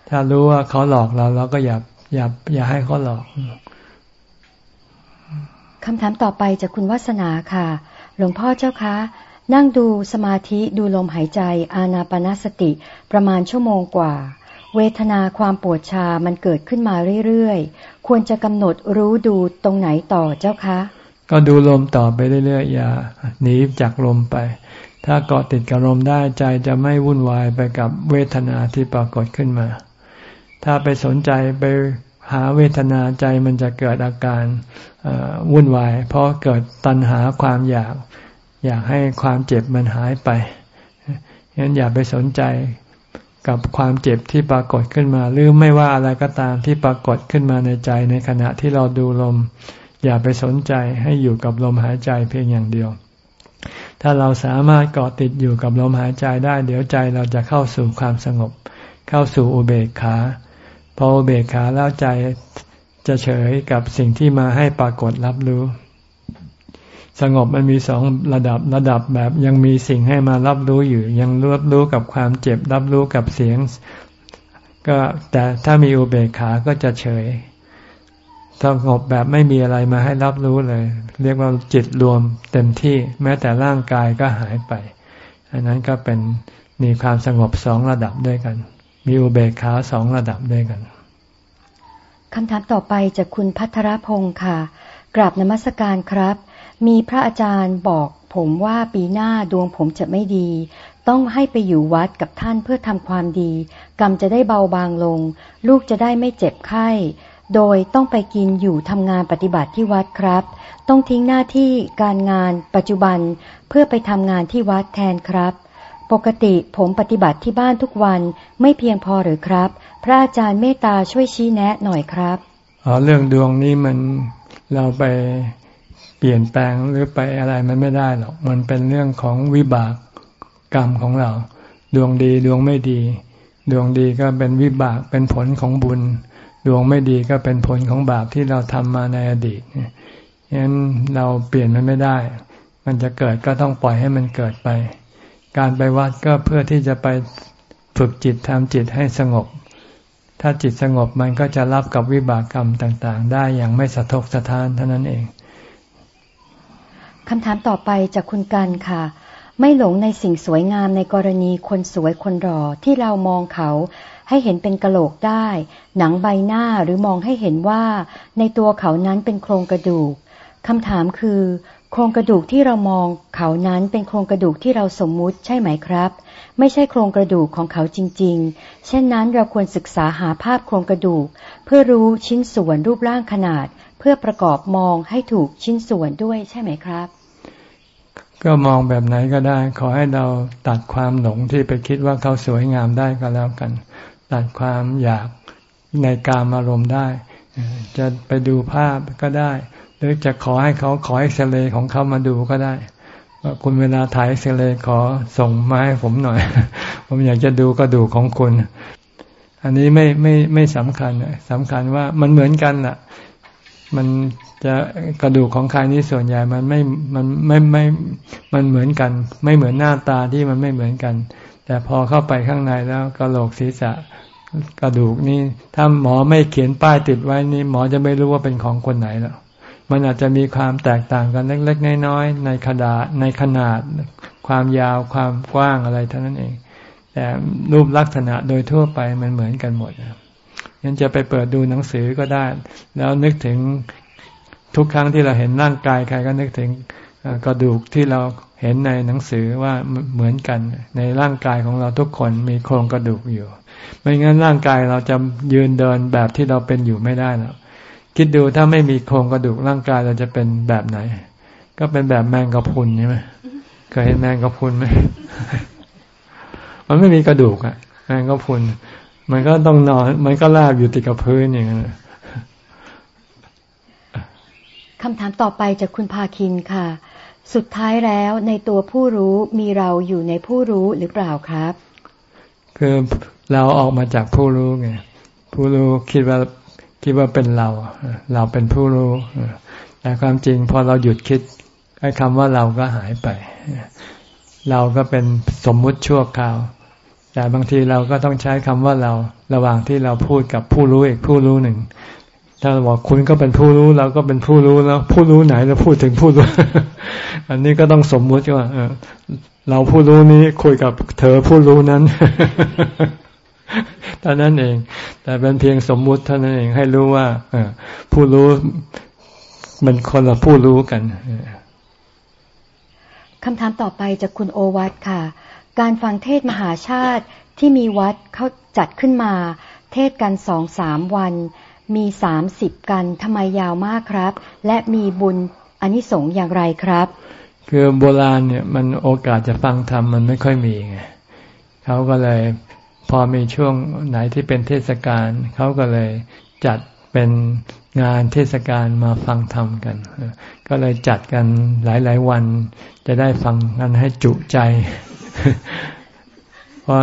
ถ้ารู้ว่าเขาหลอกเราเราก็อย่าอย่าอย่าให้เขาหลอกคำถามต่อไปจากคุณวัสนาค่ะ หลวงพ่อเจ้าคะ นั่งดูสมาธิดูลมหายใจอานาปนาสติ ประมาณชั่วโมงกว่า เวทนาความปวดชามันเกิดขึ้นมาเรื่อยๆ ควรจะกำหนดรู้ดูตรงไหนต่อเจ้าคะ ก็ดูลมต่อไปเรื่อยๆ อย่าหนีจากลมไป ถ้าเกาะติดกับลมได้ใจจะไม่วุ่นวายไปกับเวทนาที่ปรากฏขึ้นมา ถ้าไปสนใจไปหาเวทนาใจมันจะเกิดอาการวุ่นวาย เพราะเกิดตัณหาความอยาก อยากให้ความเจ็บมันหายไปฉะนั้นอย่าไปสนใจกับความเจ็บที่ปรากฏขึ้นมา หรือไม่ว่าอะไรก็ตามที่ปรากฏขึ้นมาในใจในขณะที่เราดูลม อย่าไปสนใจให้อยู่กับลมหายใจเพียงอย่างเดียว ถ้าเราสามารถเกาะติดอยู่กับลมหายใจได้ เดี๋ยวใจเราจะเข้าสู่ความสงบ เข้าสู่อุเบกขาพออุเบกขาแล้วใจจะเฉยกับสิ่งที่มาให้ปรากฏรับรู้ สงบมันมีสองระดับระดับแบบยังมีสิ่งให้มารับรู้อยู่ ยังรับรู้กับความเจ็บ รับรู้กับเสียง ก็แต่ถ้ามีอุเบกขาก็จะเฉยสงบแบบไม่มีอะไรมาให้รับรู้เลย เรียกว่าจิตรวมเต็มที่แม้แต่ร่างกายก็หายไป อันนั้นก็เป็นมีความสงบสองระดับด้วยกัน มีอุเบกขาสองระดับด้วยกันคำถามต่อไปจากคุณพัทรพงศ์ค่ะ กราบนมัสการครับ มีพระอาจารย์บอกผมว่าปีหน้าดวงผมจะไม่ดี ต้องให้ไปอยู่วัดกับท่านเพื่อทำความดี กรรมจะได้เบาบางลง ลูกจะได้ไม่เจ็บไข้ โดยต้องไปกินอยู่ทำงานปฏิบัติที่วัดครับ ต้องทิ้งหน้าที่การงานปัจจุบันเพื่อไปทำงานที่วัดแทนครับ ปกติผมปฏิบัติที่บ้านทุกวันไม่เพียงพอหรือครับ พระอาจารย์เมตตาช่วยชี้แนะหน่อยครับอ๋อเรื่องดวงนี้มันเราไป เปลี่ยนแปลงหรือไปอะไรมันไม่ได้หรอก มันเป็นเรื่องของวิบากกรรมของเรา ดวงดีดวงไม่ดี ดวงดีก็เป็นวิบากเป็นผลของบุญ ดวงไม่ดีก็เป็นผลของบาปที่เราทำมาในอดีตฉะนั้นเราเปลี่ยนมันไม่ได้ มันจะเกิดก็ต้องปล่อยให้มันเกิดไป การไปวัดก็เพื่อที่จะไปฝึกจิตทำจิตให้สงบ ถ้าจิตสงบมันก็จะรับกับวิบากกรรมต่าง ๆ ได้อย่างไม่สะทกสะท้านเท่านั้นเอง คำถามต่อไปจากคุณกันค่ะ ไม่หลงในสิ่งสวยงามในกรณีคนสวยคนรอที่เรามองเขาให้เห็นเป็นกระโหลกได้ หนังใบหน้าหรือมองให้เห็นว่า ในตัวเขานั้นเป็นโครงกระดูกคำถามคือ โครงกระดูกที่เรามอง เขานั้นเป็นโครงกระดูกที่เราสมมุติใช่ไหมครับ ไม่ใช่โครงกระดูกของเขาจริง ๆ เช่นนั้นเราควรศึกษาหาภาพโครงกระดูก เพื่อรู้ชิ้นส่วนรูปร่างขนาด เพื่อประกอบมองให้ถูกชิ้นส่วนด้วยใช่ไหมครับ ก็มองแบบไหนก็ได้ ขอให้เราตัดความหลงที่ไปคิดว่าเขาสวยงามได้ก็แล้วกัน ตัดความอยากในการอารมณ์ได้ จะไปดูภาพก็ได้ หรือจะขอให้เขาขอเอ็กซเรย์ของเขามาดูก็ได้ว่าคุณเวลาถ่ายเอ็กซเรย์ขอส่งมาให้ผมหน่อย ผมอยากจะดูกระดูกของคุณ อันนี้ไม่ไม่ไม่สำคัญสำคัญว่ามันเหมือนกันแหละ มันจะกระดูกของใครนี้ส่วนใหญ่มันไม่มันไม่ไม่มันเหมือนกัน ไม่เหมือนหน้าตาที่มันไม่เหมือนกัน แต่พอเข้าไปข้างในแล้วกระโหลกศีรษะกระดูกนี่ถ้าหมอไม่เขียนป้ายติดไว้นี่หมอจะไม่รู้ว่าเป็นของคนไหนแล้วมันอาจจะมีความแตกต่างกันเล็กๆน้อยๆในขนาดในขนาด ความยาวความกว้างอะไรเท่านั้นเอง แต่รูปลักษณะโดยทั่วไปมันเหมือนกันหมด ยังจะไปเปิดดูหนังสือก็ได้ แล้วนึกถึงทุกครั้งที่เราเห็นร่างกายใครก็นึกถึงกระดูกที่เราเห็นในหนังสือว่าเหมือนกัน ในร่างกายของเราทุกคนมีโครงกระดูกอยู่ ไม่งั้นร่างกายเราจะยืนเดินแบบที่เราเป็นอยู่ไม่ได้แล้วคิดดูถ้าไม่มีโครงกระดูกร่างกายเราจะเป็นแบบไหน ก็เป็นแบบแมงกะพรุนใช่ไหมเคยเห็นแมงกะพรุนไหมมันไม่มีกระดูกอะแมงกะพรุน มันก็ต้องนอน มันก็ลาบอยู่ติดกับพื้นอย่างนั้นคำถามต่อไปจากคุณพาคินค่ะ สุดท้ายแล้วในตัวผู้รู้มีเราอยู่ในผู้รู้หรือเปล่าครับ คือเราออกมาจากผู้รู้ไงผู้รู้คิดว่าคิดว่าเป็นเรา เราเป็นผู้รู้แต่ความจริงพอเราหยุดคิดไอ้คำว่าเราก็หายไป เราก็เป็นสมมุติชั่วคราว แต่บางทีเราก็ต้องใช้คำว่าเราระหว่างที่เราพูดกับผู้รู้อีกผู้รู้หนึ่ง ถ้าเราบอกคุณก็เป็นผู้รู้เราก็เป็นผู้รู้แล้ว ผู้รู้ไหนเราพูดถึงผู้รู้ อันนี้ก็ต้องสมมุติว่าเราผู้รู้นี้คุยกับเธอผู้รู้นั้นเท่านั้นเอง แต่เป็นเพียงสมมุติเท่านั้นเองให้รู้ว่าผู้รู้มันคนละผู้รู้กันคำถามต่อไปจากคุณโอวัตค่ะ การฟังเทศมหาชาติที่มีวัดเขาจัดขึ้นมา เทศกันสองสามวัน มีสามสิบกันทำไมยาวมากครับ และมีบุญอนิสงส์อย่างไรครับ คือโบราณเนี่ยมันโอกาสจะฟังธรรมมันไม่ค่อยมีไงเขาก็เลยพอมีช่วงไหนที่เป็นเทศกาลเขาก็เลยจัดเป็นงานเทศกาลมาฟังธรรมกัน ก็เลยจัดกันหลาย ๆ วันจะได้ฟังกันให้จุใจ เพราะ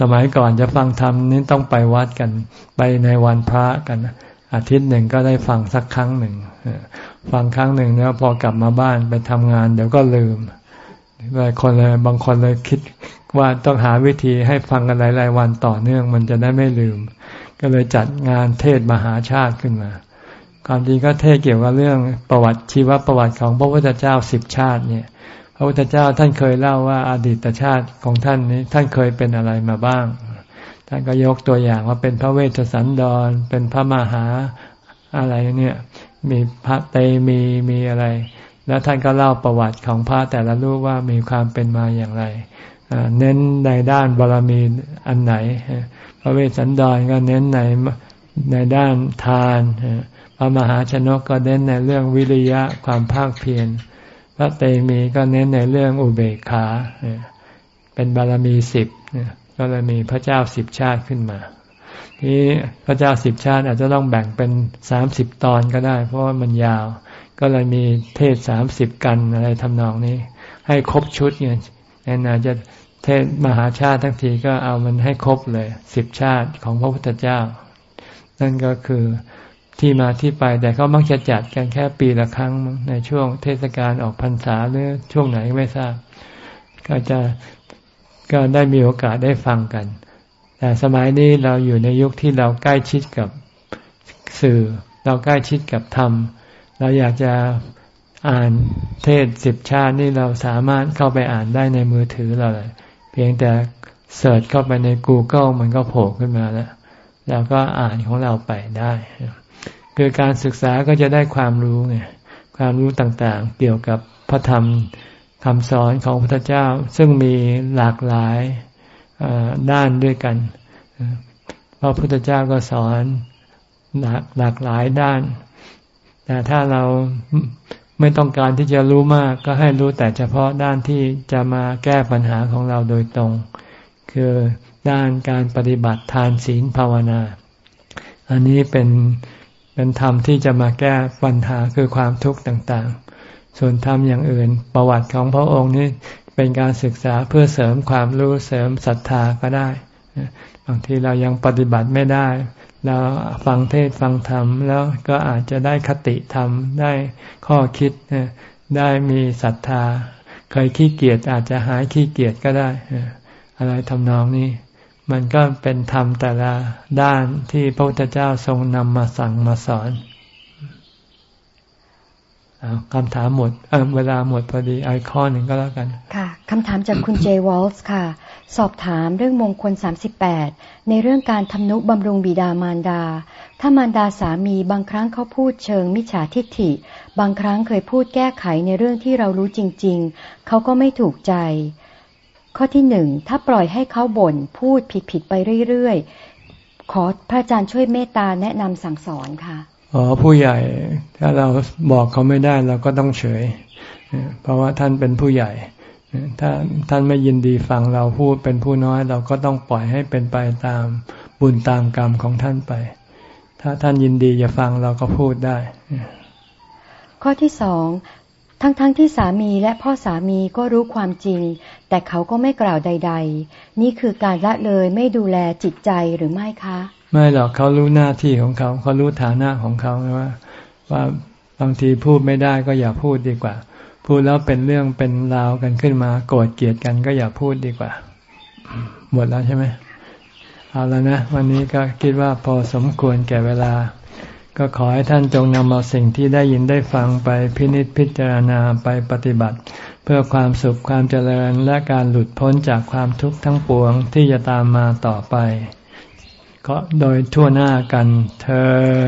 สมัยก่อนจะฟังธรรมนี้ต้องไปวัดกัน ไปในวันพระกันอาทิตย์หนึ่งก็ได้ฟังสักครั้งหนึ่งฟังครั้งหนึ่งแล้วพอกลับมาบ้านไปทำงาน เดี๋ยวก็ลืมหลายคนเลยบางคนเลยคิดว่าต้องหาวิธีให้ฟังกันหลายๆวันต่อเนื่อง มันจะได้ไม่ลืม ก็เลยจัดงานเทศมหาชาติขึ้นมา ความจริงก็เทศเกี่ยวกับเรื่องประวัติชีวประวัติของพระพุทธเจ้าสิบชาติเนี่ย พระพุทธเจ้าท่านเคยเล่าว่าอาดีตชาติของท่านนี้ท่านเคยเป็นอะไรมาบ้าง ท่านก็ยกตัวอย่างว่าเป็นพระเวชสันดร เป็นพระมหาอะไรเนี่ย มีพระเตมีมีอะไร แล้วท่านก็เล่าประวัติของพระแต่ละรูปว่ามีความเป็นมาอย่างไรเน้นในด้านบารมีอันไหน พระเวสสันดรก็เน้นในในด้านทาน พระมหาชนกก็เน้นในเรื่องวิริยะความภาคเพียร พระเตมีก็เน้นในเรื่องอุเบกขาเป็นบารมีสิบก็เลยมีพระเจ้าสิบชาติขึ้นมา ที่พระเจ้าสิบชาติอาจจะต้องแบ่งเป็นสามสิบตอนก็ได้ เพราะว่ามันยาว ก็เลยมีเทศสามสิบกันอะไรทำนองนี้ ให้ครบชุดเนี่ยนาจะเทศมหาชาติทั้งทีก็เอามันให้ครบเลยสิบชาติของพระพุทธเจ้า นั่นก็คือ ที่มาที่ไป แต่เขามักจะจัดกันแค่ปีละครั้งในช่วงเทศกาลออกพรรษาหรือช่วงไหนไม่ทราบ ก็จะก็ได้มีโอกาสได้ฟังกัน แต่สมัยนี้เราอยู่ในยุคที่เราใกล้ชิดกับสื่อ เราใกล้ชิดกับธรรม เราอยากจะอ่านเทศสิบชาตินี่เราสามารถเข้าไปอ่านได้ในมือถือเราเลย เพียงแต่เสิร์ชเข้าไปใน Google มันก็โผล่ขึ้นมาแล้วแล้วก็อ่านของเราไปได้ คือการศึกษาก็จะได้ความรู้ไงความรู้ต่างๆ เกี่ยวกับพระธรรมคำสอนของพระพุทธเจ้า ซึ่งมีหลากหลายด้านด้วยกันพระพุทธเจ้าก็สอนหลากหลากหลายด้าน แต่ถ้าเราไม่ต้องการที่จะรู้มาก ก็ให้รู้แต่เฉพาะด้านที่จะมาแก้ปัญหาของเราโดยตรง คือด้านการปฏิบัติทานศีลภาวนา อันนี้เป็น เป็นธรรมที่จะมาแก้ปัญหาคือความทุกข์ต่างๆ ส่วนธรรมอย่างอื่น ประวัติของพระองค์นี้เป็นการศึกษาเพื่อเสริมความรู้เสริมศรัทธาก็ได้บางทีเรายังปฏิบัติไม่ได้ เราฟังเทศฟังธรรม แล้วก็อาจจะได้คติธรรม ได้ข้อคิดได้มีศรัทธา เคยขี้เกียจอาจจะหายขี้เกียจก็ได้ อะไรทำนองนี้ มันก็เป็นธรรมแต่ละด้านที่พระพุทธเจ้าทรงนำมาสั่งมาสอนคำถามหมดเเวลาหมดพอดีไอคอนหนึ่งก็แล้วกัน ค่ะคำถามจากคุณเจวอลส์ค่ะ สอบถามเรื่องมงคล 38 ในเรื่องการทำนุบำรุงบิดามารดา ถ้ามารดาสามีบางครั้งเขาพูดเชิงมิจฉาทิฏฐิ บางครั้งเคยพูดแก้ไขในเรื่องที่เรารู้จริง ๆ เขาก็ไม่ถูกใจ ข้อที่หนึ่งถ้าปล่อยให้เขาบ่นพูดผิดๆไปเรื่อยๆขอพระอาจารย์ช่วยเมตตาแนะนำสั่งสอนค่ะอ๋อผู้ใหญ่ ถ้าเราบอกเขาไม่ได้เราก็ต้องเฉย เพราะว่าท่านเป็นผู้ใหญ่ ถ้าท่านไม่ยินดีฟังเราพูดเป็นผู้น้อยเราก็ต้องปล่อยให้เป็นไปตามบุญตามกรรมของท่านไป ถ้าท่านยินดีจะฟังเราก็พูดได้ ข้อที่สอง ทั้งๆทที่สามีและพ่อสามีก็รู้ความจริง แต่เขาก็ไม่กล่าวใด ๆ นี่คือการละเลยไม่ดูแลจิตใจหรือไม่คะ ไม่หรอกเขารู้หน้าที่ของเขาเขารู้ฐานะของเขาว่าว่าบางทีพูดไม่ได้ก็อย่าพูดดีกว่า พูดแล้วเป็นเรื่องเป็นราวกันขึ้นมา โกรธเกลียดกันก็อย่าพูดดีกว่า หมดแล้วใช่ไหมเอาแล้วนะ วันนี้ก็คิดว่าพอสมควรแก่เวลา ก็ขอให้ท่านจงนำเอาสิ่งที่ได้ยินได้ฟังไปพินิจพิจารณาไปปฏิบัติ เพื่อความสุขความเจริญและการหลุดพ้นจากความทุกข์ทั้งปวงที่จะตามมาต่อไป ก็โดยทั่วหน้ากันเธอ